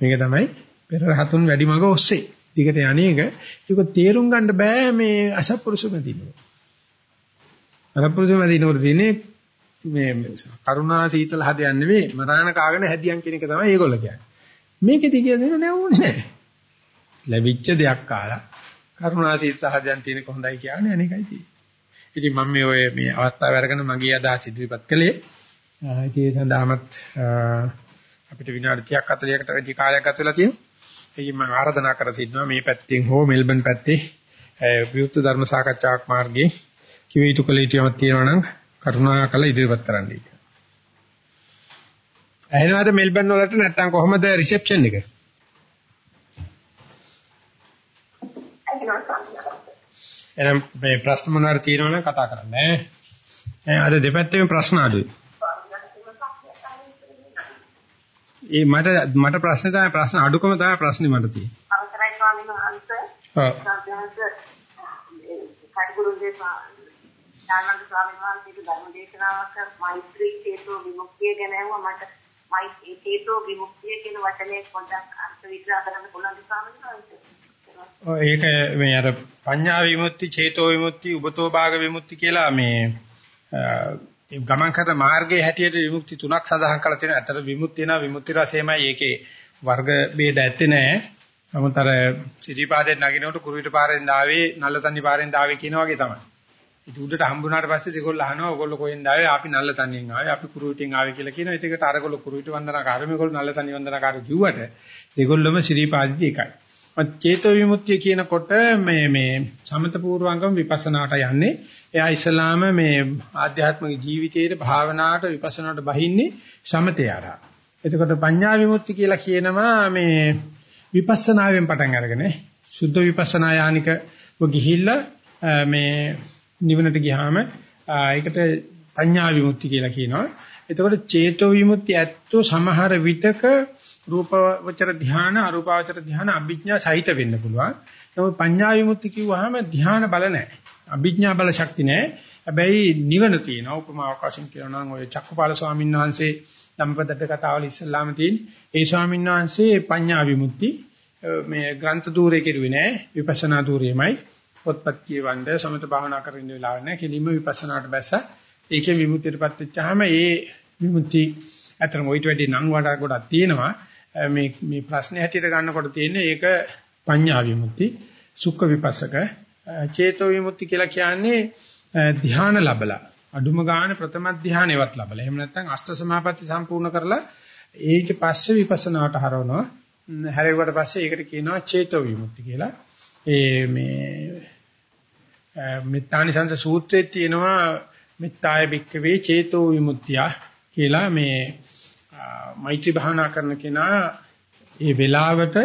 මේක තමයි පෙර රහතුන් වැඩිමග ඔස්සේ. දිගට යන්නේක ඒක තේරුම් ගන්න බෑ මේ අසත්පුරුෂ මැදිනෝ. අසත්පුරුෂ මැදිනෝර තියෙන්නේ මේ කරුණා සීතල හදයන් නෙවෙයි මරාණ කාගෙන හැදියන් කියන එක තමයි ඒගොල්ලෝ කියන්නේ. මේකෙදි කියන්නේ නෑ ඕනේ නෑ. ලැබිච්ච දෙයක් කාලා කරුණා සීතල හදයන් තියෙනක හොඳයි කියන්නේ අනේකයි තියෙන්නේ. ඉතින් මම මේ ඔය මේ අවස්ථාව අරගෙන මගේ අදහස් ඉදිරිපත් කළේ. ඉතින් ඒ සඳහාමත් අපිට විනාඩි 30ක් 40කට වැඩි කාලයක් ගත වෙලා තියෙනවා. ඒකෙන් මම ආරාධනා කර සිටිනවා මේ පැත්තෙන් හෝ මෙල්බන් පැත්තේ විවෘත ධර්ම සාකච්ඡාවක් මාර්ගයේ කිව යුතු කළ යුතුමක් තියෙනවා නම් කරුණාකර ඉදිරිපත් කරන්න කියලා. ඇහෙනවද මෙල්බන් වලට නැත්තම් කොහොමද රිසෙප්ෂන් එක? එහෙනම් මේ ප්‍රශ්න මොනවාර තියෙනවා නම් කතා කරන්න ඈ. අද දෙපැත්තේම ප්‍රශ්න අඩුයි. ඒ මට මට ප්‍රශ්නේ තමයි ප්‍රශ්න අඩුකම තමයි ප්‍රශ්නේ මට තියෙන්නේ. අවසරයි ස්වාමීන් වහන්සේ. ඔව්. කටුකුරුගේ ඥානන්ද ස්වාමීන් වහන්සේගේ ධර්ම දේශනාවක මෛත්‍රී චේතෝ විමුක්තිය ගැන ඇහුවා මට මෛත්‍රී චේතෝ විමුක්තිය කියන වචනේ පොඩ්ඩක් අර්ථ විග්‍රහ කරන්න පුළුවන්ද ස්වාමීන් වහන්සේ? ඒක මේ අර පඤ්ඤා විමුක්ති, චේතෝ විමුක්ති, උබතෝ භාග විමුක්ති කියලා මේ ගමන් කරන මාර්ගයේ හැටියට විමුක්ති තුනක් සඳහන් කරලා තියෙනවා. අතර විමුක්තිය නා විමුක්ති රසයමයි ඒකේ වර්ග ભેද ඇත්තේ නැහැ. නමුත් අර සිරිපාදෙන් නගිනකොට කුරුවිට පාරෙන් ආවේ නල්ලතන්නි පාරෙන් ආවේ කියන වගේ තමයි. ඉතින් උඩට හම්බුනාට පස්සේ ඒගොල්ලෝ අහනවා ඔයගොල්ලෝ කොහෙන්ද ආවේ? අපි නල්ලතන්නියෙන් ආවේ. අපි කුරුවිටෙන් ආවේ කියලා කියනවා. ඒකට අරගොල්ලෝ කුරුවිට වන්දනාකාරය මේගොල්ලෝ නල්ලතන්නි වන්දනාකාරය කිව්වට ඒගොල්ලොම සිරිපාදිදී එකයි. චේතෝ විමුක්තිය කියනකොට මේ මේ සමත පූර්වංගම විපස්සනාට යන්නේ. එයා ඉස්ලාම මේ ආධ්‍යාත්මික ජීවිතයේ භාවනාවට විපස්සනාවට බහින්නේ සමතේ ආරහා. එතකොට පඤ්ඤා විමුක්ති කියලා කියනවා මේ විපස්සනාවෙන් පටන් අරගෙන සුද්ධ විපස්සනා යානික ගිහිල්ලා මේ නිවනට ගියාම ඒකට පඤ්ඤා විමුක්ති කියලා කියනවා. එතකොට චේතෝ විමුක්ති ඇත්තෝ සමහර විතක රූපවචර ධාන අරූපාවචර ධාන අභිඥා සහිත වෙන්න පුළුවන්. නමුත් පඤ්ඤා විමුක්ති කිව්වහම ධාන බල නැහැ. අභිඥා බල ශක්ති නැහැ. හැබැයි නිවන තියෙනවා. උපමාවක් වශයෙන් කියනවා නම් ඔය චක්කපාල ස්වාමීන් වහන්සේ ධම්මපදට කතාවල ඉස්සල්ලාම තියෙන ඒ ස්වාමීන් වහන්සේ පඤ්ඤා විමුක්ති මේ ග්‍රන්ථ ධූරේ කෙරුවේ නැහැ. විපස්සනා ධූරේමයි. පොත්පත් කියවන්න සමත භාවනා කරන වෙලාව නැහැ. කෙලින්ම විපස්සනාට බැස්ස. ඒකේ විමුක්තියටපත් වෙච්චාම ඒ විමුක්ති අතරම ඔයිට වැඩි නම් වඩා ගොඩක් තියෙනවා. මේ මේ ප්‍රශ්නේ හැටියට ගන්නකොට තියෙන්නේ ඒක පඤ්ඤා විමුක්ති සුඛ විපස්සක චේතෝ විමුක්ති කියලා කියන්නේ ධ්‍යාන ලැබලා. අඩුම ගාන ප්‍රථම ධ්‍යානෙවත් ලැබලා. එහෙම නැත්නම් අෂ්ට සමාපatti සම්පූර්ණ කරලා ඊට පස්සේ විපස්සනාට හරවනවා. හැරෙවට පස්සේ ඒකට කියනවා චේතෝ විමුක්ති කියලා. ඒ මේ මෙත්තානිසංස සූත්‍රයේ තියෙනවා මෙත්තාය බික්කවේ චේතෝ විමුක්තිය කියලා මේ මෛත්‍රී භාවනා කරන කෙනා ඒ වෙලාවට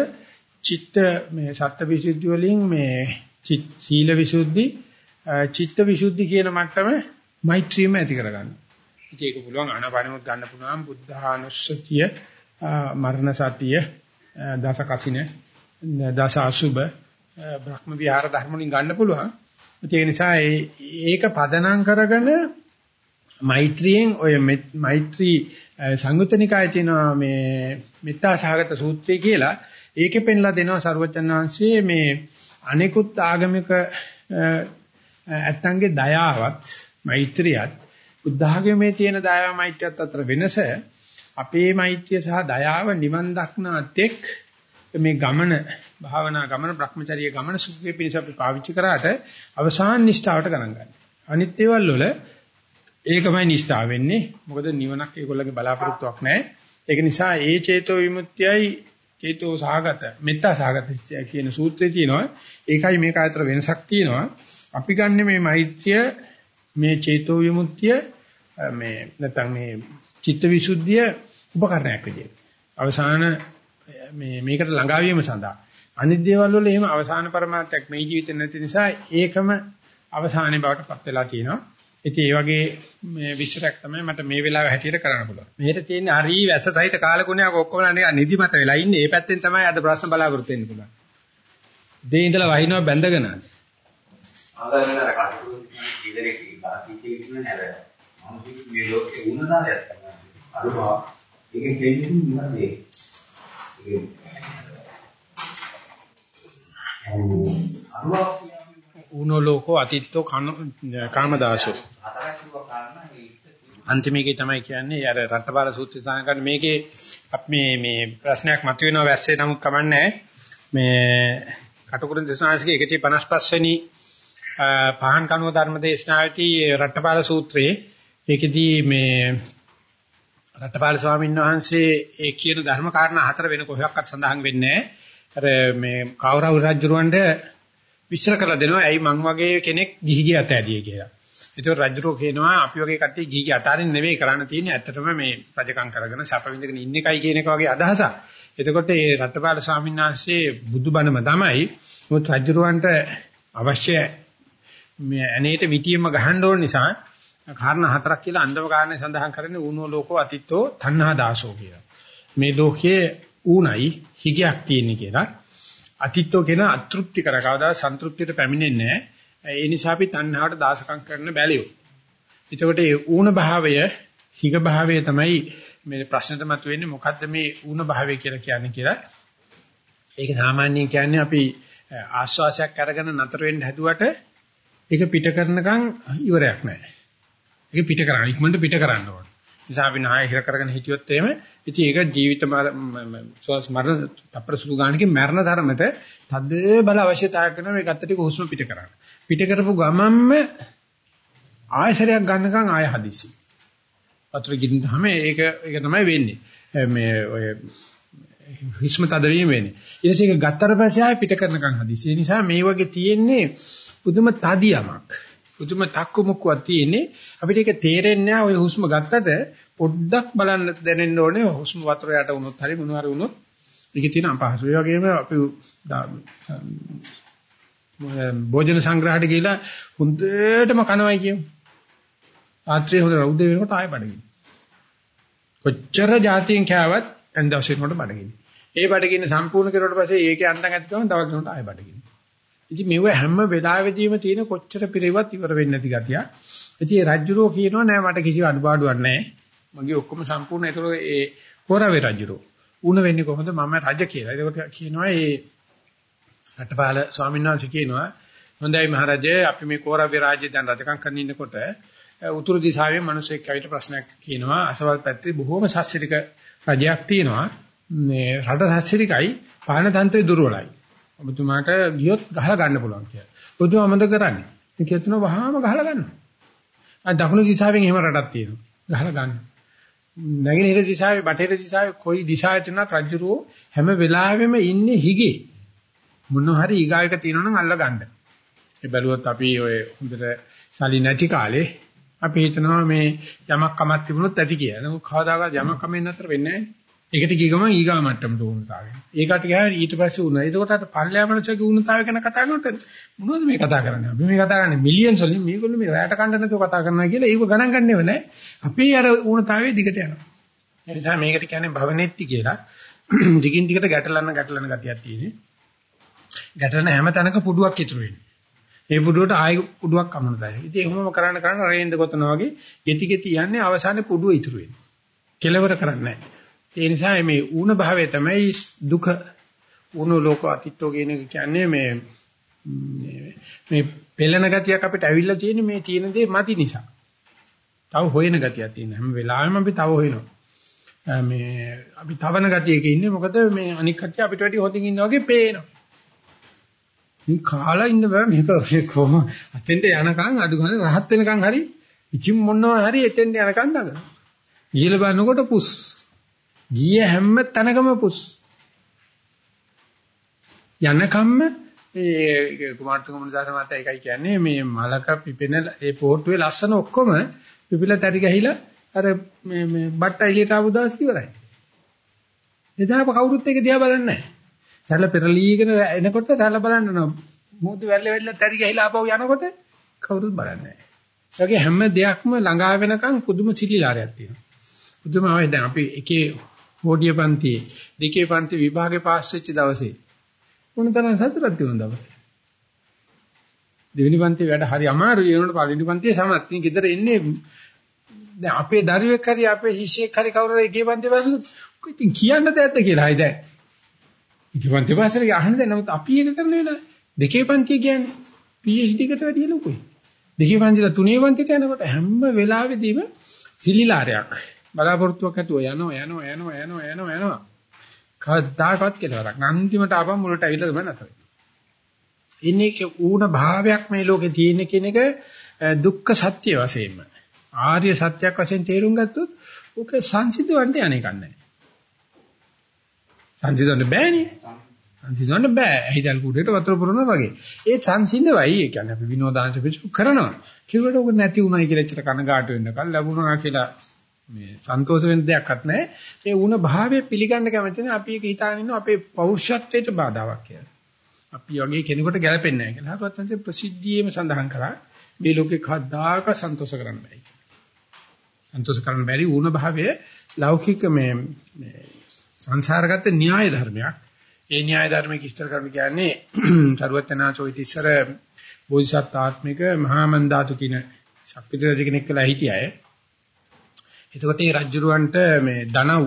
චිත්ත මේ සත්‍ය විසුද්ධි වලින් මේ සීල විසුද්ධි චිත්ත විසුද්ධි කියන මට්ටම මෛත්‍රියම ඇති කරගන්න. ඉතින් ඒක පුළුවන් ආනාපානෙමුත් ගන්න පුළුවන් බුද්ධානුස්සතිය මරණ සතිය දස කසින දස අසුබ බ්‍රහ්ම විහාර ධර්ම වලින් ගන්න පුළුවන්. ඒ නිසා ඒක පදනම් කරගෙන මෛත්‍රියෙන් ඔය මෛත්‍රී සංයුත්තනිකායේ තියෙනවා මේ මෙත්තා සහගත සූත්‍රය කියලා ඒකේ පෙන්ලා දෙනවා සරුවචන් වහන්සේ මේ අනිකුත් ආගමික ඇත්තන්ගේ දයාවත් මෛත්‍රියත් බුද්ධ තියෙන දයාව මෛත්‍රියත් අතර වෙනස අපේ මෛත්‍රිය සහ දයාව නිවන් දක්නාත් එක් මේ ගමන භාවනා ගමන Brahmacharya ගමන සුඛේ පිණිස අපි පාවිච්චි කරාට අවසාන නිෂ්ඨාවට ගණන් ගන්න. අනිත් ඒවල් වල ඒකමයි නිස්ථා වෙන්නේ. මොකද නිවනක් ඒගොල්ලගේ බලාපොරොත්තුවක් නැහැ. ඒක නිසා ඒ චේතෝ විමුක්තියයි චේතෝ සාගත මෙත්තා සාගත කියන සූත්‍රයේ තියෙනවා. ඒකයි මේක අතර වෙනසක් තියෙනවා. අපි ගන්න මේ මෛත්‍රිය මේ චේතෝ විමුක්තිය මේ නැත්නම් මේ චිත්තවිසුද්ධිය උපකරණයක් විදියට. අවසාන මේ මේකට ළඟා වීම සඳහා අනිත් දේවල් වල එහෙම අවසාන પરමාර්ථයක් මේ ජීවිතේ නැති නිසා ඒකම අවසානයේ බවට පත් වෙලා තියෙනවා. ඉතින් ඒ වගේ මේ විශ්ලේෂයක් තමයි මට මේ වෙලාවේ හැටියට කරන්න පුළුවන්. මෙහෙට තියෙන හරි වැස සහිත කාලකුණයක් ඔක්කොම නිදිමත වෙලා ඉන්නේ. ඒ පැත්තෙන් තමයි අද ප්‍රශ්න බලාපොරොත්තු වෙන්න පුළුවන්. දෙයින් ඉඳලා වහිනවා බැඳගෙන. ආදායන අර කටුරු ඉදිරියේ ඉතින් කියන්නේ නේද? මම මේ ලෝකේ වුණාදයක් තමයි. අරුවා ඒක කියන්නේ මොනවද මේ? අරුවා උනෝ ලෝකෝ අතිත්තෝ කාමදාසෝ. අන්තිමේකේ තමයි කියන්නේ අර රට්ටපාල සූත්‍රය සඳහන් කරන්නේ මේකේ අපි මේ මේ ප්‍රශ්නයක් මතුවෙනවා වැස්සේ නමුත් කමන්නේ මේ කටුකුරුන් දේශනාසිකේ 155 වෙනි පහන් කනුව ධර්ම දේශනාවේදී රට්ටපාල සූත්‍රයේ ඒකෙදී මේ රට්ටපාල ස්වාමීන් වහන්සේ ඒ කියන ධර්ම කාරණා හතර වෙන කොහොක්වත් සඳහන් වෙන්නේ අර මේ කෞරව රජුරවන්ට විශ්ල කරලා දෙනවා ඇයි මං වගේ කෙනෙක් ගිහි ගිය ඇතෑදී කියලා. ඒතකොට රජුරෝ කියනවා අපි වගේ කට්ටිය ගිහි ගිය අතාරින් නෙවෙයි කරන්න තියෙන්නේ ඇත්තටම මේ රජකම් කරගෙන සැප විඳගෙන ඉන්න එකයි කියන එක වගේ අදහසක්. එතකොට මේ රට්ටපාල ස්වාමීන් වහන්සේ බුදුබණම තමයි මොකද රජුරවන්ට අවශ්‍ය මේ ඇනේට විතියෙම ගහන්න ඕන නිසා කාරණා හතරක් කියලා අන්දම කාරණේ සඳහන් කරන්නේ ඌනෝ ලෝකෝ අතිත්තෝ තණ්හා දාසෝ කියලා. මේ ලෝකයේ ඌණයි හිගයක් තියෙන කියලා. අතිත්තෝ කියන අතෘප්ති කර කවදා සන්තුෂ්ටියට පැමිණෙන්නේ නැහැ. ඒ නිසා අපි තණ්හාවට දාසකම් කරන්න බැලියෝ. එතකොට මේ ඌණ භාවය හිග භාවය තමයි මේ ප්‍රශ්නෙට මතුවෙන්නේ මොකද්ද මේ ඌණ භාවය කියලා කියන්නේ කියලා. ඒක සාමාන්‍යයෙන් කියන්නේ අපි ආශ්වාසයක් අරගෙන නතර වෙන්න හැදුවට ඒක පිට කරනකන් ඉවරයක් නැහැ. ඒක පිට කරන්න ඉක්මනට පිට කරන්න ඕන. නිසා අපි නාය හිර කරගෙන හිටියොත් එහෙම ඉතින් ඒක ජීවිත මරණ තප්පර සුළු ගානකින් මරණ ධර්මයට තද බල අවශ්‍යතාවයක් කරන මේ ගත්ත ටික හුස්ම පිට කරන්න. පිට කරපු ගමන්ම ආයසරයක් ගන්නකම් ආය හදිසි. වතුර ගින්නහම ඒක ඒක තමයි වෙන්නේ. මේ ඔය හුස්ම තද වීම වෙන්නේ. ඊට පස්සේ ඒක ගත්තට පස්සේ ආය පිට කරනකම් හදිසි. ඒ නිසා මේ වගේ තියෙන්නේ පුදුම තදියමක්. පුදුම තක්කු මුක්කුවක් තියෙන්නේ අපිට ඒක තේරෙන්නේ නැහැ ඔය හුස්ම ගත්තට පොඩ්ඩක් බලන්න දැනෙන්න ඕනේ හුස්ම වතුර යට වුණොත් හරි මොනවා හරි වුණොත් ඒකේ තියෙන අපහසු. ඒ වගේම අපි භෝජන සංග්‍රහයට ගිහිලා හොඳටම කනවයි කියමු. රාත්‍රියේ හොඳ උදේ වෙනකොට ආයෙ බඩගිනි. කොච්චර જાතියෙන් කෑවත් එන්දවසේ වෙනකොට බඩගිනි. ඒ බඩගින්න සම්පූර්ණ කරුවට පස්සේ ඒකේ අන්තම් ඇති කරන තව කෙනෙකුට ආයෙ බඩගිනි. ඉතින් මෙව හැම වෙලාවෙදීම තියෙන කොච්චර පිරෙවත් ඉවර වෙන්නේ නැති ගතිය. ඉතින් ඒ රජ්ජුරෝ කියනවා නෑ මට කිසි අඩුපාඩුවක් නෑ. මගේ ඔක්කොම සම්පූර්ණ ඒතර ඒ හොරවේ රජ්ජුරෝ. උණ වෙන්නේ කොහොමද මම රජ කියලා. ඒකට කියනවා ඒ රටපාල ස්වාමීන් වහන්සේ කියනවා හොඳයි මහරජය අපි මේ කෝරවේ රාජ්‍ය දැන් රජකම් කරන ඉන්නකොට උතුරු දිශාවේ මිනිස්සෙක් ඇවිත් ප්‍රශ්නයක් කියනවා අසවල් පැත්තේ බොහොම සස්සිරික රජයක් තියෙනවා මේ රට සස්සිරිකයි පාලන තන්ත්‍රය දුර්වලයි ඔබතුමාට ගියොත් ගහලා ගන්න පුළුවන් කියලා. ඔබතුමා මොකද කරන්නේ? ඉතින් කියනවා වහාම ගහලා ගන්නවා. අර දකුණු දිශාවෙන් එහෙම රටක් තියෙනවා. ගහලා ගන්න. නැගෙනහිර දිශාවේ බටහිර දිශාවේ කොයි දිශාවට උනත් රජුරෝ හැම වෙලාවෙම ඉන්නේ හිගේ. මොන හරි ඊගායක තියෙනවා නම් අල්ල ගන්න. ඒ බැලුවොත් අපි ඔය හොඳට සල්ලි නැති කාලේ අපි හිතනවා මේ යමක් කමක් තිබුණොත් ඇති කියලා. නමුත් කවදාකවත් යමක් කමෙන් නතර වෙන්නේ නැහැ. ඒකට ගිය ගමන් ඊගා මට්ටමට උණුතාවය. ඒකට ගියා ඊට පස්සේ උණා. ඒකට අර පල්ලෑ මනසගේ උණුතාවය ගැන කතා කරනකොට මොනවද මේ කතා කරන්නේ? අපි මේ කතා කරන්නේ මිලියන්ස් වලින් මේගොල්ලෝ මේ රැයට කන්න නැතුව කතා කරනවා කියලා ඒව ගණන් ගන්නව නෑ. අපි අර උණුතාවයේ දිගට යනවා. ඒ නිසා මේකට කියන්නේ භවනෙත්ති කියලා. දිගින් දිගට ගැටලන ගැටලන ගතියක් තියෙන්නේ. ගැටලන හැම තැනක පුඩුවක් ඉතුරු වෙන්නේ. ඒ පුඩුවට ආයි පුඩුවක් අමනතයි. ඉතින් එහෙමම කරන්න කරන්න රේන්ද කොතන වගේ ගෙති ගෙති යන්නේ අවසානයේ පුඩුව ඉතුරු වෙන්නේ. කෙලවර කරන්නේ නැහැ. ඒ නිසා මේ ඌණ භාවය තමයි දුක ඌණ ලෝක අතිත්ව කියන එක කියන්නේ මේ මේ පෙළෙන ගතියක් අපිට ඇවිල්ලා තියෙන මේ තියෙන දේ මදි නිසා. තව හොයන ගතියක් තියෙන හැම වෙලාවෙම අපි තව හොයනවා. මේ අපි තවන ගතියක ඉන්නේ මොකද මේ අනික් කට්ටිය අපිට වැඩි හොදින් ඉන්නා වගේ පේනවා. මේ කාලා ඉන්න බෑ මේක කොහොම අතෙන්ට යනකම් අඩු ගන්න රහත් වෙනකම් හරි ඉතින් මොනවා හරි එතෙන්ට යනකම් නගන. ගිහලා බලනකොට පුස් ගිය හැම තැනකම පුස්. යනකම්ම ඒ කුමාරතුංග මුනිදාස මහත්තයා ඒකයි කියන්නේ මේ මලක පිපෙන ඒ පොට්ටුවේ ලස්සන ඔක්කොම පිපිලා තැටි ගහිලා අර මේ මේ බට්ට එළියට ආපු දවස් ඉවරයි. එදාම කවුරුත් ඒක දිහා බලන්නේ නැහැ. සැල පෙරලීගෙන එනකොට සැල බලන්න නෝ. මොහොත වැල්ල වැල්ල තැටි ගහිලා ආපහු යනකොට කවුරුත් බලන්නේ නැහැ. ඒ වගේ හැම දෙයක්ම ළඟා වෙනකන් පුදුම සිලිලාරයක් තියෙනවා. පුදුම ආවේ දැන් අපි එකේ හෝඩිය පන්තියේ දෙකේ පන්ති විභාගේ පාස් වෙච්ච දවසේ මොනතරම් සතුටක් තියුණා දවසේ. දෙවෙනි පන්තියේ වැඩ හරි අමාරුයි ඒනොට පළවෙනි පන්තියේ සමත්. ඉතින් ගෙදර එන්නේ දැන් අපේ දරුවෙක් හරි අපේ ශිෂ්‍යෙක් හරි කවුරු හරි එකේ පන්තියේ වස්තු ඉතින් කියන්න දෙයක්ද කියලා හයි දැන්. එකේ පන්තියේ පාසලේ අහන්න දැන් නමුත් අපි ඒක කරන වෙලාව දෙකේ පන්තිය කියන්නේ PhD එකට වැඩිය ලොකුයි. දෙකේ පන්තිලා තුනේ පන්තියට යනකොට හැම වෙලාවෙදීම සිලිලාරයක් බලාපොරොත්තුවක් ඇතුව යනවා යනවා යනවා යනවා යනවා යනවා කවදාකවත් කෙලවරක් අන්තිමට ආපම් මුලට ඇවිල්ලා තමයි නැතර ඉන්නේ ඌණ භාවයක් මේ ලෝකේ තියෙන කෙනෙක් දුක්ඛ සත්‍ය වශයෙන්ම ආර්ය සත්‍යයක් වශයෙන් තේරුම් ගත්තොත් ඕක සංසිද්ධවන්න යන්නේ නැහැ සංසිද්ධවන්න බෑනේ සංසිඳවන්න බෑ. ඇහිදල් කුඩේට වතුර පුරනවා වගේ. ඒ සංසිඳවයි. ඒ කියන්නේ අපි විනෝදාංශ පිටු කරනවා. කිව්වට ඔක නැති උනායි කියලා එච්චර කනගාටු වෙන්න කල් ලැබුණා කියලා මේ සන්තෝෂ වෙන්න දෙයක්වත් නැහැ. ඒ වුණ භාවය පිළිගන්න කැමති නැහැ. අපි ඒක හිතාගෙන ඉන්නවා අපේ පෞරුෂත්වයට බාධාවක් කියලා. අපි වගේ කෙනෙකුට ගැලපෙන්නේ නැහැ කියලා. හරුවත් සංසේ ප්‍රසිද්ධියේම සඳහන් කරා මේ ලෝකේ කවදාක සන්තෝෂ කරන්න බෑ. සන්තෝෂ කරන්න බැරි වුණ භාවය ලෞකික මේ මේ සංසාරගත න්‍යාය ධර්මයක්. ඒ න්‍යාය ධර්මයේ ඉස්තර කරමු කියන්නේ සරුවචනාචෝයිත ඉස්සර බෝධිසත් ආත්මික මහා මන්දාතු කියන ශක්තිත රජ කෙනෙක් වෙලා හිටියය. එතකොට මේ රජුරවන්ට මේ ධනව්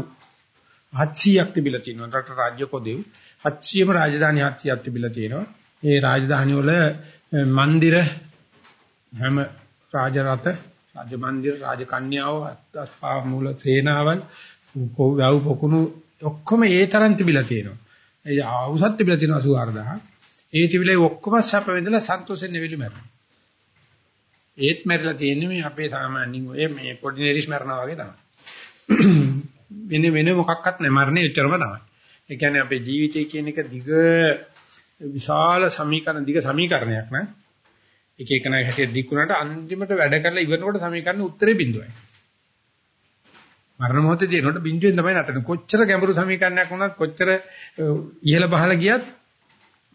700ක් තිබිලා තියෙනවා. රට රාජ්‍ය කොදෙව් 700ම රාජධානි 700ක් තිබිලා තියෙනවා. ඒ රාජධානි වල මන්දිර හැම රාජරත රාජ මන්දිර රාජ කන්‍යාව අස්පා මූල සේනාවල් වව් පොකුණු ඔක්කොම ඒ තරම් තිබිලා තියෙනවා. ඒ ආවුසත් තිබිලා තියෙනවා 84000. ඒ තිබිලා ඔක්කොම සැප වෙඳලා සන්තෝෂෙන් නෙවිලි මැරෙනවා. ඒත් මැරිලා තියෙන්නේ මේ අපේ සාමාන්‍යයෙන් ඔය මේ පොඩි නෙරිස් මැරනවා වගේ තමයි. වෙන වෙන මොකක්වත් නැහැ මරණය එච්චරම තමයි. ඒ කියන්නේ අපේ ජීවිතය කියන එක දිග විශාල සමීකරණ දිග සමීකරණයක් නේ. එක එක නැග හැටියට දික්ුණාට අන්තිමට වැඩ කරලා ඉවරනකොට සමීකරණ උත්තරේ බිඳුවයි. මරණ මොහොතේ තියෙනකොට බිඳුවෙන් තමයි නටන්නේ. කොච්චර ගැඹුරු සමීකරණයක් වුණත් කොච්චර ඉහළ පහළ ගියත්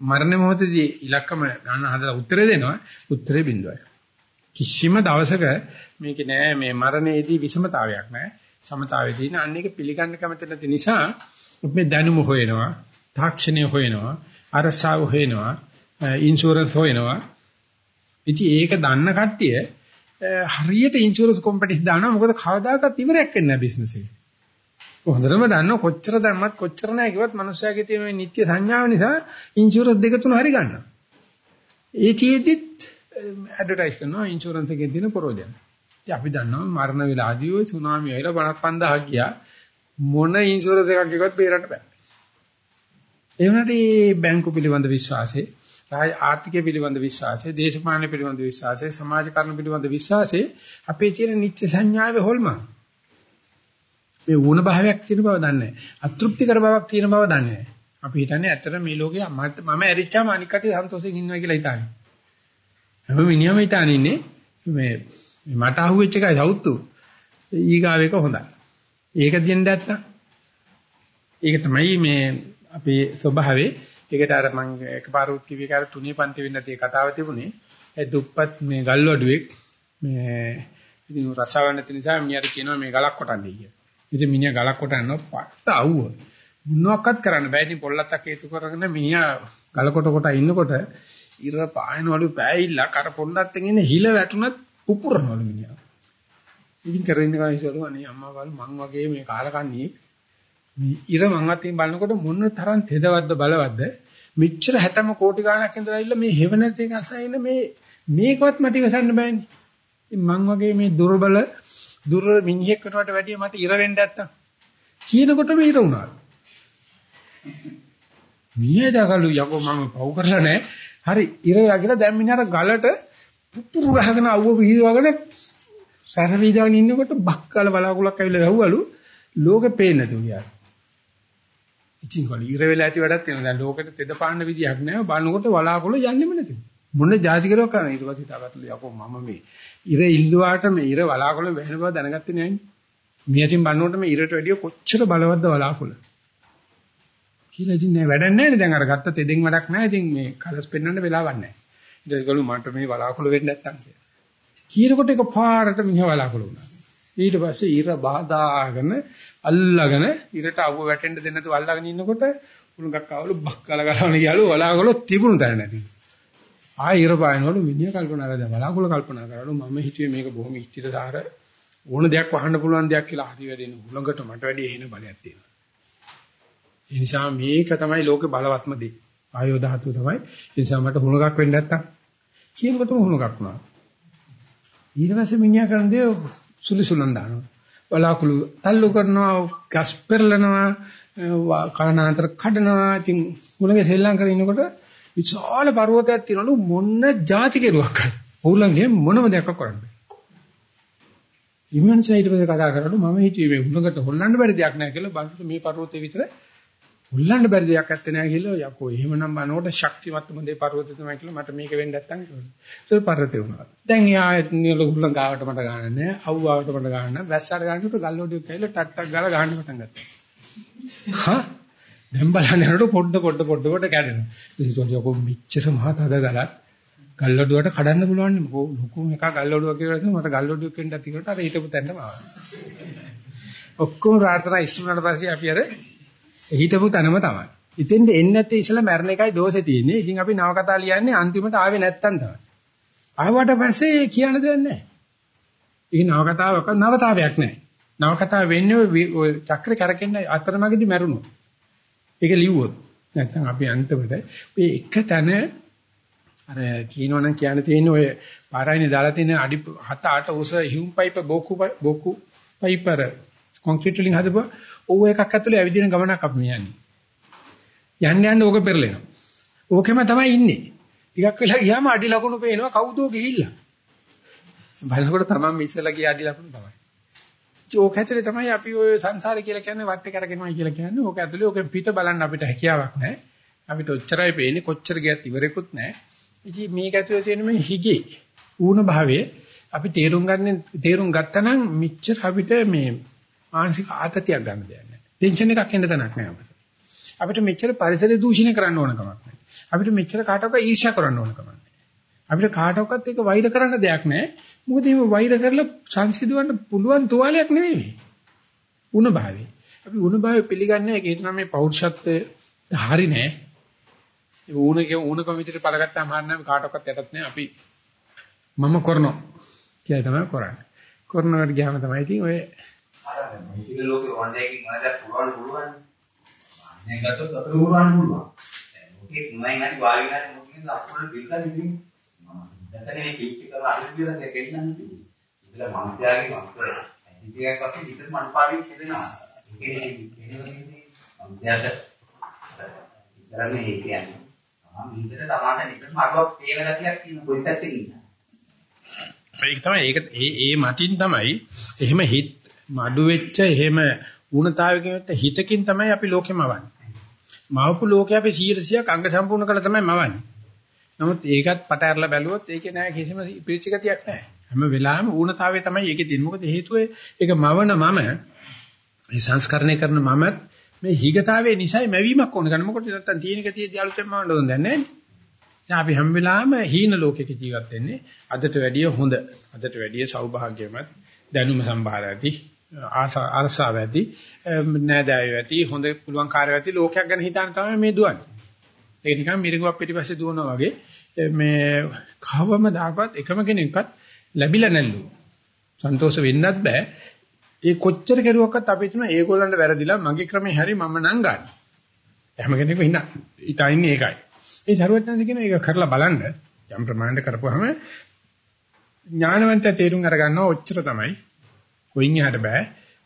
මරණ මොහොතේදී ඉලක්කම ගන්න හදලා උත්තරේ දෙනවා. උත්තරේ බිඳුවයි. කිසිම දවසක මේක නෑ මේ මරණයේදී විෂමතාවයක් නෑ. සමතාවයේ තියෙන අන්න එක පිළිගන්න කැමති නැති නිසා මේ දැනුම හොයනවා, තාක්ෂණය හොයනවා, අරසාව හොයනවා, ඉන්ෂුරන්ස් හොයනවා. ඉතින් ඒක දන්න කට්ටිය හරියට ඉන්ෂුරන්ස් කම්පැනිස් දානවා මොකද කවදාකවත් ඉවරයක් වෙන්නේ නැහැ බිස්නස් එකේ. හොඳටම දන්නව කොච්චර දැම්මත් කොච්චර නැහැ කිව්වත් මනුස්සයාගේ තියෙන මේ නිත්‍ය සංඥාව නිසා ඉන්ෂුරන්ස් දෙක තුන හරි ගන්නවා. ඒ තියෙද්දිත් ඇඩ්වර්ටයිස් කරනවා ඉන්ෂුරන්ස් එකේ තියෙන ප්‍රෝජන. ඉතින් අපි දන්නවා මරණ වෙලාදී ඔය සුනාමි ඇවිල්ලා 55000 ගියා මොන ඉන්ෂුරන්ස් එකක් කිව්වත් බේරන්න බෑ. ඒ වුණාට මේ බැංකු පිළිබඳ විශ්වාසය රාජ ආර්ථිකය පිළිබඳ විශ්වාසය, දේශපාලන පිළිබඳ විශ්වාසය, සමාජකරණ පිළිබඳ විශ්වාසය අපේ තියෙන නිත්‍ය සංඥාවේ හොල්මන්. මේ වුණ භාවයක් තියෙන බව දන්නේ නැහැ. අතෘප්තිකර බවක් තියෙන බව දන්නේ නැහැ. අපි හිතන්නේ ඇත්තට මේ ලෝකේ මම ඇරිච්චාම අනික් කටේ සන්තෝෂයෙන් ඉන්නවා කියලා හිතන්නේ. හැම මිනිහම හිතන්නේ ඉන්නේ මේ මට අහුවෙච්ච එකයි සවුත්තු. ඊගාව එක හොඳයි. ඒක දෙන්න නැත්තම් ඒක තමයි මේ අපේ ස්වභාවයේ ඒකට අර මම එකපාරුත් කිව්වේ කාර තුනේ පන්ති වෙන්න තිය කතාව තිබුණේ ඒ දුප්පත් මේ ගල්වඩුවෙක් මේ ඉතින් රසාව නැති නිසා මිනිහට කියනවා මේ ගලක් කොටන්නේ කියලා. ඉතින් මිනිහා ගලක් කොටනවා පට්ට අවුව. මොනවාක්වත් කරන්න බෑ. ඉතින් පොල්ලත්තක් හේතු කරගෙන මිනිහා ගල කොට කොට ඉන්නකොට ඉර පායනවලු පෑයිලා කර පොල්ලත්තෙන් ඉන්නේ හිල වැටුණත් පුපුරනවලු මිනිහා. ඉතින් කරගෙන ඉන්න කයිසලු අනේ අම්මා වල් මං වගේ මේ කාලකන්ණියේ මේ ඉර මං අතින් බලනකොට මොන තරම් තෙදවත්ද බලවත්ද මෙච්චර හැතම කෝටි ගාණක් ඉඳලා ඉල්ල මේ හෙව නැති එක අසයින මේ මේකවත් මට ඉවසන්න බෑනේ. ඉතින් මං වගේ මේ දුර්බල දුර මිනිහෙක් වෙනවට වැඩිය මට ඉර වෙන්න නැත්තම් කියනකොට මේ ඉර වුණා. මියදගලු යකෝ මම පව් කරලා නැහැ. හරි ඉර වෙලා කියලා දැන් මිනිහට ගලට පුපුරු ගහගෙන අවුව විහිදුවගෙන සැර වීදාගෙන ඉන්නකොට බක්කල බලාකුලක් ඇවිල්ලා වැහුවලු ලෝකෙ පේන්නේ නැතු ගියා. ඉතින් කොල ඉර වෙලා ඇති වැඩක් තියෙනවා. දැන් ලෝකෙට තෙද පාන්න විදියක් නැහැ. බලනකොට වලාකුළු යන්නෙම නැති. මොන જાති කරව කරන ඊට පස්සේ තාගත්තලු යකෝ මම මේ ඉර ඉල්ලුවාට මේ ඉර වලාකුළු වෙන බව දැනගත්තේ නැහැ. මේ අතින් බලනකොට මේ ඉරට වැඩිය කොච්චර බලවත්ද වලාකුළු. කියලා ඉතින් නෑ වැඩක් නැහැ නේ දැන් අර ගත්ත තෙදෙන් වැඩක් නැහැ. ඉතින් මේ කලස් පෙන්වන්න වෙලාවක් නැහැ. ඊට පස්සේ මට මේ වලාකුළු වෙන්නේ නැත්තම් කියලා. කීරකොට එක පාරට මිනිහ වලාකුළු වුණා. ඊට පස්සේ ඉර බාදාගෙන අල්ලගෙන ඉරට අවුව වැටෙන්න දෙන්න නැතුව අල්ලගෙන ඉන්නකොට උණුගක් ආවලු බක් කල ගලවන ගියලු වලාකුළු තිබුණු තැන නැති. ආයෙ ඉර පායනවලු මිනිහ කල්පනා කරලා වලාකුළු කල්පනා කරලු මම හිතුවේ මේක බොහොම ඉෂ්ටිතදාර ඕන දෙයක් වහන්න පුළුවන් දෙයක් කියලා හරි වැඩෙන උලඟට මට වැඩි එහෙන බලයක් තියෙනවා. ඒ නිසා මේක තමයි ලෝකේ බලවත්ම දේ. ආයෝ ධාතුව තමයි. ඒ නිසා මට හුණගක් වෙන්න නැත්තම් කියනකොටම හුණගක් වුණා. ඊට පස්සේ මිනිහා කරන දේ සුලිසුලන් දානවා. බලාකුළු තල්ලු කරනවා, ගස් පෙරලනවා, කනාන්තර කඩනවා. ඉතින් හුණගේ සෙල්ලම් කරගෙන ඉනකොට විශාල පර්වතයක් තියෙනලු මොන්න જાති කෙරුවක් අර. උලංගේ මොනම දෙයක් කරන්නේ. ඉමන් සයිඩ් එකේ කතා කරනකොට මම හිතුවේ මේ හුණකට හොල්ලන්න බැරි දෙයක් නැහැ කියලා බලන්න මේ පර්වතේ විතර හොල්ලන්න බැරි දෙයක් නැත්තේ නෑ කියලා යකෝ එහෙමනම් බලනකොට ශක්තිමත්ම දේ පර්වතය තමයි කියලා මට මේක වෙන්න නැත්තම් කිව්වා. ඒක පර්වතේ වුණා. දැන් යා නියල හුල්ලන් ගාවට මට ගන්න නෑ. අවුවාවට මට ගන්න නෑ. වැස්සට ගන්නකොට ගල්ලෝඩියක් කයිලා ටට්ටක් ගාලා ගහන්න පටන් ගත්තා. හා දැන් බලන්න යනකොට පොඩ පොඩ පොඩ පොඩ කැඩෙනවා. ඒකට යකෝ මිච්චර මහත හද ගලක් ගල්ලෝඩුවට කඩන්න පුළුවන් නේ. ලොකු එකක් ගල්ලෝඩුවක් කියලා ඉතින් මට ගල්ලෝඩුවක් වෙන්න ඇති කියලා අර හිතපු තැනම ආවා. ඔක්කොම ප්‍රාර්ථනා ඉෂ්ට වුණාට පස්සේ අපි අර හිතපු තැනම තමයි. ඉතින්ද එන්නේ නැත්තේ ඉස්සලා මැරණ එකයි දෝෂේ තියෙන්නේ. ඉතින් අපි නවකතා ලියන්නේ අන්තිමට ආවේ නැත්තම් තමයි. ආවට පස්සේ කියන්න දෙයක් නැහැ. ඒ නවකතාවක නවතාවයක් නැහැ. නවකතාව වෙන්නේ ඔය චක්‍ර කරකෙන්න අතරමඟදී මැරුණොත්. ඒක ලිව්වොත්. නැත්නම් අපි අන්තිමට ඔය එක තැන අර කියනවනම් කියන්න තියෙන්නේ ඔය පාරයිනේ දාලා තියෙන අඩි 7 8 උස හියුම් පයිප බොකු බොකු පයිපර කොන්ක්‍රීට් වලින් හදපුවා ඕව එකක් ඇතුලේ ඇවිදින ගමනක් අපි යන්නේ. යන්න යන්න ඕක පෙරලෙනවා. ඕකෙම තමයි ඉන්නේ. ටිකක් වෙලා ගියාම අඩි ලකුණු පේනවා කවුදෝ ගිහිල්ලා. බලනකොට තමයි ඉස්සලා ගිය අඩි ලකුණු තමයි. ඕක ඇතුලේ තමයි අපි ඔය සංසාරේ කියලා කියන්නේ වටේ කරගෙනමයි කියලා කියන්නේ. ඕක ඇතුලේ ඕකෙන් පිට බලන්න අපිට හැකියාවක් නැහැ. අපිට ඔච්චරයි පේන්නේ කොච්චර ගියත් ඉවරෙකුත් නැහැ. ඉතින් මේක ඇතුලේ තියෙන මේ හිගේ ඌණ භාවයේ අපි තේරුම් ගන්න තේරුම් ගත්තනම් මෙච්චර අපිට මේ මානසික ආතතියක් ගන්න දෙයක් නැහැ. ටෙන්ෂන් එකක් එන්න තැනක් නැහැ අපිට. අපිට මෙච්චර පරිසරය දූෂණය කරන්න ඕන කමක් නැහැ. අපිට මෙච්චර කාටවත් ඊර්ෂ්‍යා කරන්න ඕන කමක් නැහැ. අපිට කාටවත් ඒක වෛර කරන්න දෙයක් නැහැ. මොකද මේ වෛර කරලා සංසිඳවන්න පුළුවන් තුවාලයක් නෙවෙයි. උණ භාවය. අපි උණ භාවය පිළිගන්නේ ඒකට නම් මේ පෞරුෂත්වය හරි නෑ. ඒ උණගේ උණකම විදිහට පළගත්තාම හරිනම් කාටවත් යටත් නෑ. අපි මම කරනවා කියලා තමයි කරන්නේ. කරනවට ගියාම තමයි ඉතින් ඔය අර මේ ලෝකේ වන්දයකින් මොනවද පුළුවන් පුළුවන්. අනේ ගත්තොත් අපිට පුළුවන් පුළුවන්. දැන් මොකෙක් නෑ නෑ වායු නෑ මොකකින් අපුල බිල්ලා ඉතින් මම දැතනේ කීච්ච කරලා අර කියලා දෙකෙන්නන්නේ ඉතින්. ඉතල මනුස්සයාගේ මස්තර ඇදිටියක් වගේ විතර මන්පාවිය කියනවා. ඒකේ කියන්නේ මනුස්සයාට ඉතරනේ ඒ කියන්නේ. මම විතර තමාට නිකන් අරුවක් තේන ගතියක් තියෙන කොයි පැත්තකින් ඉන්න. ඒක තමයි ඒක ඒ ඒ මතින් තමයි එහෙම හිත මඩු වෙච්ච එහෙම ඌනතාවයකින් හිතකින් තමයි අපි ලෝකෙම වවන්නේ. මවපු ලෝකේ අපි 100%ක් අංග සම්පූර්ණ කළා තමයි මවන්නේ. නමුත් ඒකත් පට ඇරලා බැලුවොත් ඒකේ නෑ කිසිම පිරිච්ච ගතියක් නෑ. හැම වෙලාවෙම ඌනතාවය තමයි ඒකේ තියෙන්නේ. මොකද හේතුව ඒක මවන මම මේ සංස්කරණය කරන මමත් මේ හිගතාවේ නිසයි මැවීමක් ඕන ගන්න. මොකද නැත්තම් තියෙන ගතිය අලුතෙන් මවන්න ඕන දැන් නෑනේ. දැන් අපි හැම වෙලාවෙම හීන ලෝකයක ජීවත් වෙන්නේ. අදට වැඩිය හොඳ. අදට වැඩිය සෞභාග්‍යමත් දැනුම සම්භාර ඇති ආරසාව ඇති නෑදෑයෝ ඇති හොඳ පුළුවන් කාර්යය ඇති ලෝකයක් ගැන හිතාන තමයි මේ දුවන්නේ. ඒක නිකන් මිරිඟුවක් පිටිපස්සේ දුවනවා වගේ මේ කවම දාපත් එකම කෙනෙක්වත් ලැබිලා නැල්ලු. සන්තෝෂ වෙන්නත් බෑ. ඒ කොච්චර කෙරුවක්වත් අපි හිතන ඒගොල්ලන්ට වැරදිලා මගේ ක්‍රමේ හරි මම නම් ගන්න. හැම කෙනෙක්ම හිනා ඉතින්නේ ඒකයි. ඒ සරුවචනද කියන එක කරලා බලන්න යම් ප්‍රමාණයකට කරපුවාම ඥානවන්ත තේරුම් අරගන්නවා ඔච්චර තමයි. කොයින් එහාට බෑ.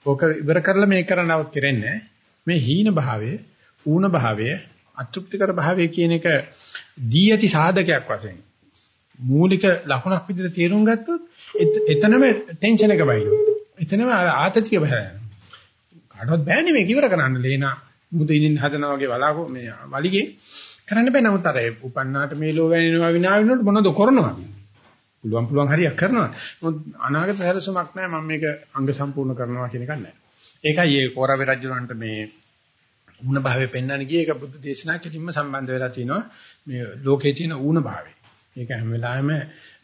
ඕක ඉවර කරලා මේක කරන්නවත් කෙරෙන්නේ මේ හීන භාවය, ඌණ භාවය, අතෘප්තිකර භාවය කියන එක දී ඇති සාධකයක් වශයෙන් මූලික ලක්ෂණක් විදිහට තේරුම් ගත්තොත් එතනම ටෙන්ෂන් එක බයිනවා. එතනම ආතතිය බහැරනවා. කාටවත් බෑනේ මේක ඉවර කරන්න ලේනා මුද ඉනින් හදනවා වගේ වලාකෝ මේ වලිගේ කරන්න බෑ නමුත් අර උපන්නාට මේ ලෝ වැනිනවා විනා වෙනකොට මොනවද කරනවා පුළුවන් පුළුවන් හරියක් කරනවා මොකද අනාගත සැලසුමක් නැහැ මම මේක අංග සම්පූර්ණ කරනවා කියන එක නැහැ ඒකයි ඒ කෝරවේ රජුරන්ට මේ ඌණ භාවය පෙන්වන්න ගියේ ඒක බුද්ධ දේශනා කෙලින්ම සම්බන්ධ වෙලා තිනවා මේ ලෝකේ තියෙන ඌණ භාවය ඒක හැම වෙලාවෙම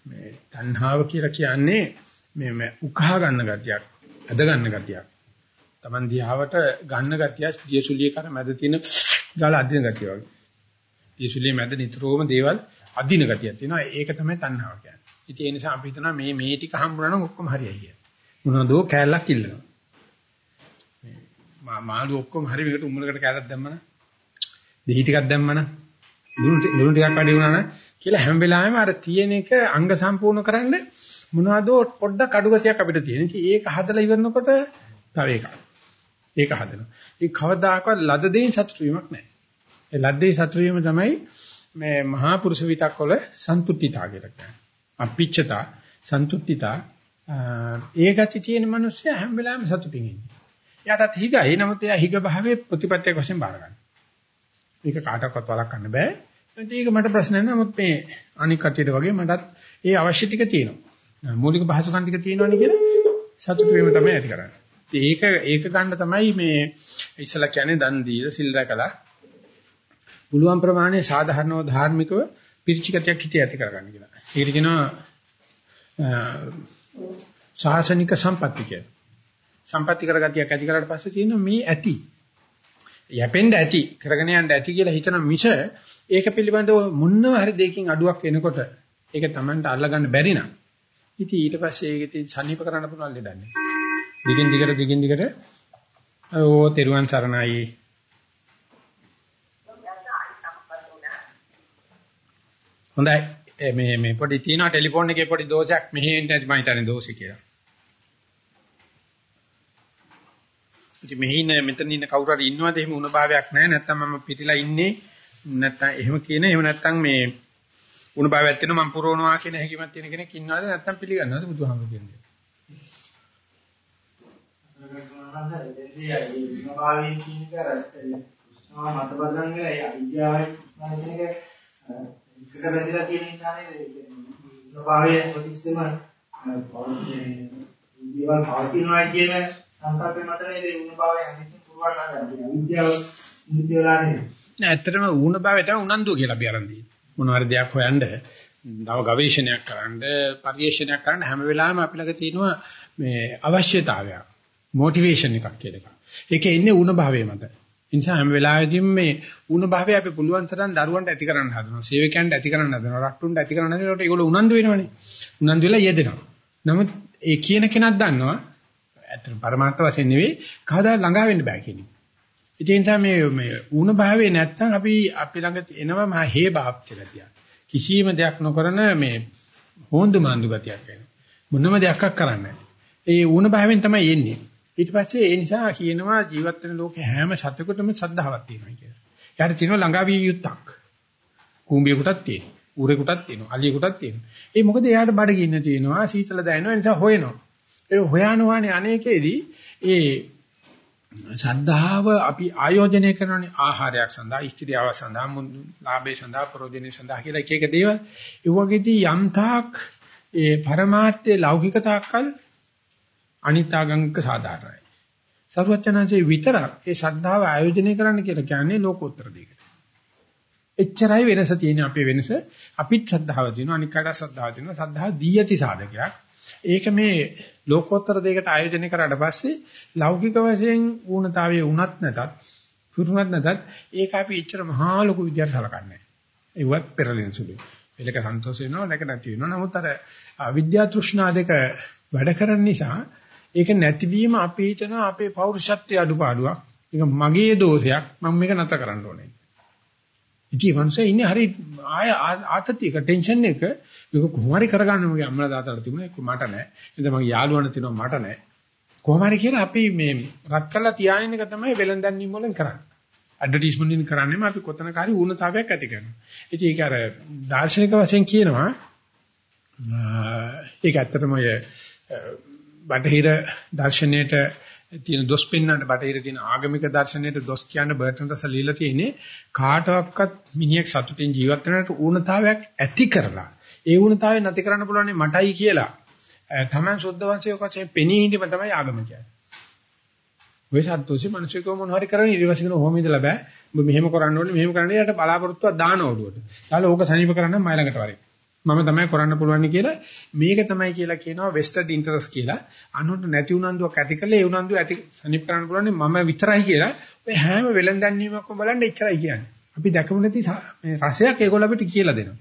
මේ තණ්හාව කියලා කියන්නේ මේ උකහා ගන්න ගතියක් ඇද ගන්න ගතියක් Taman දිහාවට ගන්න ගතිය දියසුලිය කර මැද තියෙන ගාල අදින ගතිය වගේ. දියසුලිය මැද නිතරම දේවල් අදින ගතියක් තියෙනවා. ඒක තමයි තණ්හාව කියන්නේ. ඉතින් ඒ නිසා අපි හිතනවා මේ මේ ටික හම්බුනා නම් ඔක්කොම හරියයි කියලා. මොනවදෝ කෑල්ලක් ඉල්ලනවා. මේ මාළු ඔක්කොම හරි මේකට උම්මලකට කෑල්ලක් දැම්මම දෙහි ටිකක් දැම්මම ලුණු ටිකක් වැඩි වුණා නම් කියලා හැම වෙලාවෙම අර තියෙන එක අංග සම්පූර්ණ කරන්න මොනවදෝ පොඩ්ඩක් අඩුගතියක් අපිට තියෙන. ඉතින් ඒක හදලා ඉවරනකොට තව එකක්. ඒක හදනවා. ඒ කවදාකවත් ලද දෙයින් සතුටු වීමක් නැහැ. ඒ ලද්දේ සතුටු වීම තමයි මේ මහා පුරුෂ විතක්වල සන්තුට්ඨිතා කියලා කියන්නේ. අපිච්චතා සන්තුට්ඨිතා ඒ ගති තියෙන මිනිස්සයා හැම වෙලාවෙම සතුටින් ඉන්නේ. එයාටත් හිගයි. නමුත් එයා හිග භාවයේ ප්‍රතිපත්තියක් වශයෙන් බාර ගන්නවා. මේක කාටවත් වළක්වන්න බෑ. ඒක මට ප්‍රශ්න නෑ. නමුත් මේ අනික් කටියට වගේ මටත් ඒ අවශ්‍ය ටික තියෙනවා. මූලික පහසුකම් ටික තියෙනවනේ කියලා සතුට වීම තමයි ඇති කරන්නේ. ඒක ඒක ගන්න තමයි මේ ඉස්සලා කියන්නේ දන් දීලා සිල් රැකලා පුළුවන් ප්‍රමාණය සාධාරණව ධාර්මිකව පිරිචිගතයක් හිතේ ඇති කරගන්න කියලා. ඒකට කියනවා ශාසනික සම්පatti කියලා. සම්පatti කරගතියක් ඇති කරාට පස්සේ තියෙනවා මේ ඇති. යැපෙන්න ඇති කරගෙන යන්න ඇති කියලා හිතන මිස ඒක පිළිබඳව මොනම හරි දෙයකින් අඩුවක් එනකොට ඒක Tamanට අල්ලගන්න බැරි නම් ඉතින් ඊට පස්සේ ඒක ඉතින් සනීප කරන්න පුළුවන් දෙයක් නෑ. දිගින් දිගට දිගින් දිගට ඕ තෙරුවන් සරණයි හොඳයි. මේ මේ පොඩි තියෙනවා ටෙලිෆෝන් එකේ පොඩි දෝෂයක්. මෙහෙ එන්න ඇති මම හිතන්නේ දෝෂේ කියලා. ඉතින් මෙහි ඉන්න මෙතන ඉන්න කවුරු හරි ඉන්නවද? එහෙම උණ භාවයක් නැහැ. නැත්නම් මම පිටිලා ඉන්නේ. නැත්නම් එහෙම කියන එහෙම නැත්නම් මේ උණ භාවයක් තියෙනවා මම පුරවනවා කියන හැකියාවක් තියෙන කෙනෙක් ඉන්නවද? නැත්නම් පිළිගන්නවද බුදුහාමුදුරු කියන්නේ. කරනවා නම් එතෙන්දී ඒ විභාවයෙන් කියන එක අර උස්මා මත බදන් වෙලා ඒ අවිද්‍යාවයි කියන එක එකට බැඳලා තියෙන නිසා නේද විභාවයේ ප්‍රතිස්සම ඉන්දියාවල් පවතිනවා කියන සංකල්පෙ මත නේද විභාවය හැදින් පුරවන්න ගන්න. අවිද්‍යාව නිත්‍ය වෙලා නෙමෙයි. නෑ ඇත්තටම ඌණ භාවය තමයි උනන්දුව කියලා අපි අරන් තියෙන්නේ. මොන හරි දෙයක් හොයන්න නව ගවේෂණයක් කරන්න පරිශ්‍රණයක් කරන්න හැම වෙලාවෙම අපි ළඟ තියෙනවා මේ අවශ්‍යතාවයක්. මොටිවේෂන් එකක් කියලා එකක්. ඒකේ ඉන්නේ ඌණ භාවයේ මත. ඒ නිසා හැම වෙලාවෙදීම මේ ඌණ භාවය අපි පුළුවන් තරම් දරුවන්ට ඇති කරන්න හදනවා. සේවකයන්ට ඇති කරන්න හදනවා. රට්ටුන්ට ඇති කරන්න හදනකොට ඒගොල්ලෝ උනන්දු වෙනවනේ. උනන්දු වෙලා යෙදෙනවා. නමුත් ඒ කියන කෙනක් දන්නවා ඇත්තට පරමාර්ථ වශයෙන් නෙවෙයි කවදා ළඟා වෙන්න බෑ කියන එක. ඒ නිසා මේ මේ ඌණ භාවයේ නැත්තම් අපි අපි ළඟ එනවා මහා හේ භාප්ති ගතිය. කිසියම් දෙයක් නොකරන මේ හොඳ මාන්දු ගතියක් වෙනවා. මොනම දෙයක් කරන්නේ නැහැ. ඒ ඌණ භාවයෙන් තමයි එන්නේ. ඊට පස්සේ ඒ නිසා කියනවා ජීවත් වෙන ලෝකේ හැම සතෙකුටම ශ්‍රද්ධාවක් තියෙනවා කියලා. යාට තියෙනවා ළඟාවිය යුත්තක්. කුඹියෙකුටත් තියෙනවා. ඌරෙකුටත් තියෙනවා. අලියෙකුටත් තියෙනවා. ඒ මොකද එයාට බඩගින්න තියෙනවා, සීතල දැනෙනවා. ඒ නිසා හොයනවා. ඒ හොයානවානේ අනේකෙදී ඒ ශ්‍රද්ධාව අපි ආයෝජනය කරනනේ ආහාරයක් සඳහා, ඉස්ත්‍රියාව සඳහා, ලාභේ සඳහා, ප්‍රෝජනේ සඳහා කියලා එක එක දේවල්. ඒ වගේදී යම් තාක් ඒ પરමාර්ථයේ ලෞකික තාක්කල් අනිත්‍යගංගක සාධාරණයි. සරුවචනාංශයේ විතරක් ඒ ශ්‍රද්ධාව ආයෝජනය කරන්න කියලා කියන්නේ ලෝකෝත්තර දෙයකට. එච්චරයි වෙනස තියෙන්නේ අපේ වෙනස. අපිත් ශ්‍රද්ධාව තියෙනවා අනිකට ශ්‍රද්ධාව තියෙනවා. ශ්‍රද්ධාව දී යති සාධකයක්. ඒක මේ ලෝකෝත්තර දෙයකට ආයෝජනය කරාට පස්සේ ලෞකික වශයෙන් ඌනතාවයේ උනත් නැතත් පුරුණත් නැතත් ඒක අපි එච්චර මහා ලොකු විදියට සලකන්නේ නැහැ. ඒවත් පෙරලෙන සුළුයි. එලක සන්තෝෂ වෙනවා නැක නැති වෙනවා. නමුත් අර අවිද්‍යා තෘෂ්ණා දෙක වැඩ කරන නිසා ඒක නැතිවීම අපි හිතනවා අපේ පෞරුෂත්වයේ අඩුපාඩුවක්. ඒක මගේ දෝෂයක්. මම මේක නැතර කරන්න ඕනේ. ඉතින් මනුස්සය ඉන්නේ හරි ආය ආතතියක ටෙන්ෂන් එක මේක කොහොම හරි කරගන්න මගේ අම්මලා තාත්තලා තිබුණා ඒක මට නෑ. එතන මගේ යාළුවන්ට තියෙනවා මට නෑ. කොහොම හරි කියලා අපි මේ රත් කරලා තියාගෙන එක තමයි වෙලඳන් නීම් වලින් කරන්නේ. ඇඩ්වර්ටයිස්මන්ට් එකෙන් කරන්නේම අපි කොතනක හරි ඌනතාවයක් ඇති කරනවා. ඉතින් ඒක අර දාර්ශනික වශයෙන් කියනවා ඒක ඇත්තටම ඔය බටහිර දර්ශනයේට තියෙන දොස් පෙන්වන්න බටහිර තියෙන ආගමික දර්ශනයට දොස් කියන්න බර්ටන් රසල් ලියලා තියෙන්නේ කාටවත් මිනිහෙක් සතුටින් ජීවත් වෙනට ඌනතාවයක් ඇති කරලා ඒ ඌනතාවය නැති කරන්න පුළුවන් මටයි කියලා තමන් සුද්ධ වංශයක වශයෙන් පෙනී හිටීම තමයි ආගම කියන්නේ. ඔය සත්තුසි මිනිස්සුකෝ මොන හරි කරන්නේ ඊට පස්සේ කියන ඔහොම ඉඳලා බෑ. ඔබ මෙහෙම කරන්න ඕනේ මෙහෙම කරන්න ඊට බලාපොරොත්තුවක් දාන ඕඩුවට. ඊළඟ ඕක සනීප කරන්න මයි ළඟට වරේ. මම තමයි කරන්න පුළුවන් කියලා මේක තමයි කියලා කියනවා වෙස්ටඩ් ඉන්ටරස් කියලා. අනුන්ට නැති උනන්දුවක් ඇති කළේ ඒ උනන්දුව ඇති සනීප කරන්න පුළුවන් මම විතරයි කියලා. ඔය හැම වෙලඳන්වීමක්ම බලන්න එච්චරයි කියන්නේ. අපි දැකමු නැති මේ රසයක් ඒගොල්ලෝ අපිට කියලා දෙනවා.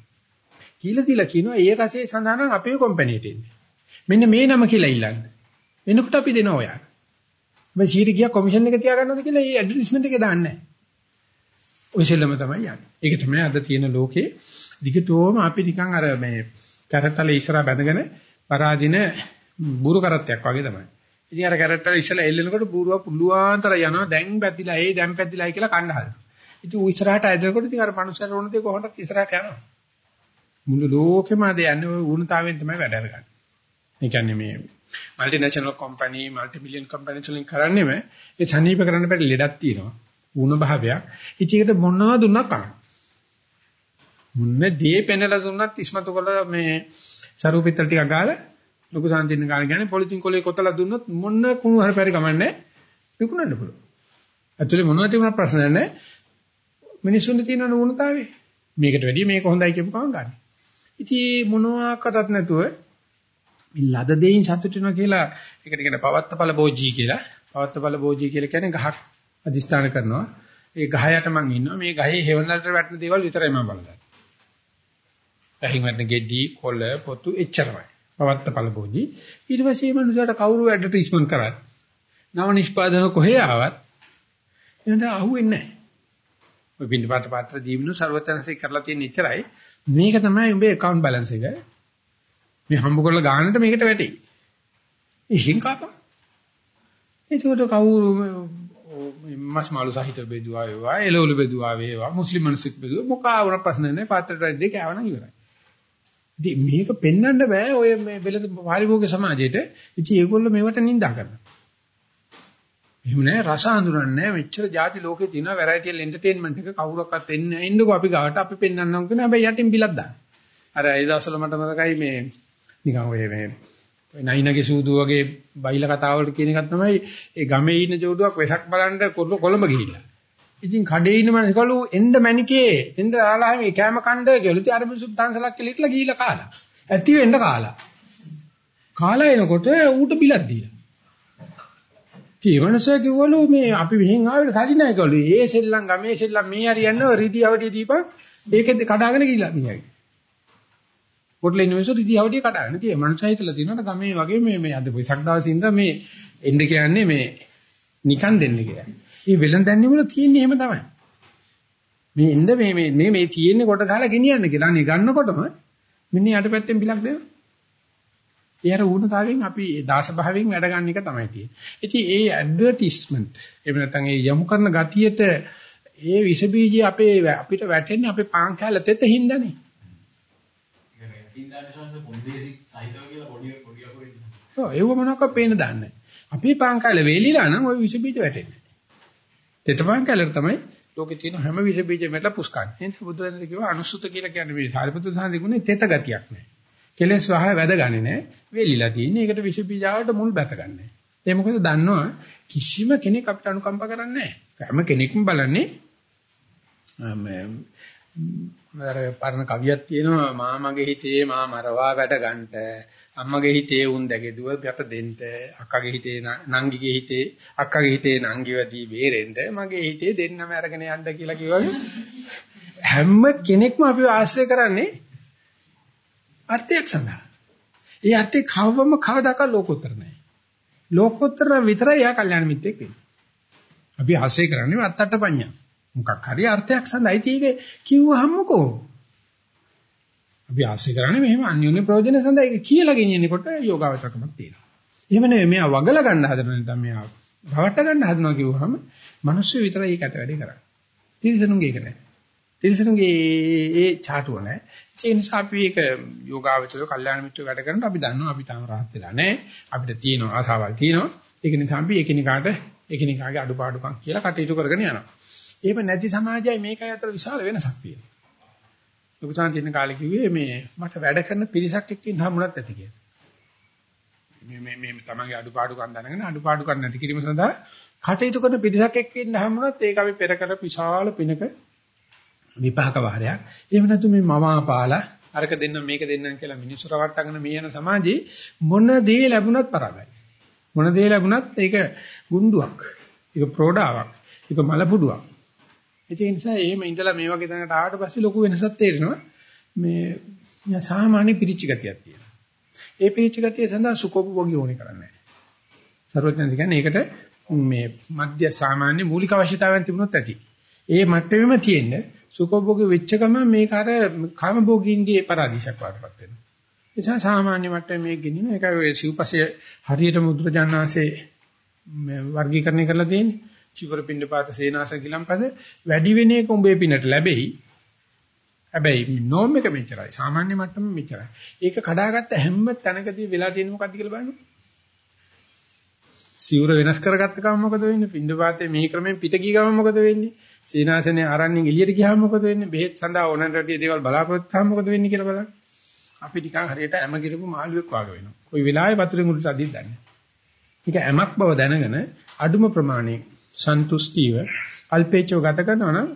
කියලා දීලා කියනවා ඒ රසයේ සඳහන් අපේ කම්පැනිට එන්නේ. මෙන්න මේ නම කියලා ඉල්ලන්න. එනකොට අපි දෙනවා ඔයාලට. මේ සීටි ගියා කොමිෂන් එක තියාගන්නවද කියලා ඒ ඇඩ්වර්ටයිස්මන්ට් එකේ දාන්නේ නැහැ. ඔය සෙල්ලම තමයි යන්නේ. ඒක තමයි අද තියෙන ලෝකේ දිගටම අපි නිකන් අර මේ කැරට්ටල ඉස්සරහා බැඳගෙන පරාදින බුරු කරත්තයක් වගේ තමයි. ඉතින් අර කැරට්ටල ඉස්සලා එල්ලෙනකොට බුරුව පුළුවන්තර යනවා දැන් පැද්දිලා ඒ දැන් පැද්දිලායි කියලා කන්න හදනවා. ඉතින් ඌ ඉස්සරහට ඇදෙනකොට ඉතින් අර මනුස්සයර වුණ දේ කොහොමද ඉස්සරහට යනවා. මුළු ලෝකෙම අද යන්නේ ওই වුණතාවෙන් තමයි වැඩ අරගන්නේ. ඒ කියන්නේ මේ multinational company multi million companies වලින් කරන්නේම ඒ සනීප කරන්න බැරි ලෙඩක් තියෙනවා. වුණ භාවයක්. ඉතින් ඒකට මොනවද දුන්නක් කරන්නේ. මුන්න දී පෙනලා දුන්නත් ඉස්මතු කළ මේ සරුපිත්තල් ටිකක් ගාලා ලොකු සාන්තින්න ගාන කියන්නේ පොලිතින් කොලේ කොතලා දුන්නොත් මොන්න කුණු හරි පරි කමන්නේ විකුණන්න පුළුවන්. ඇක්චුලි මොනවද තිබුණා ප්‍රශ්න නැහැ. මිනිස්සුන්ට තියෙන නුණතාවේ මේකට වැඩිය මේක හොඳයි කියපු කම ගන්න. ඉතින් මොනවාකටත් නැතුව ලද දෙයින් සතුට වෙනවා කියලා ඒකට කියන පවත්තපල බෝජී කියලා. පවත්තපල බෝජී කියලා කියන්නේ ගහක් අදිස්ථාන කරනවා. ඒ ගහ යට මං ඉන්නවා. මේ ගහේ හේවණල්ට වැටෙන දේවල් විතරයි මම බලන්නේ. ගහින් වැටෙන ගෙඩි, කොළ, පොතු එච්චරමයි. පවත්තපල බෝජී. ඊට පස්සේ මේ මනුස්සයාට කවුරු ඇඩ්වර්ටයිස්මන්ට් කරත් නව නිෂ්පාදන කොහේ ආවත් එනද අහුවෙන්නේ නැහැ. ඔය බින්දපාත පාත්‍ර ජීවන ਸਰවතනසේ කරලා තියෙන ඉච්චරයි. මේක තමයි උඹේ account balance එක. මේ හම්බ කරලා ගන්නට මේකට වැටේ. ඉහිං කාපා. ඒකට කවුරු මස් මාළු සහිත බෙදුවා වේවා එළවලු බෙදුවා වේවා මුස්ලිම් මිනිස්සුක් බෙදුවා මොකා වුණ ප්‍රශ්න නැහැ පාත්‍රයට දෙක ආවනම් ඉවරයි. ඉතින් මේක පෙන්වන්න බෑ ඔය මේ වෙලද පාරිභෝගික සමාජයේට. ඉතින් ඒගොල්ලෝ මේවට නිඳා කරනවා. එහෙම නෑ රස හඳුනන්නේ නෑ මෙච්චර ಜಾති ලෝකේ තියෙනවා වැරයිටිල් එන්ටර්ටේන්මන්ට් එක කවුරක්වත් එන්නේ නෑ ඉන්නකෝ අපි ගාවට අපි පෙන්වන්නම් කියන හැබැයි යටින් බිලක් දාන්න. අර ඒ දවස්වල මට මතකයි මේ නිකන් ඔය මේ නයිනගේ සූදු වගේ බයිලා කතාවලට කියන එකක් තමයි ඒ ගමේ ඉන්න ජෝඩුවක් වෙසක් බලන්න කොළඹ ගිහිල්ලා. ඉතින් කඩේ ඉන්න මනසකලු එන්න මැනිකේ එන්න ආලා මේ කැම කණ්ඩ කියලා ඉතින් අර මිනිස්සු තන්සලක් කියලා ඉట్లా ගිහිල්ලා කාලා. ඇති වෙන්න කාලා. කාලා එනකොට ඌට බිලක් දීලා. ඊවනස කිව්වලු මේ අපි මෙහෙන් ආවෙ සල්ලි නැහැ කිව්වලු. ඒ සෙල්ලම් ගමේ සෙල්ලම් මේ හරියන්නේ රිදි අවඩිය දීපන් ඒකෙත් කඩාගෙන ගිහිල්ලා මිනිහාගේ. පොට්ලේ ඉන්නවසෝ රිදි අවඩිය කඩාගෙන. ඉතින් ඒ මනුස්සයා හිතලා තියෙනවා ගමේ වගේ මේ මේ අද වෙසක් දවසේ ඉඳන් මේ එන්න කියන්නේ මේ නිකන් දෙන්න කියලා. මේ වෙලෙන් දැන්නේ වල තියෙන්නේ එහෙම තමයි. මේ එන්න මේ මේ මේ තියෙන්නේ කොට ගහලා ගෙනියන්න කියලා. අනේ ගන්නකොටම මෙන්න යට පැත්තෙන් බිලක් දෙනවා. ඒ අර ඌනතාවෙන් අපි දාස භාවයෙන් වැඩ ගන්න එක තමයි තියෙන්නේ. ඉතින් ඒ ඇඩ්වර්ටයිස්මන්ට් එහෙම නැත්නම් ඒ යොමු කරන ගතියට ඒ විස බීජය අපේ අපිට වැටෙන්නේ අපේ පාන් කැල තෙත හින්දානේ. ඔව් ඒව මොනවාක් පේන දාන්නේ. අපේ පාන් කැල වේලිලා නම් ওই විස බීජ වැටෙන්නේ. තෙත පාන් කැලේ තමයි ලෝකේ තියෙන හැම විස බීජෙම වැටලා පුස්කන්නේ. එහෙනම් බුදුරජාණන් කිව්වා අනුසුත කියලා කියන්නේ මේ සාරිපුත්‍ර සාන්තිගුණේ තෙත ගතියක් නෑ. කෙලස් වහ වැදගන්නේ නෑ. වේලිලා තියෙන්නේ. ඒකට විස බීජාවට මුල් බැතගන්නේ. ඒ මොකද දන්නවා කිසිම කෙනෙක් අපිට අනුකම්ප කරන්නේ නෑ. හැම කෙනෙක්ම බලන්නේ අර පරණ කවියක් තියෙනවා මාමගේ හිතේ මා මරවා වැඩ ගන්නට අම්මගේ හිතේ උන් දැගෙදුව යට දෙන්න අක්කගේ හිතේ නංගිගේ හිතේ අක්කගේ හිතේ නංගිවදී බේරෙන්න මගේ හිතේ දෙන්නම අරගෙන යන්න කියලා කිව්වගේ හැම කෙනෙක්ම අපිව ආශ්‍රය කරන්නේ අර්ථයක් සඳහා. ඒ අර්ථේ කවවම කවදාකවත් ලෝකෝත්තර නැහැ. ලෝකෝත්තර විතරයි යා කල්යාණ මිත්‍රෙක් වෙන්නේ. අපි ආශ්‍රය කරන්නේ අත්තට පඤ්ඤා. මොකක් හරි අර්ථයක් සඳහා. ඉතින් ඒක කිව්වහමකෝ. අපි ආශ්‍රය කරන්නේ මෙහෙම අන්‍යෝන්‍ය ප්‍රයෝජන සඳහා ඒක කියලා ගෙනියනකොට යෝගාවචරකමක් තියෙනවා. එහෙම නෙවෙයි මෙයා වගල ගන්න හදන නැත්නම් මෙයා රවට්ට ගන්න හදනවා කිව්වහම මිනිස්සු විතරයි ඒක ඇත වැඩි කරන්නේ. තිරිසනුන්ගේ ඒක නැහැ. තිරිසනුන්ගේ ඒ චාටුව නැහැ. ඒ නිසා අපි ඒක යෝගාවචරය කල්යාණ මිත්‍රව වැඩ කරනකොට අපි දන්නවා අපි තාම rahat වෙලා නැහැ. අපිට තියෙන ආසාවල් තියෙනවා. ඒක නිසා අපි එකිනෙකාට එකිනෙකාගේ අඩුපාඩුකම් කියලා කටයුතු කරගෙන යනවා. එහෙම නැති සමාජයයි මේකයි අතර විශාල වෙනසක් තියෙනවා. ලොකු සාන්තින කාලේ කිව්වේ මේ මට වැඩ කරන පිරිසක් එක්ක ඉන්න හම්බුනත් ඇති කියලා. මේ මේ මේ තමන්ගේ අඩුපාඩුකම් දැනගෙන අඩුපාඩුකම් නැති කිරීම සඳහා කටයුතු කරන පිරිසක් එක්ක ඉන්න හම්බුනත් ඒක අපි පෙර කර විශාල පිනක විපාක වාරයක්. එහෙම නැතු මේ මම ආපාලා අරක දෙන්න මේක දෙන්නම් කියලා මිනිස්සු රවට්ටගෙන මේ යන සමාජේ මොන දේ ලැබුණත් පරාදයි. මොන දේ ලැබුණත් ඒක ගුණ්ඩුවක්. ඒක ප්‍රෝඩාවක්. ඒක මලපුඩුවක්. ඒ නිසා එහෙම ඉඳලා මේ වගේ තැනකට ආවට පස්සේ ලොකු වෙනසක් තේරෙනවා. මේ සාමාන්‍ය පිරිච්ච ගතියක් තියෙනවා. ඒ පිරිච්ච ගතිය සඳහා සුකෝපභෝගී ඕනේ කරන්නේ නැහැ. සර්වඥයන් කියන්නේ ඒකට මේ මධ්‍ය සාමාන්‍ය මූලික අවශ්‍යතාවයන් තිබුණොත් ඇති. ඒ මට්ටමෙම තියෙන්නේ සුඛෝභෝග වෙච්ච ගමන් මේක අර කාමභෝගීන්ගේ පරාදීසක් වඩපත් වෙනවා. ඒ නිසා සාමාන්‍ය මට්ටමේ මේක ගෙනින ඒකයි ඔය සිව්පසය හරියට මුද්‍රජානනාංශේ වර්ගීකරණය කරලා තියෙන්නේ. චිවර පින්නපාත සේනාස කිලම්පද වැඩි වෙන එක උඹේ පිනට ලැබෙයි. හැබැයි නෝම් එක මෙච්චරයි. සාමාන්‍ය මට්ටමේ මෙච්චරයි. ඒක කඩාගත්ත හැම තැනකදී වෙලා තියෙන මොකද්ද කියලා බලන්න. සිවුර වෙනස් කරගත්ත ගමන් මොකද වෙන්නේ? පින්නපාතේ මේ ක්‍රමෙන් පිට ගිය ගමන් මොකද වෙන්නේ? සීනාසනේ ආරණ්‍යෙන් එළියට ගියාම මොකද වෙන්නේ? බෙහෙත් සඳහා ඕනට රටිය දේවල් බලාපොරොත්තු වෙනාම මොකද වෙන්නේ කියලා බලන්න. අපි නිකන් හරියට හැම කිරපු මාළුවෙක් වගේ වෙනවා. කොයි වෙලාවෙ වතුරෙන් උඩට අදින්න දන්නේ. ඒක හැමක් බව දැනගෙන අඩුම ප්‍රමාණයේ සන්තුෂ්ටිව අල්පේචව ගත කරනවා නම්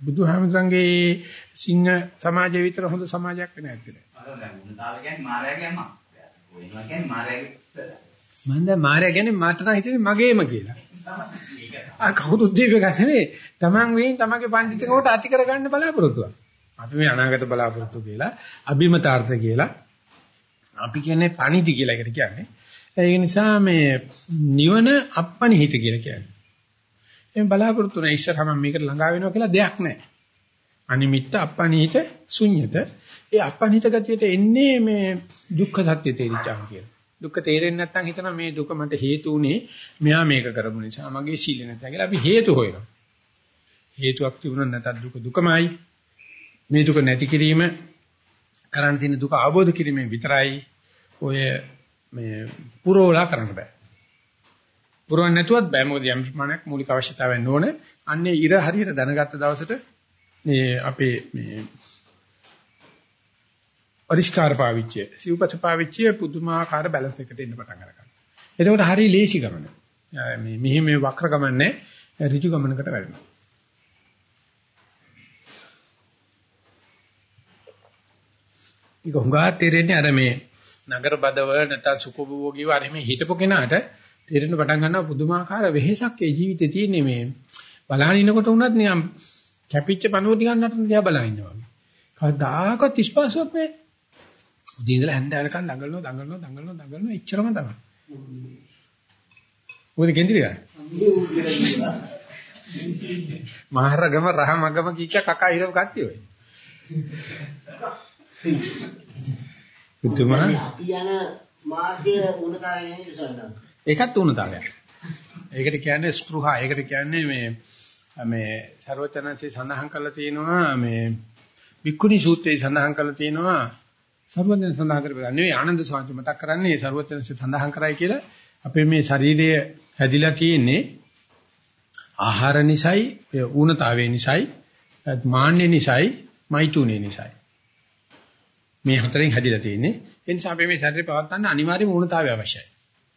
බුදුහාමුදුරන්ගේ සිංහ සමාජය විතර හොඳ සමාජයක් වෙන්නේ මායාවේ මම දැන් මාර්යා කියන්නේ මට නම් හිතෙන්නේ මගේම කියලා. ආ කවුරුත් දීප ගන්නේ තමන් වෙයින් තමන්ගේ පඬිතුකමට අති කරගන්න බලාපොරොත්තුවක්. අපි මේ අනාගත බලාපොරොත්තු කියලා අභිමතාර්ථ කියලා අපි කියන්නේ පණිදි කියලා එකට කියන්නේ. ඒ නිසා මේ නිවන අප්පනිහිත කියලා කියන්නේ. එම් බලාපොරොත්තු නැහැ ඉස්සරහම මේකට ළඟා වෙනවා කියලා දෙයක් නැහැ. අනිමිත්ත අප්පනිහිත ශුන්්‍යත. ඒ අප්පනිහිත ගතියට එන්නේ මේ දුක්ඛ සත්‍ය තේරිච්චාම කියලා. දුක තේරෙන්නේ නැත්නම් හිතනවා මේ දුක මට හේතු උනේ මෙයා මේක කරපු නිසා මගේ සීල නැත්නම් කියලා අපි හේතු හොයනවා. හේතුවක් තිබුණා නැත්නම් දුක දුකමයි. මේ දුක නැති කිරීම කරන්න තියෙන දුක අවබෝධ කිරීමෙන් විතරයි ඔය මේ පුරවලා කරන්න බෑ. පුරවන්න නැතුවත් බෑ මොකද යම් ප්‍රමාණයක් මූලික අවශ්‍යතාවයන් ඕනේ. අන්නේ ඉර හරියට දැනගත්ත දවසට මේ අපේ මේ පරිස්කාර පාවිච්චය සිව්පත පාවිච්චය පුදුමාකාර බැලන්ස් එකකට එන්න පටන් ගන්නවා. එතකොට හරිය ලේසි ගමන. මේ මෙහි මේ වක්‍ර ගමන්නේ ඍජු ගමනකට වැටෙනවා. ඒක හුඟා තේරෙන්නේ අර මේ නගර බදව නැත්නම් සුඛභෝගීව අර මේ හිටපො කෙනාට තේරෙන්න පටන් ගන්නවා පුදුමාකාර වෙහෙසක් ඒ ජීවිතේ තියෙන්නේ මේ බලහන් ඉනකොට උනත් නිකම් කැපිච්ච පණුව ටිකක් නටන දිහා බලන ඉන්නවා වගේ. කවදාකවත් 35ක් නෑ. උදේ ඉඳලා හැන්ද වෙනකන් දඟලනවා දඟලනවා දඟලනවා දඟලනවා එච්චරම තමයි. මොකද කේන්ද්‍රය ගන්න? මහරගම රහමගම කීක කකා ඉරව කට්ටිය ඔය. පුතුමා අපි යන මාර්ගයේ උණතාවය නේද සරණස්. ඒකත් උණතාවයක්. ඒකට කියන්නේ ස්පෘහා. ඒකට කියන්නේ මේ මේ ਸਰවචනන්සේ සඳහන් කරලා තියෙනවා මේ වික්කුණි සූත්‍රයේ සඳහන් කරලා තියෙනවා සර්වඥයන් සඳහන් කරපු නෙවෙයි ආනන්ද සාන්ති මතක් කරන්නේ සර්වඥයන් සඳහන් කරයි කියලා අපේ මේ ශරීරය හැදිලා තියෙන්නේ ආහාර නිසයි ඔය ඌනතාවය නිසයි මාන්නේ නිසයි මෛතුනේ නිසයි මේ හතරෙන් හැදිලා තියෙන්නේ ඒ නිසා අපි මේ ශරීරය පවත්වන්න අනිවාර්යයෙන්ම ඌනතාවය අවශ්‍යයි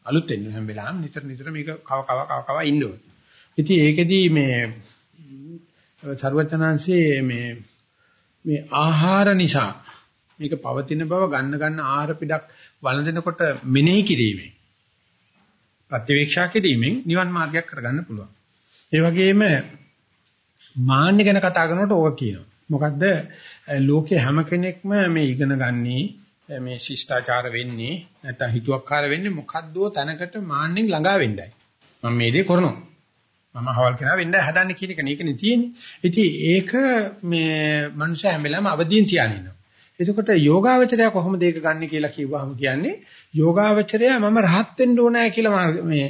අලුත් වෙන්න හැම වෙලාවෙම නිතර නිතර මේක කව කව කව කව ඉන්න ඕනේ ඉතින් ඒකෙදී මේ සර්වඥාන්සේ මේ මේ ආහාර නිසා මේක පවතින බව ගන්න ගන්න ආහාර පිටක් වළඳනකොට මෙනෙහි කිරීමෙන් ප්‍රතිවීක්ෂා කිරීමෙන් නිවන් මාර්ගයක් කරගන්න පුළුවන්. ඒ වගේම මාන්න ගැන කතා කරනකොට ඕක කියනවා. මොකද්ද ලෝකේ හැම කෙනෙක්ම මේ ඉගෙන ගන්නේ මේ ශිෂ්ටාචාර වෙන්නේ නැත්නම් හිතුවක්කාර වෙන්නේ මොකද්දෝ තැනකට මාන්නෙන් ළඟා වෙන්නයි. මම මේ දේ කරනවා. මම හවල් කරා වෙන්න හදන්නේ කියන එක නේකනේ තියෙන්නේ. ඉතින් ඒක මේ මනුෂ්‍ය හැම වෙලාවෙම අවදීන් තියාගෙන ඉන්නවා. එතකොට යෝගාවචරය කොහොමද ඒක ගන්න කියලා කිව්වහම කියන්නේ යෝගාවචරය මම රහත් වෙන්න ඕනෑ කියලා මේ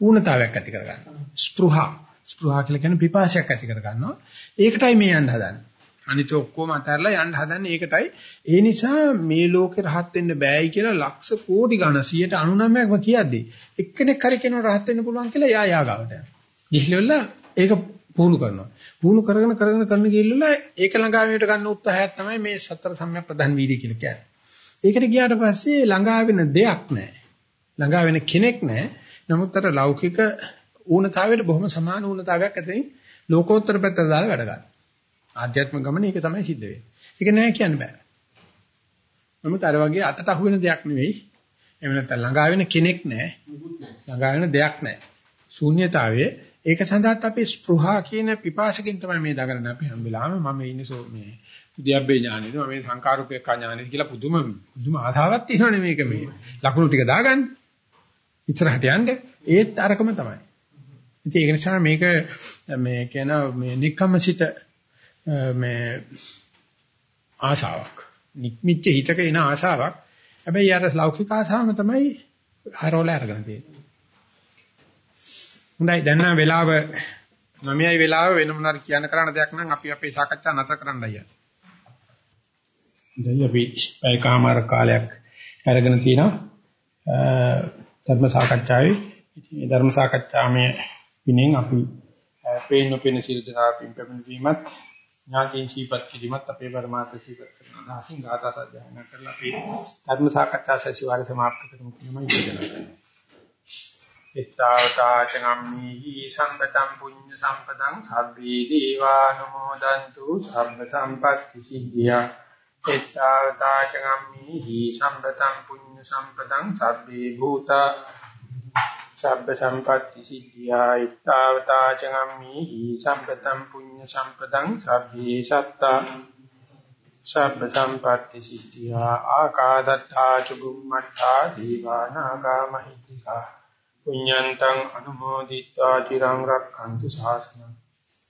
ඌනතාවයක් ඇති කරගන්නවා. ස්පෘහා. ස්පෘහා කියලා කියන්නේ පිපාසයක් ඇති කරගන්නවා. ඒකටයි මේ යන්න හදන්නේ. අනිත ඔක්කොම අතහැරලා යන්න හදන්නේ ඒකටයි. ඒ නිසා මේ ලෝකේ රහත් වෙන්න බෑයි කියලා ලක්ෂ කෝටි ගණන් 99%ක්ම කියද්දී එක්කෙනෙක් හරි කෙනෙකුට රහත් වෙන්න පුළුවන් කියලා යා යා ගාවට යනවා. ගිහිල්ලා ඒක පුහුණු කරනවා. පුහුණු කරගෙන කරගෙන කරන ගිහිල්ලා ඒක ළඟා වීමට ගන්න උත්සාහයක් තමයි මේ සතර සම්‍යක් ප්‍රධාන වීර්ය කියලා කියන්නේ. ඒකට ගියාට පස්සේ ළඟා වෙන දෙයක් නැහැ. ළඟා වෙන කෙනෙක් නැහැ. නමුත් අර ලෞකික ඌනතාවයට බොහොම සමාන ඌනතාවයක් ඇතින් ලෝකෝත්තර පැත්තට දාලා වැඩ ගන්න. ආධ්‍යාත්ම ගමන ඒක තමයි සිද්ධ වෙන්නේ. ඒක නෑ කියන්න බෑ. නමුත් අර වගේ අතට අහු වෙන දෙයක් නෙවෙයි. එහෙම නැත්නම් ළඟා වෙන කෙනෙක් නෑ. ළඟා වෙන දෙයක් නෑ. ශූන්‍යතාවයේ ඒක සඳහාත් අපි ස්පෘහා කියන පිපාසකින් තමයි මේ දගරන්නේ අපි හැම වෙලාවෙම මම ඉන්නේ සෝ මේ උද්‍යප්පේ ඥානෙද මම මේ සංකාරූපේක ඥානෙද කියලා පුදුම පුදුම ආධාවක් තියෙනවනේ මේක මේ ලකුණු ටික දාගන්න ඉස්සරහට යන්න ඒත් අරකම තමයි ඉතින් ඒක නිසා මේක මේ කියන මේ නික්කම්සිත මේ ආශාවක්. නික්මිච්ච හිතක එන ආශාවක්. හැබැයි යාර ලෞකික ආශාවම තමයි හරවල අරගෙන තියෙන්නේ. හොඳයි. දැන් නම් වෙලාව 9යි වෙලාව වෙන මොනාර කියන්න කරන්න දෙයක් නම් අපි අපේ සාකච්ඡා නැතර කරන්නයි යන්නේ. දැන් අපි පැයකමාර කාලයක් අරගෙන තිනවා. ධර්ම සාකච්ඡාවේ. ඉතින් මේ ධර්ම සාකච්ඡාමය විනෙන් අපි පේන පේන සිල් දනා පින් පැමිණීමත් ඥාතින් සීපත් කිරීමත් අපේ පරමාර්ථ සීපත් කරන අදහසින් ගාථා සජ්ජායනා කරලා අපි ධර්ම සාකච්ඡා සැසිවාරය සමාප්ත කරමු කියලාම යෝජනා කරනවා. එත්තාවතාචනම්මේහි සම්පතම් පුඤ්ඤ සම්පතං සබ්බේ දීවානුමෝදන්තු සම්ප සම්පත්ති සිද්ධියා එත්තාවතාචනම්මේහි සම්පතම් පුඤ්ඤ සම්පතං සබ්බේ භූතා සබ්බ සම්පatti සිද්ධියා ittavata චගම්මි සම්පතම් පුඤ්ඤ සම්පතං සබ්බේ සත්තා සබ්බ සම්පatti සිද්ධියා ආකාදත්තා චුම්මත්තා දීවානාගා මහිත්‍තිකා පුඤ්ඤන්තං අනුමෝදිත්වා චිරං රක්ඛන්තු ශාසනං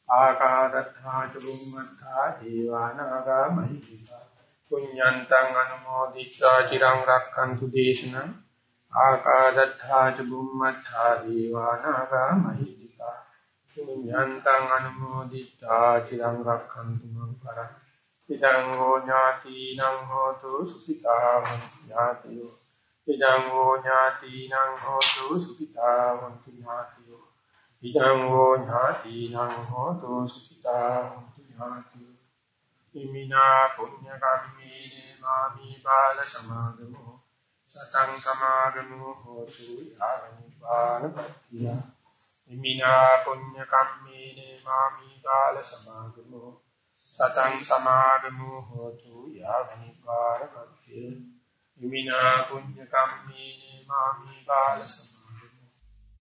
ආකාදත්තා චුම්මත්තා දීවානාගා මහිත්‍තිකා පුඤ්ඤන්තං අනුමෝදිත්වා චිරං රක්ඛන්තු දේශනං ආකාශත්තා ච බුම්මත්තා දීවානාගා මහිත්‍තිකා පුඤ්ඤන්තං අනුමෝදිතා චිරං රක්ඛන්තු මං පරං ඉදං හෝ ඥාතිනං හෝතු සුඛිතා ඥාතියෝ ඉදං හෝ ඥාතිනං හෝතු සුඛිතා ඥාතියෝ ඉදං හෝ ඥාතිනං හෝතු සුඛිතා ඥාතියෝ ඉමිනා පුඤ්ඤ කම්මේන මාමි බාල සමාදමෝ සතං සමාගමෝ හෝතු යාවනිපාන පත්තිය ඉමිනා පුඤ්ඤ කම්මේ මාමි බාල සමාගමෝ සතං සමාගමෝ හෝතු යාවනිපාන පත්තිය ඉමිනා පුඤ්ඤ කම්මේන මාමි බාල සම්මා